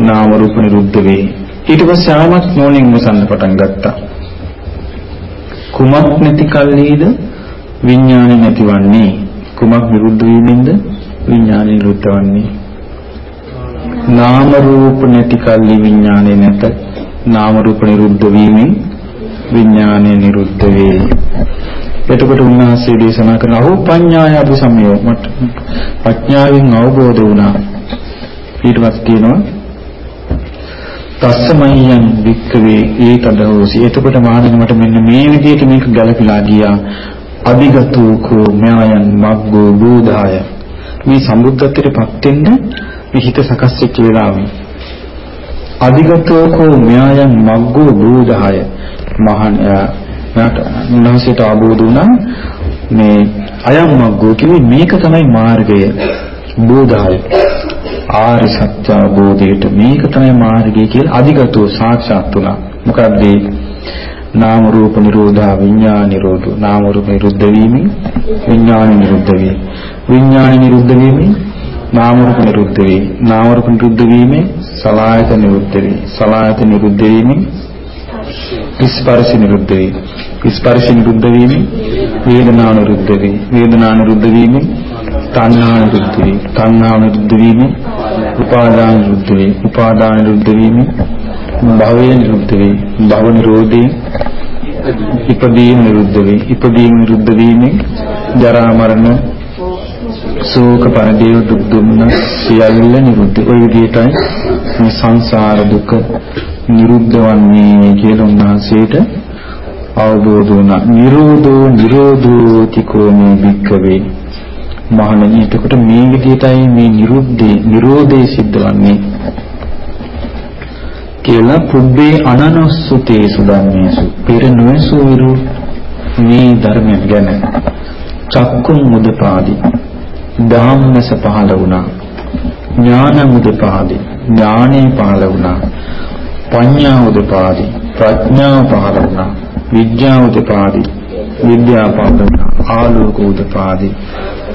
නාම රූප නිරුද්ධ වේ. ඊට පස්සේ ආමත් නෝනින් මොසන්න පටන් ගත්තා. කුමක් නැති කල්ලිද විඥානය නැතිවන්නේ. කුමක් නිරුද්ධ වීමෙන්ද? විඥානය නිරුද්ධ වන්නේ. නාම රූප නැති කල්ලි විඥානේ නැත. නාම රූප නිරුද්ධ වීමෙන් විඥානය නිරුද්ධ වේ. එතකොට උන්වහන්සේ දේශනා කරන අහෝ පඤ්ඤාය අபிසමයෝ මට ප්‍රඥාවෙන් අවබෝධ වුණා. ඊට පස්සේ කියනවා තස්සමයන් වික්කවේ ඒතදෝසි එතකොට මානන මට මෙන්න මේ විදිහට මේක ගැලපිලා ගියා. අධිගතෝ කෝ ඥායන් මග්ගෝ බෝධාය. මේ සම්බුද්ධත්වයටපත් වෙන්න හිත සකස් වෙච්ච වෙලාවෙ. අධිගතෝ කෝ ඥායන් මග්ගෝ බෝධාය. මහණ උන්වහන්සේට ආબોධ වුණා. මේ අයම් මග්ගෝ කිව්වේ මේක තමයි මාර්ගය. බෝධාය. ආරි සත්‍ය අවබෝධයට මේක තමයි මාර්ගය කියලා අධිගතෝ සාක්ෂාත් වුණා. මොකද්ද නාම රූප නිරෝධා විඥාන නිරෝධෝ. නාම රූප නිරුද්ධ වීමෙන් විඥාන නිරුද්ධ වේ විඥාන නිරුද්ධ වීමෙන් නාම රූප නිරුද්ධ වේ නාම රූප නිරුද්ධ වීමෙන් සලආයත නිරුද්ධ වේ සලආයත නිරුද්ධ වීමෙන් ස්පර්ශ නිරුද්ධ වේ ස්පර්ශ නිරුද්ධ වීමෙන් වේදනා නිරුද්ධ වේ වේදනා නිරුද්ධ වීමෙන් තණ්හා නිරුද්ධ වේ තණ්හා නිරුද්ධ වීමෙන් උපාදාන නිරුද්ධ වේ උපාදාන නිරුද්ධ වීමෙන් භවය නිරුද්ධ වේ භව නිරෝධයෙන් ඉපදීම නිරුද්ධ වේ ඉපදීම නිරුද්ධ වීමෙන් ජරා මරණ ශෝක පරිදේව දුක් දුන්න සියල්ල නිරුද්ධ ඔය විදිහටයි මේ සංසාර දුක නිරුද්ධ වන්නේ කියලා උන්වහන්සේට අවබෝධ වුණා. නිරෝධෝ නිරෝධෝ තිකෝ මේ භික්කවේ. මහණනි එතකොට මේ විදිහටයි මේ නිරුද්ධේ නිරෝධේ සිද්ධ වන්නේ. කියලා පුබ්බේ අනනස්සුතේසු ධම්මේසු පෙර නොයසු විරු මේ ධර්මයන් ගැන චක්කුම් මුදපාදි ධම්මස පහළ වුණා. ඥාන මුදපාදි ඥානේ පහළ වුණා. පඤ්ඤා උදපාදි ප්‍රඥාව පහළ වුණා. විද්‍යා උදපාදි විද්‍යාව පහළ වුණා. ආලෝක උදපාදි.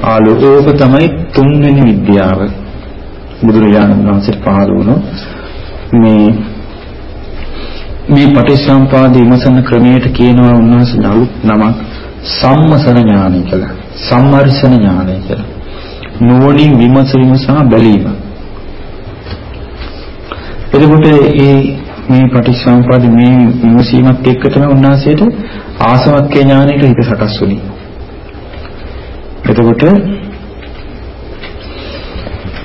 ආලෝක තමයි තුන්වෙනි විද්‍යාව. බුදුරජාණන් වහන්සේ පහළ වුණු මේ මේ පටිච්චසමුපාද විමසන ක්‍රමයට කියනවා උන්වහන්සේ නලුත් නමක් සම්මසන ඥානය කියලා. සම්මර්ෂණ ඥානය කියලා. නුවණින් විමසීම සහ බැලීම. එතකොට මේ මේ පටිච්චසමුපාද මේ විමසීමත් එක්ක තමයි උන්වහන්සේට ආසවක්ඛ්‍ය ඥානයට හිත සකස් වුනේ. එතකොට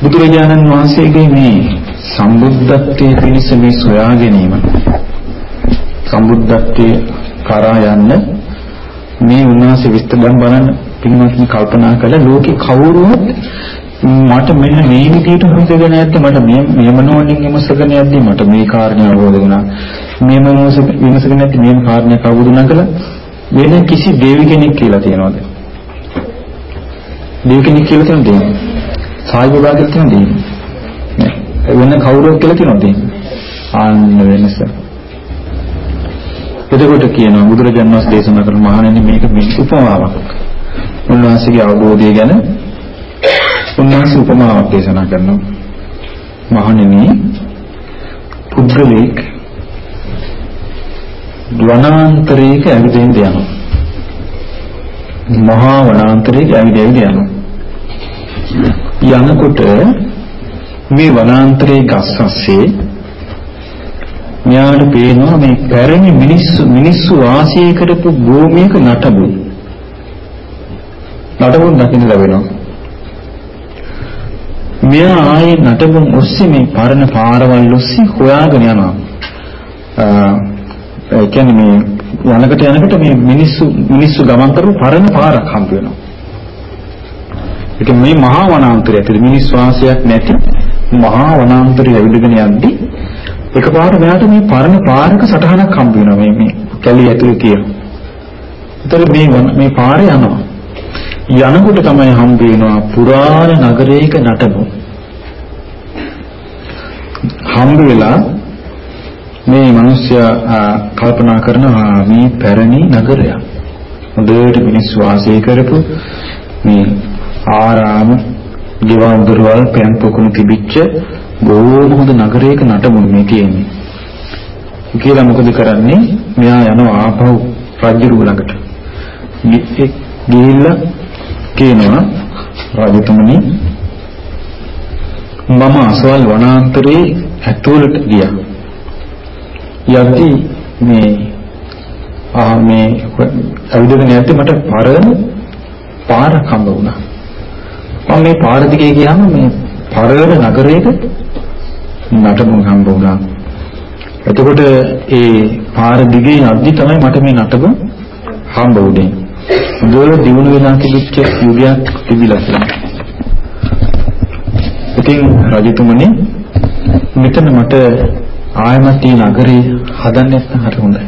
බුදුරජාණන් වහන්සේගේ මේ සම්බුද්ධත්වයේ පිණිස මේ සොයා ගැනීම සම්බුද්ධත්වයේ කරා යන්න මේ උන්වහන්සේ විස්තර දැන් බලන්න පින්වත්නි කල්පනා කළා ලෝකේ කවුරුවත් මට මෙන්න මේ විදිහට හොඳගෙන නැද්ද? මට මේ මෙම නෝනින් විමසගෙන යද්දි මට මේ කාරණේ අවබෝධ වුණා. මෙම විමසගෙන නැද්දි? මේ කාරණේ අවබෝධ වුණා කියලා වෙන කිසි දෙවි කෙනෙක් කියලා තියනවද? දෙවි කෙනෙක් කියලා තියෙනවද? සායි බබා කියලා තියෙනවද වෙන කවුරුත් කියලා තියෙනවද? ආන්න වෙනස. එතකොට කියනවා බුදුරජාණන් වහන්සේ දේශනා කරන මහණෙනි මේක මේ උපමාවක්. උන්වහන්සේගේ අවබෝධය ගැන උන්වහන්සේ උපමාවක් දේශනා කරනවා. මහණෙනි පුද්ගලෙක් වනාන්තරයක ඇවිදින්න යනවා. මහා වනාන්තරයක ඇවිද ඇවිද යනවා. යනකොට මේ වනාන්තරයේ ගස් අස්සේ මෙයාට පේනවා මේ පැරණි මිනිස්සු මිනිස්සු වාසය කරපු භූමියක නටබුන්. නටබුන් දකින්න ලැබෙනවා. මෙයා ආයේ නටබුන් ඔස්සේ මේ පරණ පාරවල් ඔස්සේ හොයාගෙන යනවා. ඒ කියන්නේ මේ යනකට යනකොට මේ මිනිස්සු මිනිස්සු ගමන් කරපු පරණ පාරක් හම්බ වෙනවා. ඒක මේ මහා වනාන්තරය ඇතුළේ මිනිස් වාසයක් නැති මහා වනාන්තරය ඇවිදගෙන යද්දී එකපාරට මෙයාට මේ පරණ පාරක සටහනක් හම්බ වෙනවා මේ මේ කැලේ ඇතුලේ තියෙන. ඒතර මේ මේ පාරේ යනවා. යනකොට තමයි හම්බ වෙනවා පුරාණ නගරයක නටබු. හම්බ වෙලා මේ මිනිස්සයා කල්පනා කරනවා මේ පැරණි නගරයක්. හොඳට මිනිස්සු වාසය කරපු මේ ආරාම, ගෙවල් දොරවල්, පෑන් පොකුණු තිබිච්ච බොහෝම හොඳ නගරයක නටමුණු මේ තියෙන්නේ. කියලා මොකද කරන්නේ? මෙයා යනවා ආපහු රජුරු ළඟට. ගිහිල්ලා කියනවා රජතුමනි මම අසවල් වනාන්තරේ ඇතුළට ගියා. යද්දී මේ ආ මේ ඇවිදගෙන යද්දී මට පරණ පාරක් හම්බ වුණා. මම මේ පාර දිගේ ගියාම මේ පරණ නගරයක නටබුන් හම්බ වුණා. එතකොට ඒ පාර දිගේ යද්දි තමයි මට මේ නටබුන් හම්බ වුනේ. දුර දිනු වෙලා තිබිච්ච යුගයක් තිබිලා තියෙනවා. ඉතින් රජතුමනි මෙතන මට ආයමත් මේ නගරේ හදන්න නැත්නම් හරි හොඳයි.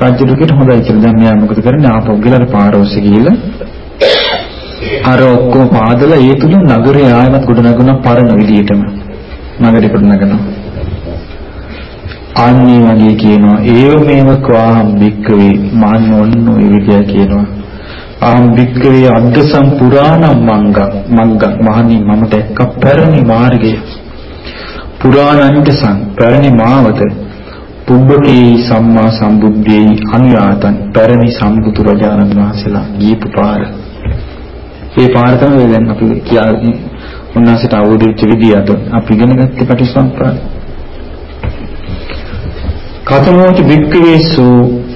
රාජ්‍යදුකට හොඳයි කියලා දැන් මෙයා මොකද කරන්නේ ආපහු ගිහලා පාර ඔස්සේ ගිහිල්ලා අර ඔක්කොම පාදලා ඒ තුල නගරේ ආයමත් ගොඩ නගන පරණ විදියටම නගරේ ගොඩ නගනවා. ආන්නේ වගේ කියනවා ඒව මේව කවාහම් බික්කවේ මාන්න ඔන්න ඔය විදිය කියනවා. ආම් බික්කවේ අග්ගසම් පුරාණම් මංග මංග මහණි මම දැක්ක පැරණි මාර්ගය. පුරාණන්ට සං පැරණි මාවත පුබ්බකේ සම්මා සම්බුද්ධේ අනුයාතන් පැරණි සම්බුදු රජාණන් වහන්සේලා ගියපු පාර. ඒ පාර තමයි දැන් අපි කියන්නේ උන්වහන්සේට අවබෝධ වෙච්ච විදිය අද අපි ඉගෙන ගත්තේ පටිසම්පාද. කතමෝච වික්කවේසු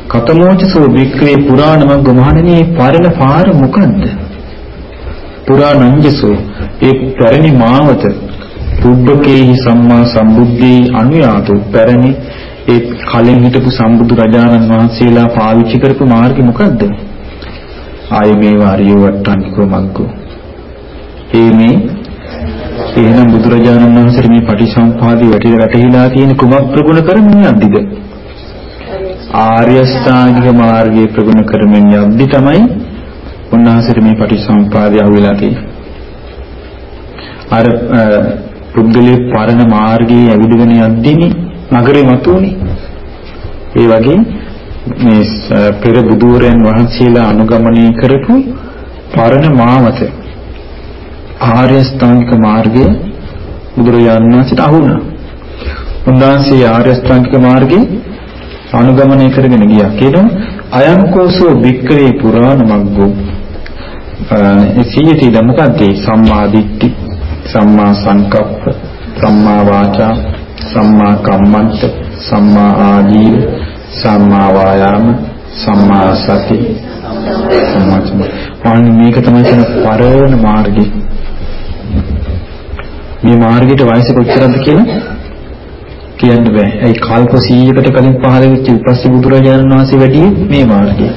කතමෝචසෝ වික්කවේ පුරාණමග්ග මහණෙනි පරණ පාර මොකද්ද? පුරාණංජසෝ ඒ පැරණි මාවත පුබ්බකේහි සම්මා සම්බුද්ධේ අනුයාතු පැරණි ඒ කලින් හිටපු සම්බුදු රජාණන් වහන්සේලා පාවිච්චි කරපු මාර්ගය මොකද්ද? ආයේ මේ වාරිය වට්ටන්කෝ මග්ගෝ. ඒ මේ එහෙනම් බුදුරජාණන් වහන්සේ මේ පටිසම්පාදේ වැටිලා වැටහිලා තියෙන කුමක් ප්‍රගුණ කරමින් යද්දිද? ආර්ය ශ්‍රාංගික මාර්ගයේ ප්‍රගුණ කරමින් යද්දි තමයි උන්වහන්සේට මේ පටිසම්පාදය අහුවෙලා තියෙන්නේ. අර පුද්ගලයේ පරණ මාර්ගයේ ඇවිදගෙන යද්දීනේ නගරේ මතුවනේ. ඒ වගේ මේ පෙර බුදුරයන් වහන්සේලා අනුගමනය කරපු පරණ මාවත ආර්ය ස්ථානික මාර්ගය බුදුරජාණන් වහන්සේට අහුණා. උන්වහන්සේ ආර්ය ස්ථානික මාර්ගේ අනුගමනය කරගෙන ගියා. කියනවා අයං කෝසෝ වික්‍රේ පුරාණ මග්ගෝ. ඒ සියතිද මොකද්ද? සම්මා දිට්ඨි, සම්මා සංකප්ප, සම්මා වාචා, සම්මා කම්මන්ත, සම්මා ආජීව, සම්මා වායාම, සම්මා සති, සම්මා සමාධි. මේක තමයි කියන පරණ මාර්ගය. මේ මාර්ගයට වයස කොච්චරද කියලා කියන්න බෑ. ඒ කල්ප 100කට කලින් පහළ වෙච්ච උපස්සේ බුදුරජාණන් වහන්සේ වැඩි මේ මාර්ගය.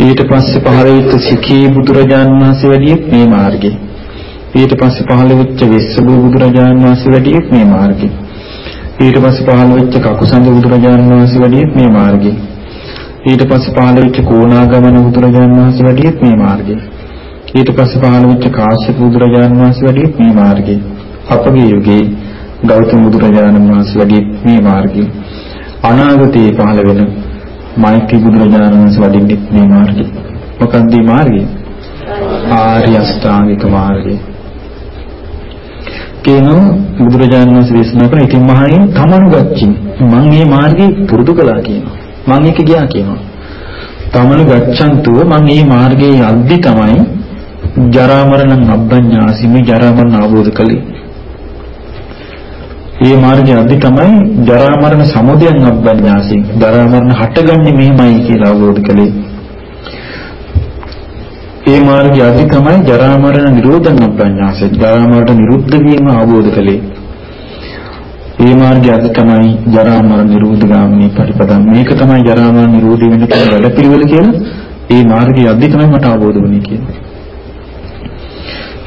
ඊට පස්සේ පහළ වෙච්ච සිකී බුදුරජාණන් වහන්සේ වැඩි මේ මාර්ගය. ඊට පස්සේ පහළ වෙච්ච වෙස්සබු බුදුරජාණන් වහන්සේ වැඩි මේ මාර්ගය. ඊට පස්සේ පහළ වෙච්ච කකුසඳ බුදුරජාණන් වහන්සේ වැඩි මේ මාර්ගය. ඊට පස්සේ පහළ වෙච්ච කෝණාගමන බුදුරජාණන් වහන්සේ වැඩි මේ මාර්ගය. ඊට පස්සේ පහළ වෙච්ච කාශ්‍යප බුදුරජාණන් වහන්සේ වැඩි මේ මාර්ගය. අපගේ යුගයේ ගෞතම බුදුරජාණන් වහන්සේ වැඩි මේ මාර්ගය. අනාගතයේ පහළ වෙන මෛත්‍රී බුදුරජාණන් වහන්සේ වඩින්නේ මේ මාර්ගය. මොකක්ද මේ මාර්ගය? ආර්ය අෂ්ටාංගික මාර්ගය. කියනවා බුදුරජාණන් වහන්සේ දේශනා කරන ඉතින් මහණෙනි තමනු ගච්ඡින් මම මේ මාර්ගේ පුරුදු කළා කියනවා. මම ඒක ගියා කියනවා. තමනු ගච්ඡන්තුව මම මේ මාර්ගයේ යද්දි තමයි ජරා මරණ අබ්බඤ්ඤාසි මේ ජරා මරණ අවබෝධ කළේ. මේ මාර්ගය යද්දි තමයි ජරා මරණ සමුදයන් අබ්බඤ්ඤාසි ජරා මරණ හටගන්නේ මෙහිමයි කියලා අවබෝධ කළේ. ඒ මාර්ගය යද්දි තමයි ජරා මරණ නිරෝධන අබ්බඤ්ඤාසි ජරා මරණ නිරුද්ධ වීම අවබෝධ කළේ. මේ මාර්ගය අද තමයි ජරා මරණ නිරෝධ ගාමිනී පරිපදම්. මේක තමයි ජරා මරණ නිරෝධ වෙන කියන වැඩපිළිවෙල කියලා. මේ මාර්ගය අද තමයි මට අවබෝධ වුණේ කියලා.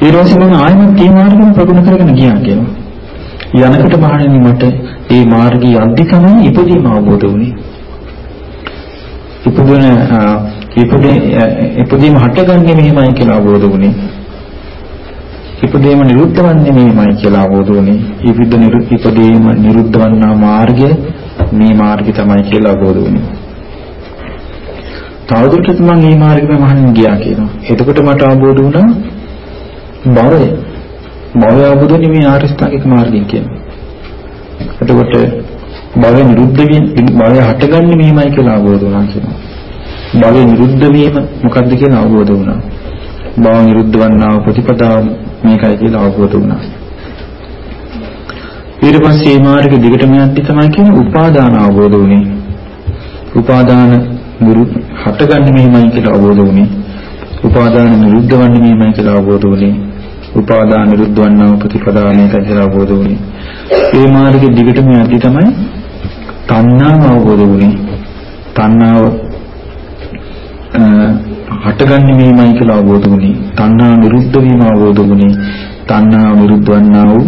ඊට පස්සේ මම ආයෙත් මේ මාර්ගෙම ප්‍රගුණ කරගෙන ගියා කියනවා. යනකට මහණෙනි මට මේ මාර්ගයේ අද්දි තමයි ඉපදීම අවබෝධ වුණේ. ඉපදුන ඉපදී ඉපදීම හටගන්නේ මෙහෙමයි කියලා අවබෝධ වුණේ. ඉපදීම නිරුද්ධ වන්නේ මෙහෙමයි කියලා අවබෝධ වුණේ. ඉපද ඉපදීම නිරුද්ධ වන්නා මාර්ගය මේ මාර්ගය තමයි කියලා අවබෝධ වුණේ. තවදුරටත් මම මේ මාර්ගෙම මහණෙනි ගියා කියනවා. එතකොට මට අවබෝධ වුණා භවය භවය අවබෝධුනේ මේ ආර්ය ශ්‍රාංගික මාර්ගයෙන් කියන්නේ. එතකොට භවය නිරුද්ධ වීම භවය හටගන්නේ මෙහිමයි කියලා අවබෝධ වුණා කියනවා. භවය නිරුද්ධ වීම මොකක්ද කියලා අවබෝධ වුණා. භව නිරුද්ධ වන්නා ප්‍රතිපදාව මේකයි කියලා අවබෝධ වුණා. ඊට පස්සේ මේ මාර්ගෙ දිගටම යද්දි තමයි කියන්නේ උපාදාන අවබෝධ වුණේ. උපාදාන ගුරු හටගන්නේ මෙහිමයි කියලා අවබෝධ වුණේ. උපාදාන නිරුද්ධ වන්නේ මෙහිමයි කියලා අවබෝධ වුණේ. උපාදාන නිරුද්ධ වන්නා ප්‍රතිපදානේ කියලා අවබෝධ වුණේ. මේ මාර්ගෙ දිගටම යද්දි තමයි තණ්හාව අවබෝධ වුණේ. තණ්හාව හටගන්නේ මේමයි කියලා අවබෝධ වුණේ. තණ්හා නිරුද්ධ වීම අවබෝධ වුණේ. තණ්හා නිරුද්ධ වන්නා වූ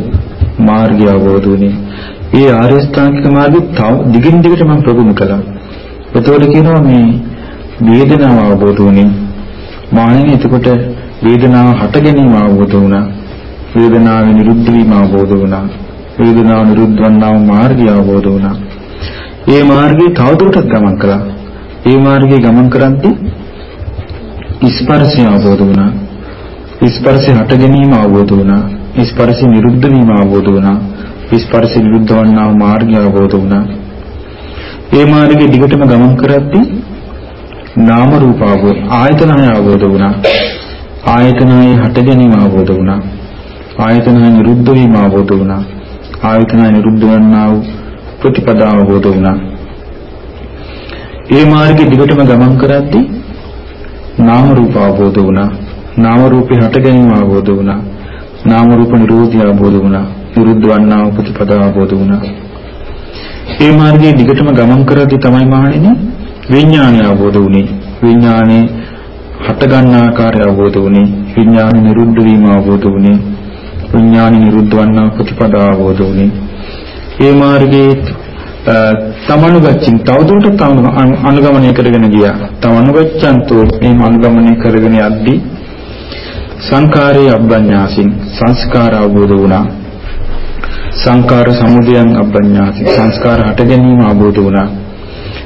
මාර්ගය අවබෝධ වුණේ. ඒ ආර්ය ශ්‍රාංකික මාර්ගය තව දිගින් දිගට මම ප්‍රගුණ කළා. එතකොට කියනවා මේ වේදනාව අවබෝධ වුණේ. මානෙ එතකොට වේදනාව හට ගැනීම අවබෝධ වුණා. වේදනාව නිරුද්ධ වීම අවබෝධ වුණා. වේදනාව නිරුද්ධ වන්නා වූ මාර්ගය අවබෝධ වුණා. ඒ මාර්ගයේ තවදුරටත් ගමන් කළා. ඒ මාර්ගයේ ගමන් කරද්දී ස්පර්ශය අවබෝධ වුණා. ස්පර්ශය හට ගැනීම අවබෝධ වුණා. ස්පර්ශය නිරුද්ධ වීම අවබෝධ වුණා. ස්පර්ශය නිරුද්ධ වන්නා වූ මාර්ගය අවබෝධ වුණා. ඒ මාර්ගයේ දිගටම ගමන් කරද්දී නාම රූප අවබෝධ ආයතනය අවබෝධ වුණා. ආයතනය හට ගැනීම අවබෝධ වුණා. ආයතනය නිරුද්ධ වීම අවබෝධ වුණා. ආයතනය නිරුද්ධ වන්නා වූ ප්‍රතිපදාව අවබෝධ වුණා. ඒ මාර්ගයේ දිගටම ගමන් කරද්දී නාම රූප අවබෝධ වුණා. නාම රූපේ හට ගැනීම අවබෝධ වුණා. නාම රූප නිරෝධය අවබෝධ වුණා. නිරුද්ධ වන්නා වූ ප්‍රතිපදාව අවබෝධ වුණා. ඒ මාර්ගයේ දිගටම ගමන් කරද්දී තමයි මහණෙනි විඥානය අවබෝධ වුනේ. විඥානේ හට ගන්න ආකාරය අවබෝධ වුනේ. විඥාන නිරුද්ධ වීම අවබෝධ වුනේ. විඥාන නිරුද්ධ වන්නා ප්‍රතිපදාව අවබෝධ වුනේ. ඒ මාර්ගයේ තමනුගච්ඡින් තවදුරටත් අනුගමනය කරගෙන ගියා. තමනුගච්ඡන්තෝ මේ අනුගමනය කරගෙන යද්දී සංකාරයේ අබ්බඤ්ඤාසින් සංස්කාර අවබෝධ වුණා. සංකාර සමුදයන් අබ්බඤ්ඤාසින් සංස්කාර හට ගැනීම අවබෝධ වුණා.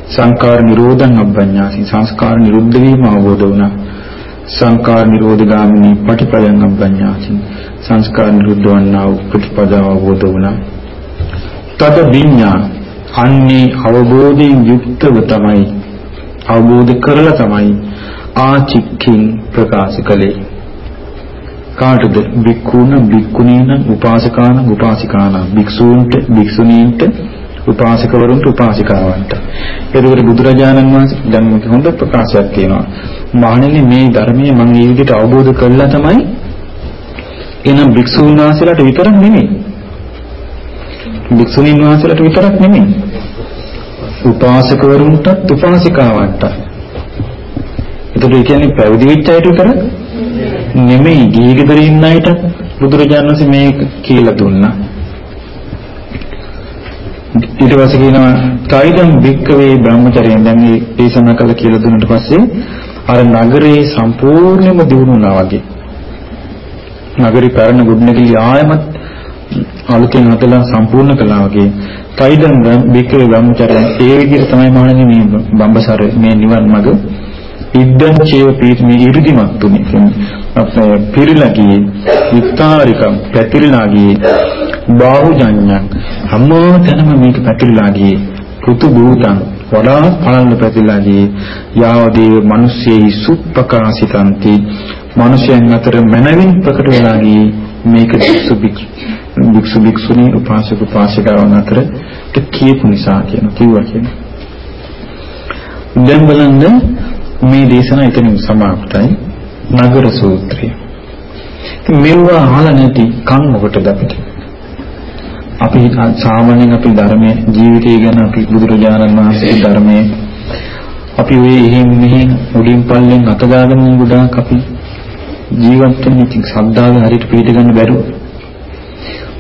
සංකාර නිරෝධං අබ්බඤ්ඤාසින් සංස්කාර නිරුද්ධ වීම අවබෝධ වුණා. සංකාර නිරෝධ ගාමිනී පටිපදං අබ්බඤ්ඤාසින් සංස්කාර නිරුද්ධ වන්නා වූ ප්‍රතිපදාව අවබෝධ වුණා. තද විඥා අන්නේ අවබෝධයෙන් යුක්තව තමයි අවබෝධ කරලා තමයි ආචික්ඛින් ප්‍රකාශ කළේ. කාටද? බික්කුණ බික්කුණීන උපාසකාන උපාසිකාන. භික්ෂූන්ට භික්ෂුණීන්ට උපාසකවරුන්ට උපාසිකාවන්ට. එතකොට බුදුරජාණන් වහන්සේ දැන් මේක හොඳ ප්‍රකාශයක් තියෙනවා. මහණෙනි මේ ධර්මයේ මම මේ විදිහට අවබෝධ කළා තමයි එනම් භික්ෂූන් වහන්සේලාට විතරක් නෙමෙයි. භික්ෂුණීන් වහන්සේලාට විතරක් නෙමෙයි. උපාසකවරුන්ටත් උපාසිකාවන්ට එතකොට ඒ කියන්නේ පැවිදි වෙච්ච අයට විතරක් නෙමෙයි. ගිහි ගෙදර ඉන්න අයට බුදුරජාණන් වහන්සේ මේක කියලා දුන්නා. ඊට පස්සේ කියනවා "තයිදම් වික්කවේ බ්‍රහ්මචර්යයෙන්" දැන් මේ දේශනා කළ කියලා දුන්නාට පස්සේ අර නගරේ සම්පූර්ණයෙන්ම දිනුනා වගේ. නගරේ පැරණ ගොඩනැගිලි ආයමත් අලුතෙන් හදලා සම්පූර්ණ කළා වගේ. තයිදම් වික්කවේ බ්‍රහ්මචර්යයෙන් ඒ විදිහට තමයි මහණෙනි මේ බම්බසර මේ නිවන් මඟ ඉද්දන් චේව පීඨමේ ඉරිදිමත් තුනේ අපේ පිරිලා ගියේ විත්තාරිකම් පැතිරිලා ගියේ බාහුජඤ්ඤං හැමතැනම මේක පැතිරිලා ගියේ පුතු භූතං වඩා පළල්ල පැතිරිලා ගියේ යාවදේව මිනිස්සෙහි සුප්පකාසිතන්ති මිනිසයන් අතර මනවින් ප්‍රකට වෙලා ගියේ මේක භික්ෂු භික්ෂු භික්ෂුණී උපාසක උපාසිකාවන් අතර කියපු නිසා කියන කිව්වා කියන දැන් බලන්න මේ දේශනාව එතනින් සමාප්තයි නගර සූත්‍රය. ඉතින් මෙවුවා අහලා නැති කන් මොකටද අපිට? අපි සාමාන්‍යයෙන් අපි ධර්මයේ ජීවිතය ගැන අපි බුදුරජාණන් වහන්සේගේ ධර්මයේ අපි ඔය එහෙන් මෙහෙන් උඩින් පල්ලෙන් අත දාගෙන ගොඩාක් අපි ජීවත් වෙන ඉතින් ශ්‍රද්ධාව හරියට පිළිට ගන්න බැරුව.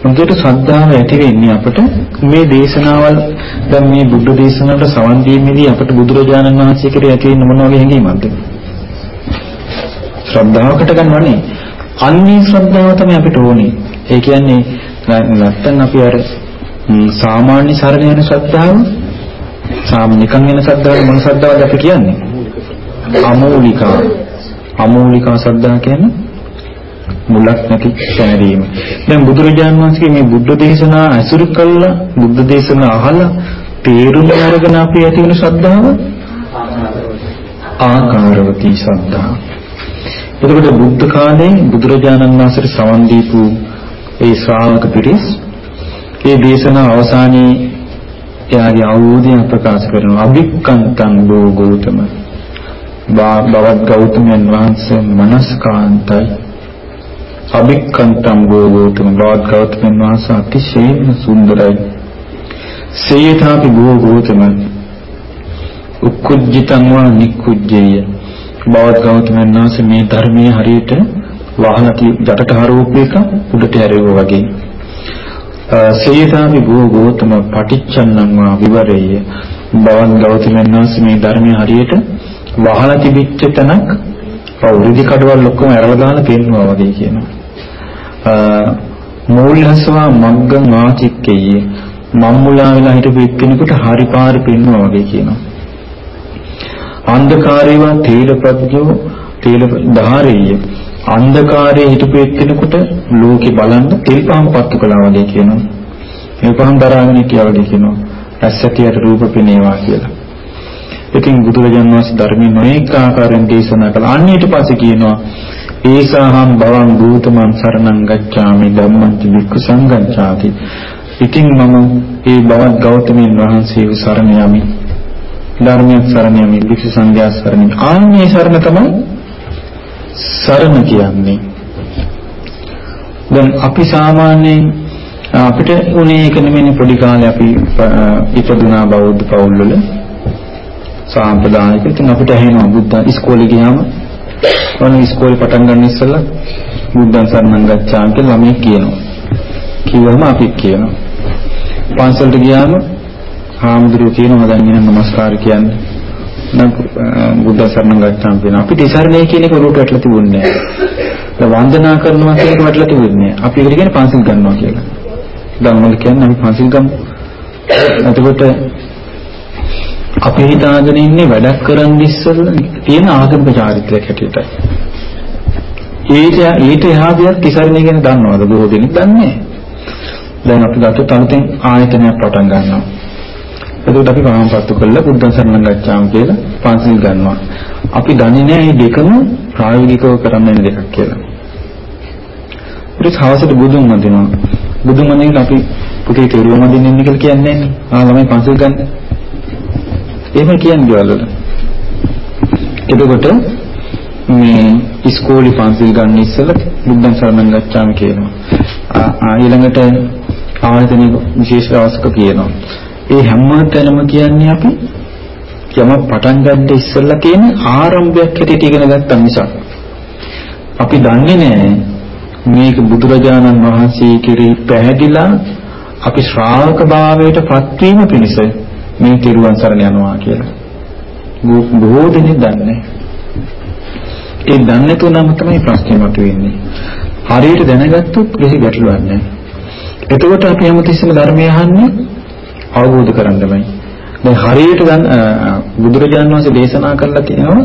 හොඳට ශ්‍රද්ධාව ඇති වෙන්නේ අපට මේ දේශනාවල් දැන් මේ බුද්ධ දේශනාවට සවන් දීමේදී අපට බුදුරජාණන් වහන්සේ කෙරේ ඇති වෙන මොන වගේ හැඟීමක්ද? ශ්‍රද්ධාවකට ගන්නවනේ. අන්නේ ශ්‍රද්ධාව තමයි අපිට ඕනේ. ඒ කියන්නේ නැත්තම් අපි අර සාමාන්‍ය සරණ යන ශ්‍රද්ධාව සාමාන්‍යකම් වෙන ශ්‍රද්ධාව මොන ශ්‍රද්ධාවද අපි කියන්නේ? අමූලිකා. අමූලිකා ශ්‍රද්ධාව කියන්නේ මුලක් නැති සැනරීම. දැන් බුදුරජාණන් වහන්සේගේ මේ බුද්ධ දේශනා අසුරු කළා බුද්ධ දේශනා අහලා තේරුම් අරගෙන අපි ඇති වෙන ශ්‍රද්ධාව ආකාරවතී ශ්‍රද්ධාව. එතකොට බුද්ධ කාලේ බුදුරජාණන් වහන්සේට සවන් දීපු ඒ ශ්‍රාවක පිරිස්. ඒ දේශනා අවසානයේ එයාගේ අවබෝධය ප්‍රකාශ කරනවා අභික්කන්තං බෝ ගෞතම. බවත් ගෞතමයන් වහන්සේ මනස්කාන්තයි. අභික්කන්තම් ගෝගෝතම බවත් ගෞතමයන් වහන්සේ අතිශයින්ම සුන්දරයි. සේයථාපි ගෝගෝතම උක්කුජ්ජිතං වා නික්කුජ්ජේය. බවත් ගෞතමයන් වහන්සේ මේ ධර්මයේ හරියට වාහනති යටට හරවපේක උඩට හැරෙවුවා වගේ සේයථාපි ගෝගෝතම පටිච්චන්නං වා විවරේය බවත් ගෞතමයන් වහන්සේ මේ ධර්මයේ හරියට වහලා තිබිච්ච තැනක් පෞරිදි කඩවල් ඔක්කොම ඇරලා දාලා පෙන්නවා වගේ කියනවා. මූල්‍යස්වා මග්ගං ආචික්කේ මම්මුලා වෙලා හිටපු එක්කෙනෙකුට හරි පාර පෙන්නවා වගේ කියනවා. අන්ධකාරේවා තේල ප්‍රඥෝ තේල ධාරේය අන්ධකාරයේ හිටපු එක්කෙනෙකුට ලෝකේ බලන්න තෙල් පහන් පත්තු කළා වගේ කියනවා. මේ පහන් දරාගෙන හිටියා වගේ කියනවා. ඇස්සටියට රූප පෙනේවා කියලා. ඉතින් බුදුරජාණන් වහන්සේ ධර්මයේ නොඑක ආකාරයෙන් දේශනා කළා. අන්න ඊට පස්සේ කියනවා ඒසාහම් බවං භූතමං සරණං ගච්ඡාමි ධම්මං වික්ඛු සංගච්ඡාති. ඉතින් මම ඒ බවත් ගෞතමයන් වහන්සේව සරණ යමි. ධර්මයක් සරණ යමි, වික්ඛු සංඝයා සරණ යමි. ආන්නේ සරණ තමයි සරණ කියන්නේ. දැන් අපි සාමාන්‍යයෙන් අපිට උනේ ඒක නෙමෙයි පොඩි කාලේ අපි ඉපදුනා බෞද්ධ පවුල් වල සාම්ප්‍රදායික ඉතින් අපිට ඇහෙනවා බුද්ධ ඉස්කෝලේ ගියාම ඔන්න ඉස්කෝලේ පටන් ගන්න ඉස්සෙල්ලා බුද්ධං සරණං ගච්ඡාමි කියලා ළමයි කියනවා. කිව්වම අපි කියනවා. පන්සලට ගියාම හාමුදුරුවෝ කියනවා දැන් ඉන්න නමස්කාර කියන්නේ. නම් බුද්ධ සරණං ගච්ඡාමි කියනවා. අපිට ඉසරණේ කියන එක උඩට වැටලා තිබුණේ නැහැ. වන්දනා කරනවා කියන එක වැටලා තිබුණේ නැහැ. අපි ඒකට කියන්නේ පන්සල් ගන්නවා කියලා. දැන් මොකද කියන්නේ අපි පන්සල් ගමු. එතකොට අපි හිතාගෙන ඉන්නේ වැඩක් කරන් ඉස්සෙල්ලා තියෙන ආගමික චාරිත්‍රයක් හැටියටයි. ඊට ඊට එහා දෙයක් තිසරණේ ගැන දන්නවද බොහෝ දෙනෙක් දන්නේ දැන් අපි ගත්තොත් අලුතෙන් ආයතනයක් පටන් ගන්නවා. එතකොට අපි පාම්පත්තු කළා බුද්ධ සරණ ගච්ඡාම කියලා පන්සිල් ගන්නවා. අපි දන්නේ නැහැ මේ දෙකම ප්‍රායෝගිකව කරන්න වෙන දෙකක් කියලා. ඊට හවසට බුදුන් වඳිනවා. බුදුන් වඳින්න අපි පුතේ තෙරුවන් වඳින්න ඉන්න කියලා කියන්නේ නැහැ නේ. ආ ළමයි පන්සිල් ගන්න. එහෙම කියන්නේ වල. එතකොට මේ ඉස්කෝලේ පන්සිල් ගන්න ඉස්සෙල්ලා බුද්ධං සරණං ගච්ඡාමි කියනවා. ආ ඊළඟට ආයතනික විශේෂ අවස්ක කියනවා. ඒ හැම තැනම කියන්නේ අපි යම පටන් ගන්න ඉස්සෙල්ලා තියෙන ආරම්භයක් හැටියට ඉගෙන ගත්තා මිසක් අපි දන්නේ නැහැ මේක බුදුරජාණන් වහන්සේ කෙරෙහි පැහැදිලා අපි ශ්‍රාවක භාවයට පත්වීම පිණිස මේ තිරුවන් සරණ යනවා කියලා. බොහෝ දෙනෙක් දන්නේ ඒ දන්නේ තුනම තමයි ප්‍රශ්නේ මතුවෙන්නේ. හරියට දැනගත්තොත් කිසි ගැටලුවක් නැහැ. එතකොට අපි හැමතිස්සෙම ධර්මය අහන්නේ අවබෝධ කරගන්නමයි. දැන් හරියට බුදුරජාණන් වහන්සේ දේශනා කරලා තියෙනවා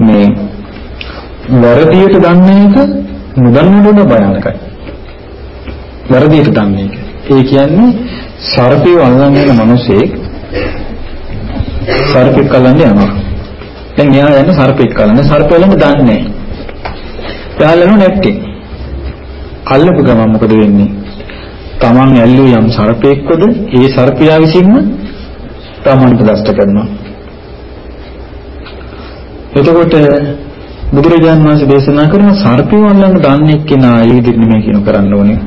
මේ වරදියට දන්නේ එක නොදන්නවද භයානකයි. වරදියට දන්නේ එක. ඒ කියන්නේ සර්පේ වල්ලන් යන මිනිසෙක් සර්පෙක් කලන්නේ යනවා. දැන් එයා යන්නේ සර්පෙක් කලන්නේ සර්පයලම දන්නේ නැහැ. එයාලම නැත්තේ. අල්ලපු ගමන් මොකද වෙන්නේ? Taman ඇල්ලුවේ යම් සර්පෙක්වද ඒ සර්පයා විසින්ම Tamanට දෂ්ට කරනවා. එතකොට බුදුරජාණන් වහන්සේ දේශනා කරන සර්පය වල්ලන්න දන්නේ කෙනා ඒ විදිහට නෙමෙයි කියන කරන්න ඕනේ.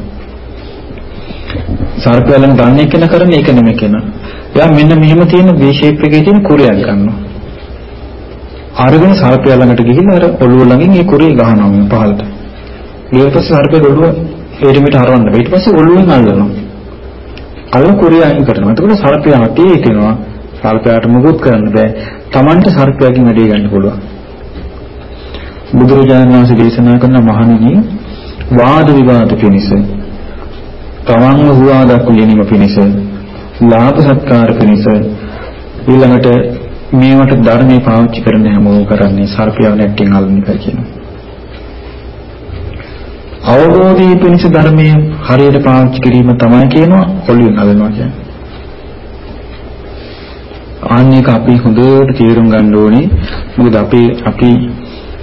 සර්පය වල්ලන්න දන්නේ කෙනා කරන්නේ ඒක නෙමෙයි කෙනා. එයා මෙන්න මෙහෙම තියෙන V shape එකේ තියෙන කුරයක් ගන්නවා. අරගෙන සර්පය ළඟට ගිහිල්ලා අර ඔළුව ළඟින් ඒ කුරේ ගහනවා මේ පහළට. ඊට පස්සේ සර්පය ඔළුව එරිමිට හරවන්න බෑ. ඊට පස්සේ ඔළුවෙන් අල්ලනවා. අල්ල කුරේ අයින් කරනවා. එතකොට සර්පය අතේ හිටිනවා. සර්පයාට මුකුත් කරන්න බෑ. Tamanට සර්පයාගෙන් වැඩේ ගන්න පුළුවන්. බුදුරජාණන් වහන්සේ දේශනා කරන මහණෙනි වාද විවාද පිණිස තමන්ව හුවා දක්වීම පිණිස ලාභ සත්කාර පිණිස ඊළඟට මේවට ධර්මයේ පාවිච්චි කරන හැමෝම කරන්නේ සර්පයව නැට්ටින් අල්ලන එක කියනවා. අවබෝධයේ පිණිස ධර්මයේ හරියට පාවිච්චි කිරීම තමයි කියනවා ඔළුවෙන් අල්ලනවා කියන්නේ. ආන්නේක අපි හොඳට තේරුම් ගන්න ඕනේ. මොකද අපි අපි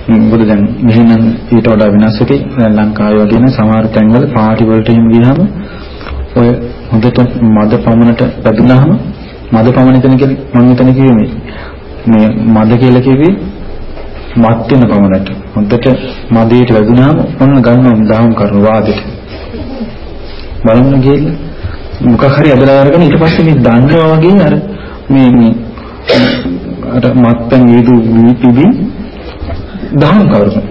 මොකද දැන් මෙහෙනම් ඊට වඩා වෙනස් ඇති දැන් ලංකාවේ වගේ නේ සමහර තැන්වල පාටි වලට එහෙම ගියාම ඔය හොඳට මද පමණට බැඳුනහම මද පමණ එතන කියන්නේ මම එතන කිව්වේ මේ මද කියලා කිව්වේ මත් වෙන පමණට හොඳට මදයට වැදුනහම ඔන්න ගන්නවා දහම් කරන වාදෙට. බලන්න ගිහින් මොකක් හරි අදලා අරගෙන ඊට පස්සේ මේ දන්නවා වගේ අර මේ මේ අර මත්පැන් වේදු පිබි දහම් කරනවා.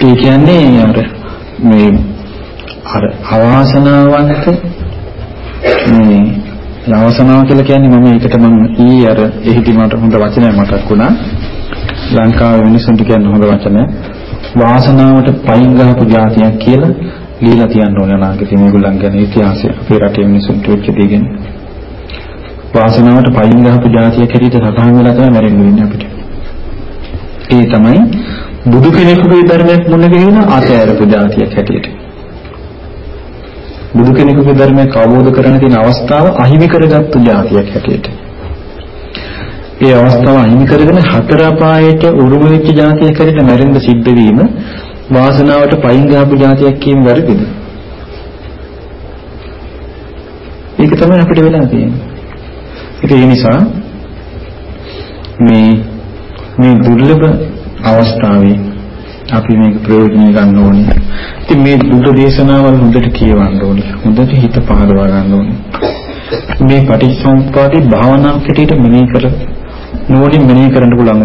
ඒ කියන්නේ අර මේ අර අවාසනාවන්ත මේ නවසනවා කියලා කියන්නේ මම ඒකට මම ඊ අර එහිදී මට හොඳ වචනයක් මතක් වුණා. ලංකාවේ මිනිසුන්ට කියන්න හොඳ වචනයක්. වාසනාවට පයින් ගහපු જાතියක් කියලා ලියලා තියන්න ඕනේ අනාගතේ මේගොල්ලන් ගැන ඉතිහාසය අපේ රටේ මිනිසුන්ට වෙච්ච දේ ගැන. වාසනාවට පයින් ගහපු જાතියක් හැටියට සටහන් වෙලා තමයි මැරෙන්න වෙන්නේ අපිට. ඒ තමයි බුදු කෙනෙකුගේ ධර්මයක් මුණ ගැහිලා අතෑරපු જાතියක් හැටියට. බුදු කෙනෙකුගේ ධර්මය අවබෝධ කරගෙන තියෙන අවස්ථාව අහිමි කරගත්තු જાතියක් හැටියට. ඒ අවස්ථාව අහිමි කරගෙන හතර අපායට උරුම වෙච්ච જાතියක් හැටියට මැරෙන්න සිද්ධ වීම වාසනාවට පයින් ගහපු જાතියක් කියන වැරදිද? ඒක තමයි අපිට වෙලා තියෙන්නේ. ඒ නිසා මේ මේ දුර්ලභ අවස්ථාවේ අපි මේක ප්‍රයෝජනෙ ගන්න ඕනේ. ඉතින් මේ බුද්ධ දේශනාවල් හොඳට කියවන්න ඕනේ. හොඳට හිත පහදවා ගන්න ඕනේ. මේ පටිච්චසමුප්පාදේ භාවනා පිටියට මෙනෙහි කර නෝනින් මෙනෙහි කරන්න පුළුවන්.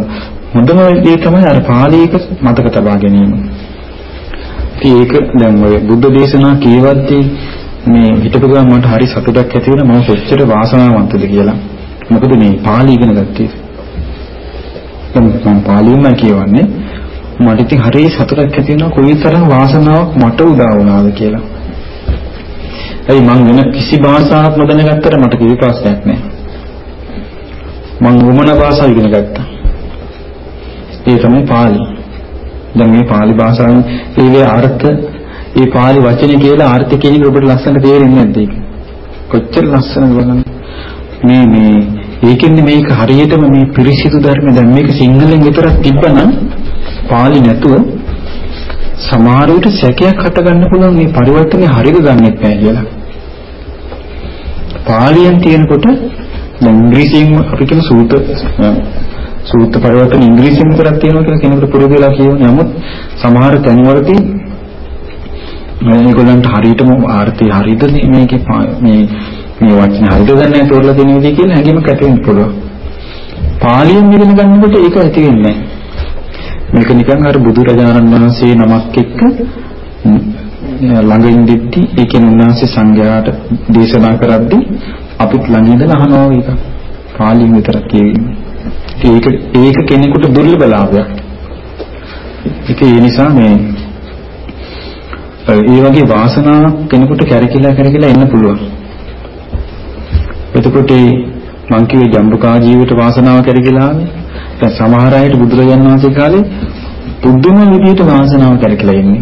හොඳම දේ තමයි අර පාළියක මතක තබා ගැනීම. ඒක දැන් ඔය බුද්ධ දේශනා කියවද්දී මේ හිතපු ගමන් මට හරි සතුටක් ඇති වෙනවා මම කොච්චර වාසනාවන්තද කියලා. මොකද මේ පාළි ඉගෙන ගත්තේ. දැන් මම පාළියෙන්ම කියවන්නේ මට ඉතින් හරි සතුටක් ඇති වෙනවා කොයිතරම් වාසනාවක් මට උදා වුණාද කියලා. ඇයි මං වෙන කිසි භාෂාවක් නොදැනගත්තට මට කිසි ප්‍රශ්නයක් නැහැ. මං වමන භාෂාව ඉගෙන ගත්තා. ඒ තමයි පාලි. දැන් මේ පාලි භාෂාවෙන් ඒකේ අර්ථ ඒ පාලි වචනේ කියලා අර්ථ කියන එක ඔබට ලස්සනට තේරෙන්නේ නැද්ද ඒක? කොච්චර ලස්සනද බලන්න. මේ මේ ඒකෙන්නේ මේක හරියටම මේ පිරිසිදු ධර්ම දැන් මේක සිංහලෙන් විතරක් තිබ්බනම් පාලි නැතුව සමහර විට සැකයක් හට ගන්න පුළුවන් මේ පරිවර්තනේ හරියද දන්නේ නැහැ කියලා. පාලියෙන් තියෙනකොට දැන් ඉංග්‍රීසියෙන් අපි කියන සූත්‍ර සූත්‍ර පරිවර්තන ඉංග්‍රීසියෙන් විතරක් තියෙනවා කියලා කෙනෙකුට පුරුදු වෙලා කියවනේ. නමුත් සමහර තැන්වලදී මේගොල්ලන්ට හරියටම ආර්ථය හරියද මේකේ මේ මේ වචන හරියද දන්නේ තෝරලා දෙන විදිහ කියලා හැඟීමක් ඇති වෙන්න පුළුවන්. පාලියෙන් ඉගෙන ගන්නකොට ඒක ඇති වෙන්නේ මේක නිකන් අර බුදුරජාණන් වහන්සේ නමක් එක්ක ළඟ ඉඳිද්දි ඒ කියන්නේ උන්වහන්සේ සංඝයාට දේශනා කරද්දී අපිත් ළඟ ඉඳලා අහනවා ඒක. පාලියෙන් විතරක් කියවීම. ඒක ඒක කෙනෙකුට දුර්ලභ ලාභයක්. ඒක ඒ නිසා මේ ඒ වගේ වාසනාවක් කෙනෙකුට කැරකිලා කැරකිලා එන්න පුළුවන්. එතකොට මං කිව්වේ ජම්බුකා ජීවිත වාසනාව කැරකිලා ආවේ. දැන් සමහර අයට බුදුරජාණන් වහන්සේ කාලේ පුදුම විදිහට වාසනාව කැරකිලා ඉන්නේ.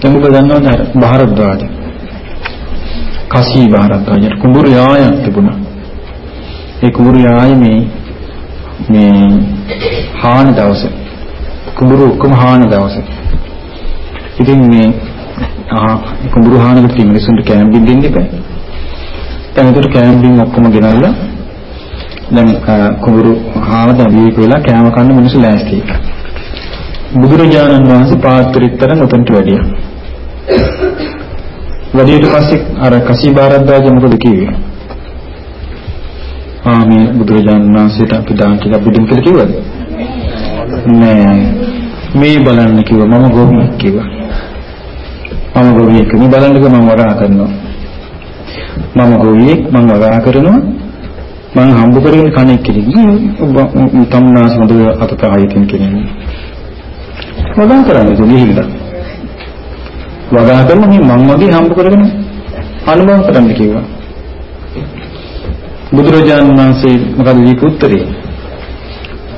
දැන් ඔබ දන්නවද භාරද්වාජ? කසී භාරද්වාජ කුඹුරු යායක් තිබුණා. ඒ කුඹුරු යායේ මේ මේ හාන දවසේ කුඹුරු ඔක්කොම හාන දවසේ ඉතින් මේ ආ කුඹුරු හානකට තියෙන මිනිසුන්ට කැම්පින් දෙන්න එපා දැන් ඒකට කැම්පින් ඔක්කොම ගෙනල්ලා දැන් කුඹුරු හාන දවියක වෙලා කෑම කන්න මිනිස්සු ලෑස්ති බුදුරජාණන් වහන්සේ පාත්‍රිතරන් උතන්ට වැඩියා වැඩියට පස්සේ අර කසී බාරද්දාජ මොකද කිව්වේ ආ මේ බුදුරජාණන් වහන්සේට අපි දාන ටිකක් බුදුන් කියලා කිව්වද? නෑ. මේ බලන්න කිව්වා මම ගෝවියෙක් කිව්වා. මම ගෝවියෙක් මේ බලන්නක මම වරා කරනවා. මම ගෝවියෙක් මම වරා කරනවා. මම හම්බ කරගෙන කණෙක් කෙනෙක්. තම්නාස් මොද අතට ආයතින් කෙනෙක්. වදා කරන්නේ ගිහිල්ලා. වදා කරන මේ මම වගේ හම්බ කරගෙන අනුභව කරන්න කිව්වා. බුදුරජාණන් වහන්සේ මොකද දීපු උත්තරේ?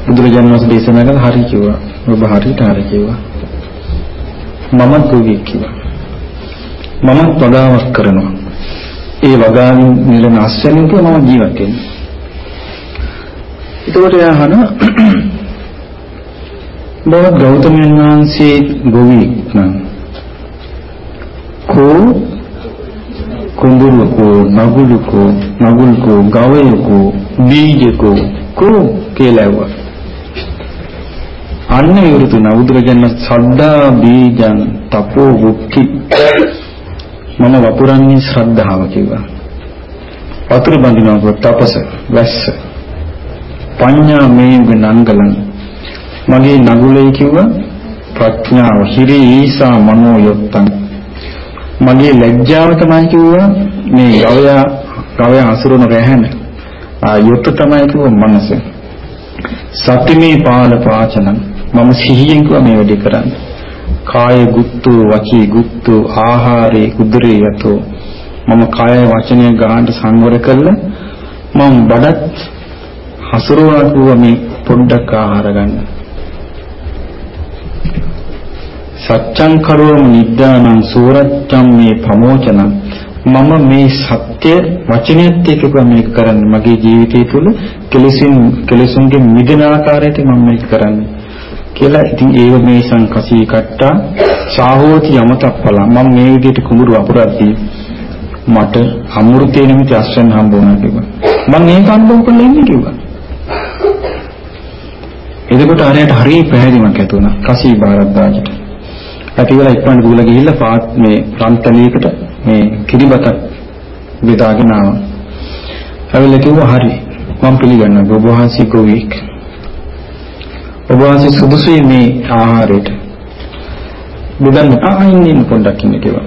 බුදුරජාණන් වහන්සේ දේශනා කළ හරි කිව්වා. ඔබ හරියට හරි කිව්වා. මම දුගේ කිව්වා. මම වගාවක් කරනවා. ඒ වගාවෙන් නිලන අස්වැනින් මම ජීවත් වෙන්නේ. එතකොට යහන බවත් ගෞතමයන් වහන්සේ ගොවි නම් කෝ කුඹුරුකෝ නගුලුකෝ නගුල්කෝ ගවයකෝ බීජකෝ කෝ කියලා අන්න විරුතු නවුදුරගෙන සද්දා බීජං තපෝ වුක්ති මම වපුරන්නේ ශ්‍රද්ධාව කිව්වා වතුර බඳිනවා තපස වැස්ස. පඤ්ඤා මේ නංගලං. මගේ නගුලේ කිව්වා ප්‍රඥාව හිරි ඊසා මනෝ යොත්තං. මගේ ලැජ්ජාව තමයි කිව්වා මේ ගවයා ගවයා අසුරන රැහැන. යොත් තමයි කිව්වා මනස. සතිමේ පාල පාචන. මම සිහියෙන් කිව්වා මේ වැඩේ කරන්න. කාය ගුත්තු වචී ගුත්තු ආහාරේ උදරේ යතෝ. මම කාය වචනය ගානට සංවර කළා. මම බඩත් හසුරුවා කිව්වා මේ පොඩ්ඩක් ආහාර ගන්න. සත්‍යං කරෝම නිද්දානං සූරච්ඡම් මේ ප්‍රමෝචන. මම මේ සත්‍ය වචනයත් එක්ක මේක කරන්නේ මගේ ජීවිතය තුළ කෙලෙසින් කෙලෙසුන්ගේ මිදෙන ආකාරයට මම මේක කරන්නේ. කියලා ඉතින් ඒව මේ සංකසී කට්ටා සාහෝති යමතප්පල. මම මේ විදිහට කුඹුරු වපුරද්දී මට අමෘතේ නිමිති අස්වැන්න හම්බ වුණා කිව්වා. මම ඒක අනුභව කරලා ඉන්නේ කිව්වා. එතකොට අරයට හරිය පැහැදිලිමක් ඇති වුණා කසී බාරද්දාජට ඇති වෙලා ඉක්මනට දුවලා ගිහිල්ලා පාත් මේ රන්තලියකට මේ කිරිබත බෙදාගෙන ආවා. ඇවිල්ලා කිව්වා හරි මම පිළිගන්නවා ඔබ වහන්සේ ගෝවික්. ඔබ වහන්සේ සුදුසුයි මේ ආහාරයට. බුදුන් ආයින් ඉන්න පොඩ්ඩක් ඉන්න කිව්වා.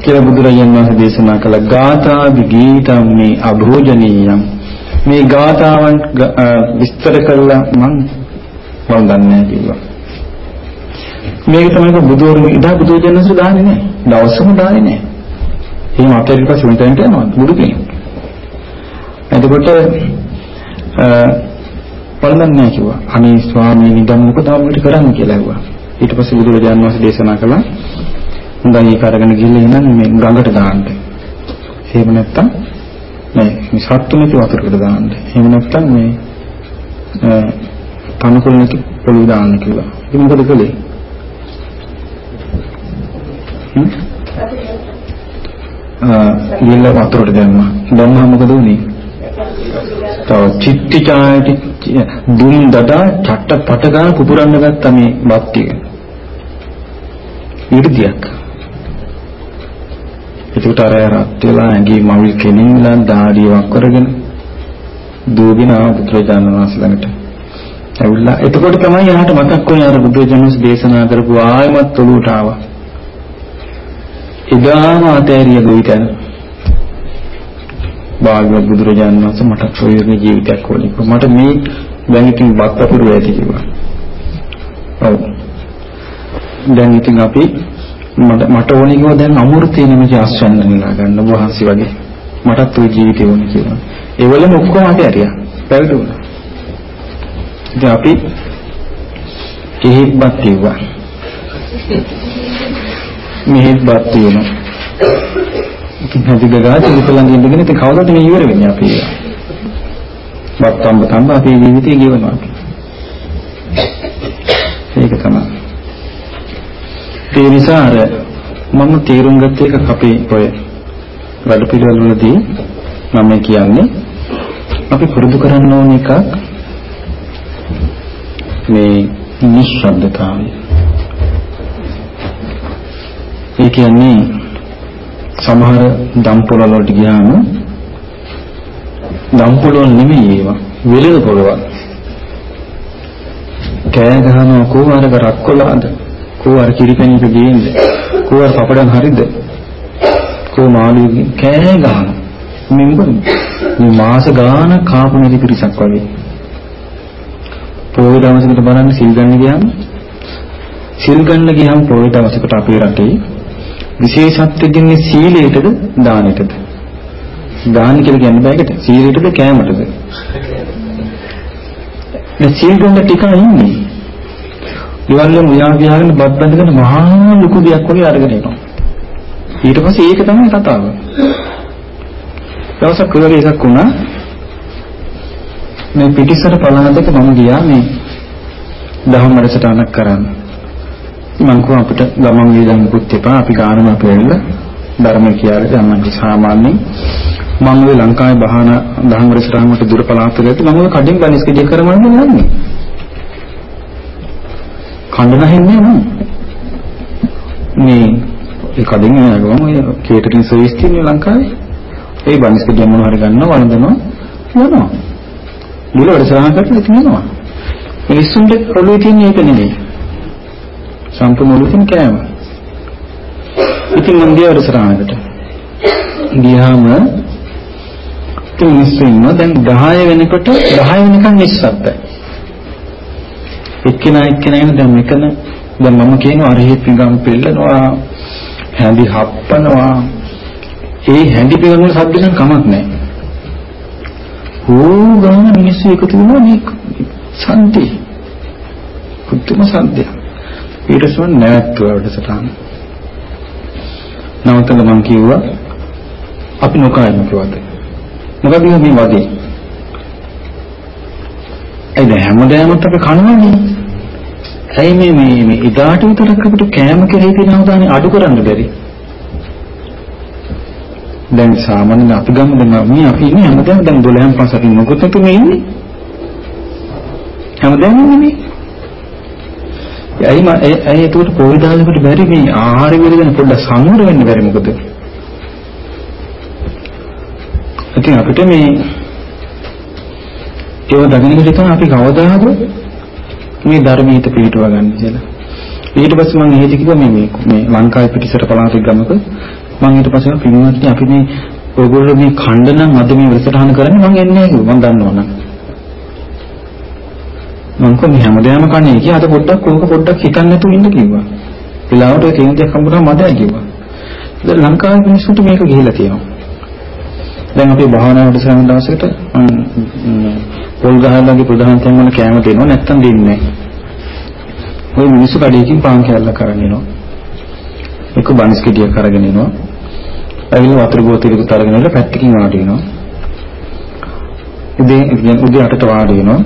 කියලා බුදුරජාණන් වහන්සේ දේශනා කළ ගාථාදි ගීතම් මේ අභෝජනීයම් මේ ගාථාවන් විස්තර කරලා මම මම දන්නේ කිව්වා. මේක තමයි බුදුවරුන් ඉදා බුදුජනසු දාන්නේ නැහැ. දවසම දාන්නේ නැහැ. එහෙම අතරින් පස්සේ උන්ටන්ට යනවා බුදු කෙනෙක්. එතකොට පළඳන්නේ නැහැ කිව්වා. අනේ ස්වාමීනි දැන් මොකද අපිට කරන්න කියලා ඇහුවා. ඊට පස්සේ බුදුරජාණන් වහන්සේ දේශනා කළා හොඳයි ඒක අරගෙන ගිහලා එනනම් මේ ගඟට දාන්න. එහෙම නැත්තම් මේ මේ සත්තු නැති වතුරකට දාන්න. එහෙම නැත්තම් මේ තනකොළ නැති පොළොව දාන්න කියලා. ඉතින් මොකද කළේ? ගිල්ල වතුරට දැම්මා. දැම්මම මොකද වුනේ? තව චිත්ති ඡායටි දුම් දඩා චට්ට පට ගන්න පුපුරන්න ගත්ත මේ බත් ටික. ඉර්ධියක්. එතකොට අර රත් වෙලා ඇඟි මවිල් කෙනින්ලා දාඩිය වක් කරගෙන දුවගෙන ආ බුදුරජාණන් වහන්සේ ළඟට. ඇවිල්ලා එතකොට තමයි එයාට මතක් වුණේ අර බුදුරජාණන් වහන්සේ දේශනා කරපු ආයමත් ඔලුවට ආවා. එදාම අතෑරිය ගොවිතැන. භාග්‍යවත් බුදුරජාණන් වහන්සේ මට ඔය වගේ ජීවිතයක් ඕනේ. මට මේ දැන් ඉතින් වත් වතුර ඇති කිව්වා. ඔව්. දැන් ඉතින් අපි මට මට ඕනේ කිව්වා දැන් අමෘතේ නෙමෙයි ආස්වන්න නිලා ගන්න වහන්සි වගේ. මටත් ওই ජීවිතේ ඕනේ කියලා. ඒවලම ඔක්කොම අතහැරියා. පැවිදි වුණා. ඉතින් අපි කිහිප්පක් කිව්වා. මෙහෙත් බත් තියෙනවා. ඉතින් හදි ගගාට ඉතලන් ඉඳගෙන ඉතින් කවදාද මේ ඉවර වෙන්නේ අපි. බත් තම්බ තම්බ අපේ ජීවිතේ ගෙවනවා. ඒක තමයි. ඒ නිසා අර මම තීරුම් ගත්ත එක අපේ ඔය වැඩ පිළිවෙලවලදී මම කියන්නේ අපි පුරුදු කරන්න ඕන එකක් මේ නිශ්ශබ්දතාවය. ඒ කියන්නේ සමහර දම්පොළ වලට ගියාම දම්පොළ නෙමෙයි ඒවා වෙලෙන පොළවල්. කෑ ගහනවා කෝ අර රක්කොලාද? කෝ අර කිරිපැණික ගේන්න? කෝ අර පපඩම් හරිද? කෝ මාළුවේ කෑ ගහන මෙම්බර් මේ මාස ගාන කාපු නැති පිරිසක් වගේ. පොය දවසකට බලන්න සිල් ගන්න ගියාම සිල් ගන්න ගියාම පොය දවසකට අපේ රටේ විශේෂත්වය දෙන්නේ සීලයටද දානෙටද දාන කියලා කියන්නේ බෑකට සීලයටද කෑමටද මේ සීල් ගන්න ටික ඉන්නේ ඉවල්ලම උයා ගියාගෙන බත් බඳගෙන මහා ලොකු දෙයක් වගේ අරගෙන එනවා. ඊට පස්සේ ඒක තමයි කතාව. දවසක් කුලරේ එකක් වුණා. මේ පිටිසර පළාතක මම ගියා මේ දහම් වැඩසටහනක් කරන්න. මං කෝ අපිට ගමන් වේදන් මුකුත් එපා අපි ගානම අපි ඇවිල්ලා ධර්ම කියලා ගමන් සාමාන්‍යයෙන් මම ඔය ලංකාවේ බහන දහම් වැඩසටහනකට දුර පළාතකදී මම ඔය කඩින් බනිස් කිඩිය කරමන්න යන්නේ. කන්න නැහෙන්නේ නෑ මේ ඒ කඩින් යනගම ඔය කේටරින් සර්විස් තියෙන ලංකාවේ ඒ බනිස් කිඩිය මොනවා හරි ගන්නවා වළඳනවා යනවා. මුල වැඩසටහන කරලා ඉතින් යනවා. මිනිස්සුන්ට ඔළුවේ තියෙන එක නෙමෙයි. සම්පූර්ණ ඔළුවේ තියෙන කෑම. ඉතින් මම ගියා වැඩසටහනකට. ගියාම ඉතින් මිනිස්සු ඉන්නවා දැන් 10 වෙනකොට 10 වෙනකන් නිශ්ශබ්දයි. එක්කෙනා එක්කෙනා ඉන්න දැන් මෙතන දැන් මම කියනවා අරහෙත් පිඟම් පෙන්නනවා හැඳි හප්පනවා ඒ හැඳි පිඟම් වල සද්ද නම් කමක් නැහැ. ඕ ගාන මිනිස්සු එකතු වෙනවා මේ සන්ති. පුදුම සද්දයක්. ඊට පස්සේ නැවතුවා වැඩසටහන. නවතල මම කිව්වා අපි නොකයින් කිව්වද. මොකද මේ වගේ. ඒ දැන් හැමදාමත් අපි කනවනේ. ඇයි මේ මේ මේ ඉදාට විතරක් අපිට කෑම කෙරෙහි තියෙන අවධානය අඩු කරන්න බැරි? දැන් සාමාන්‍යයෙන් අපි ගමු දැන් මේ අපි ඉන්නේ හැමදාම දැන් 12න් පස්සට මොකද අපි මේ ඉන්නේ? හැමදාම ඉන්නේ. ඇයි මම ඇයි ඒකට කොයි දායකට බැරි මේ ආහාර වල ගැන පොඩ්ඩක් සංවර වෙන්න බැරි මොකද? ඉතින් අපිට මේ ඒව දකින්න විදිහ අපි කවදාද මේ ධර්මීයත පිළිටව ගන්න කියලා. ඊට පස්සේ මම එහෙදි කිව්වා මේ මේ මේ ලංකාවේ පිටිසර පළාතේ ගමක මම ඊට පස්සේ පින්වත්නි අපි මේ ඔයගොල්ලෝ මේ ඛණ්ඩනම් අද මේ වැඩසටහන කරන්නේ මම එන්නේ නැහැ මම දන්නවනම්. මම කොහොම හැමදාම කන්නේ කිය අද පොඩ්ඩක් ඕක පොඩ්ඩක් හිතන්න නැතුව ඉන්න කිව්වා. වෙලාවට ඒ තේින් දෙයක් හම්බුනම මඩයි කිව්වා. දැන් ලංකාවේ මිනිස්සුන්ට මේක ගිහිලා තියෙනවා. දැන් අපි භාවනා වැඩසටහන දවසකට පොල් ගහලාගේ ප්‍රධාන තැන් වල කැම දෙනවා නැත්තම් දෙන්නේ නැහැ. ওই මිනිස්සු කඩේකින් පාන් කෑල්ලක් අරගෙන එනවා. එක බනිස් කෙටියක් අරගෙන එනවා. ඇවිල්ලා වතුර බෝතලයකට අරගෙන ඉල පැත්තකින් වාඩි වෙනවා. උදේ කියන්නේ උදේ 8ට වාඩි වෙනවා.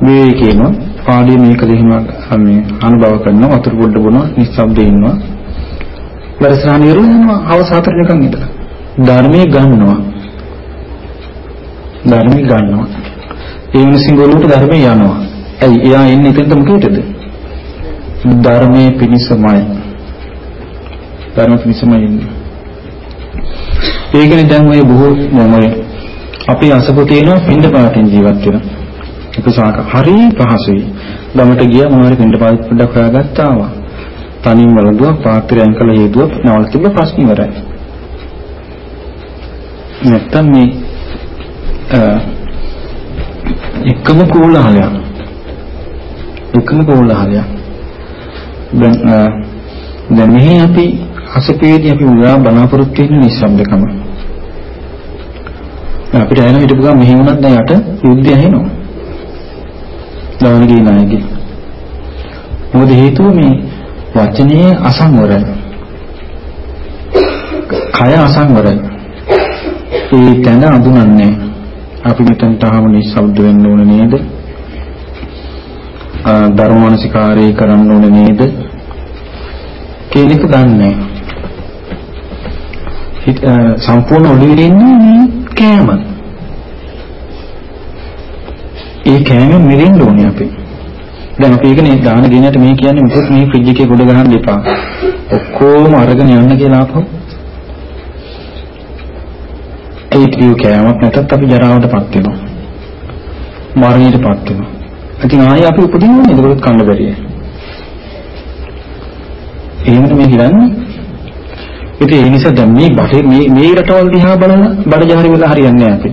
මේ කියනවා පාඩිය මේක දෙහිම මේ අනුභව කරනවා වතුර පොඩ්ඩ බොනවා නිස්සබ්දේ ඉන්නවා. වැඩසටහන ඉවරනවා හවස 4 වෙනකන් ඉඳලා. ධර්මයේ ගන්නවා. ධර්මයේ ගන්නවා. ඒ මිනිස්සුන් ගොල්ලන්ට ධර්මයේ යනවා. ඇයි එයා එන්නේ එතනට මොකේද? ධර්මයේ පිණිසමයි. ධර්ම පිණිසමයි ඉන්නේ. ඒකනේ දැන් ඔය බොහෝ මොමයි අපි අසපු තියෙනවා පින්ඩ පාටින් ජීවත් වෙන. ඒක සාක හරි පහසුයි. ළමට ගියා මොනවාරි පින්ඩ පාට පොඩ්ඩක් හොයාගත්තා ආවා. තනින් වලදුවා පාත්‍රයෙන් කළ හේතුව නවල තිබ්බ ප්‍රශ්න ඉවරයි. නැත්තම් මේ එකම කෝලහලයක් එකම කෝලහලයක් දැන් දැන් මෙහි අපි අසපේදී අපි උදා බලාපොරොත්තු වෙන නිස්සබ්දකම. අපිට ඇහෙන හිටපු ගමන් මෙහි වුණත් දැන් යට යුද්ධය ඇහෙනවා. දාවනගේ නායකගේ මොකද හේතුව මේ වචනේ අසංවරයි. කය අසංවරයි. ඒ තැන අඳුනන්නේ අපි මෙතන තාම නිස්සබ්ද වෙන්න ඕන නේද? ධර්මමානසිකාරය කරන්න ඕන නේද? කියන එක දන්නේ හිත සම්පූර්ණ ඔළුවේ ඉන්නේ මේ කෑම. ඒ කෑම මිරින්න ඕනේ අපි. දැන් අපි ඒකනේ දාන ගෙනියට මේ කියන්නේ මොකද මේ ෆ්‍රිජ් එකේ ගොඩ ගහන්න එපා. ඔක්කොම අරගෙන යන්න කියලා ආපහු ඒ කිව් කෑමක් නැතත් අපි ජරාවටපත් වෙනවා. මරණයටපත් වෙනවා. ඉතින් ආයෙ අපි උපදින්නේ ඒකවත් කන්න බැරිය. එහෙමද මේ කියන්නේ? ඉතින් ඒ නිසා දැන් මේ බටේ මේ මේ රටවල් දිහා බලන බඩජාරි වෙලා හරියන්නේ නැහැ අපි.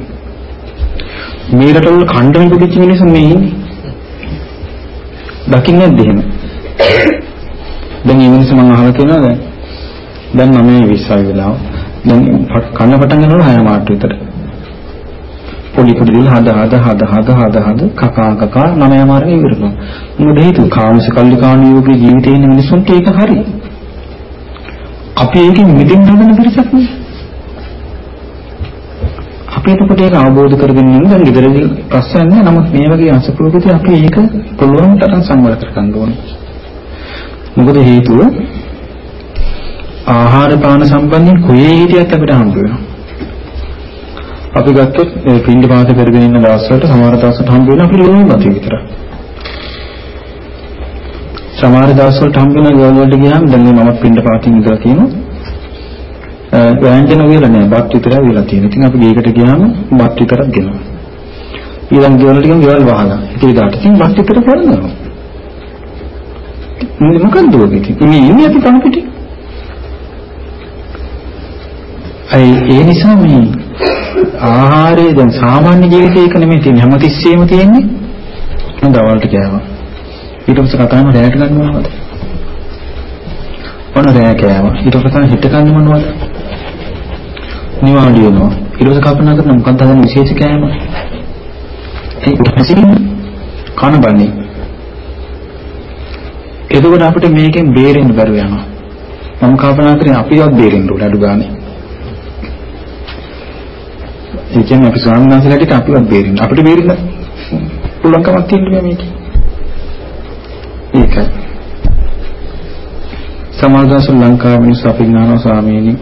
මේ රටවල කණ්ඩ විදිච්ච මිනිස්සු මේ ඉන්නේ. දකින්නේ නැද්ද එහෙම? දැන් මේ මිනිස්සු මම අහලා තියෙනවා දැන් දැන් මම මේ 20 වෙලාව දැන් කන පටන් ගන්නවා හය මාට විතර. පොඩි පොඩි දිල් හද හද හද හද හද හද කකා කකා නමය මාරේ ඉවරනවා. මොකද හේතුව කාමස කල්ලිකාණියෝගේ ජීවිතේ ඉන්න මිනිස්සුන්ට ඒක හරි. අපි ඒකෙන් මිදෙන්න හදන පිරිසක් නේ. අපි එතකොට ඒක අවබෝධ කරගෙන ඉන්න දැන් ඉදිරියේ ප්‍රශ්න නැහැ. නමුත් මේ වගේ අසපුරුකදී අපි ඒක පුළුවන් තරම් සංවර කරගන්න ඕනේ. මොකද හේතුව ආහාර පාන සම්බන්ධයෙන් කොහේ හිටියත් අපිට හම්බ වෙනවා. අපි ගත්තොත් මේ පින්ඩ පාත කරගෙන ඉන්න දවස්වලට සමහර දවස්වලට හම්බ වෙන අපිට ලුණු නැති විතරයි. සමහර දවස්වලට හම්බ වෙන ගෝල් වලට ගියාම දැන් මම පින්ඩ පාතින් ඉඳලා තියෙනවා. වෑංජන වේල නෑ බත් විතරයි වෙලා තියෙන්නේ. ඉතින් අපි ගේකට ගියාම බත් විතරක් ගෙනවා. ඊළඟ ගෙවල් ටිකම ගෙවල් වහලා. ඉතින් ඊට ඉතින් බත් විතර කරනවා. මොකක්ද ඔක ඉතින්? මේ ඉන්නේ අපි කන පිටේ. ඒ ඒ නිසා මේ ආහාරය දැන් සාමාන්‍ය ජීවිතයක නෙමෙයි තියෙන්නේ හැමතිස්සෙම තියෙන්නේ දවල්ට කෑවා ඊට පස්සේ කතාවම රැයට ගන්න මොනවද? ඔන්න රැය කෑවා. ඊට පස්සේ හිට ගන්න මොනවද? නිවාඩි වෙනවා. ඊට පස්සේ කල්පනා කරන මොකක්ද හදන විශේෂ කෑම? ඒ පස්සේ කන බන්නේ. එතකොට අපිට මේකෙන් බේරෙන්න බැරුව යනවා. මම කල්පනා කරේ අපිවත් බේරෙන්න ඕන අඩු ගානේ. ඒ කියන්නේ අපි ස්වාමීන් වහන්සේලාට අපිවත් බේරෙන්න. අපිට බේරෙන්න පුළුවන්කමක් තියෙනවා මේකේ. ඒකයි. සමාජාස ලංකාවේ මිනිස්සු අපි ඥානව ස්වාමීනි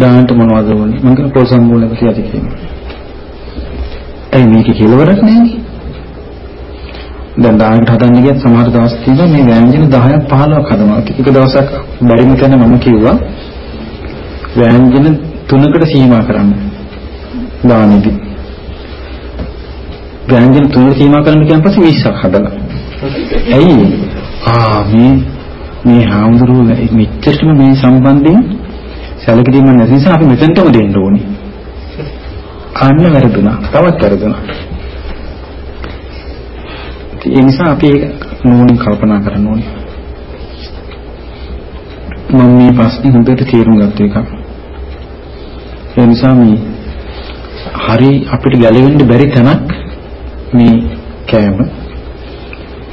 දාන්නට මොනවද ඕනේ? මම කියන පොල් සම්මූලක කියලා කියනවා. ඒ මේක කෙලවරක් නෑනේ. දැන් දායකට හදන්න ගියත් සමහර දවස් තියෙනවා මේ ව්‍යංජන 10ක් 15ක් හදනවා. එක දවසක් බැරිම තැන මම කිව්වා ව්‍යංජන තුනකට සීමා කරන්න. දානෙදි. ව්‍යංජන තුනකට සීමා කරන්න කියන පස්සේ 20ක් හදලා. ඇයි? ආ මේ මේ හාමුදුරුවෝ මෙච්චරම මේ සම්බන්ධයෙන් සැලකිලිම නැති නිසා අපි මෙතනටම දෙන්න ඕනේ. අන්න වැරදුනා. තවත් වැරදුනා. ඒ නිසා අපි නෝනින් කල්පනා කරන්න ඕනේ. මම මේ ප්‍රශ්නේ හොඳට තේරුම් ගත්ත එකක්. ඒ නිසා මේ හරි අපිට ගැලවෙන්න බැරි තැනක් මේ කෑම.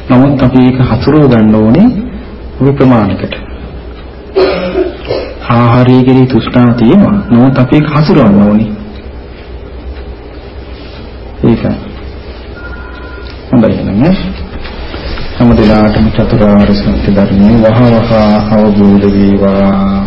නමුත් අපි ඒක හසුරව ගන්න ඕනේ ඔය ප්‍රමාණයකට. ආහාරය කෙරෙහි තෘෂ්ණාව තියෙනවා. නමුත් අපි ඒක හසුරවන්න ඕනේ. ඒකයි. හොඳයි නේද? හැම දිනාටම චතුරාර්ය සත්‍ය ධර්මයේ වහ වහ අවබෝධ වේවා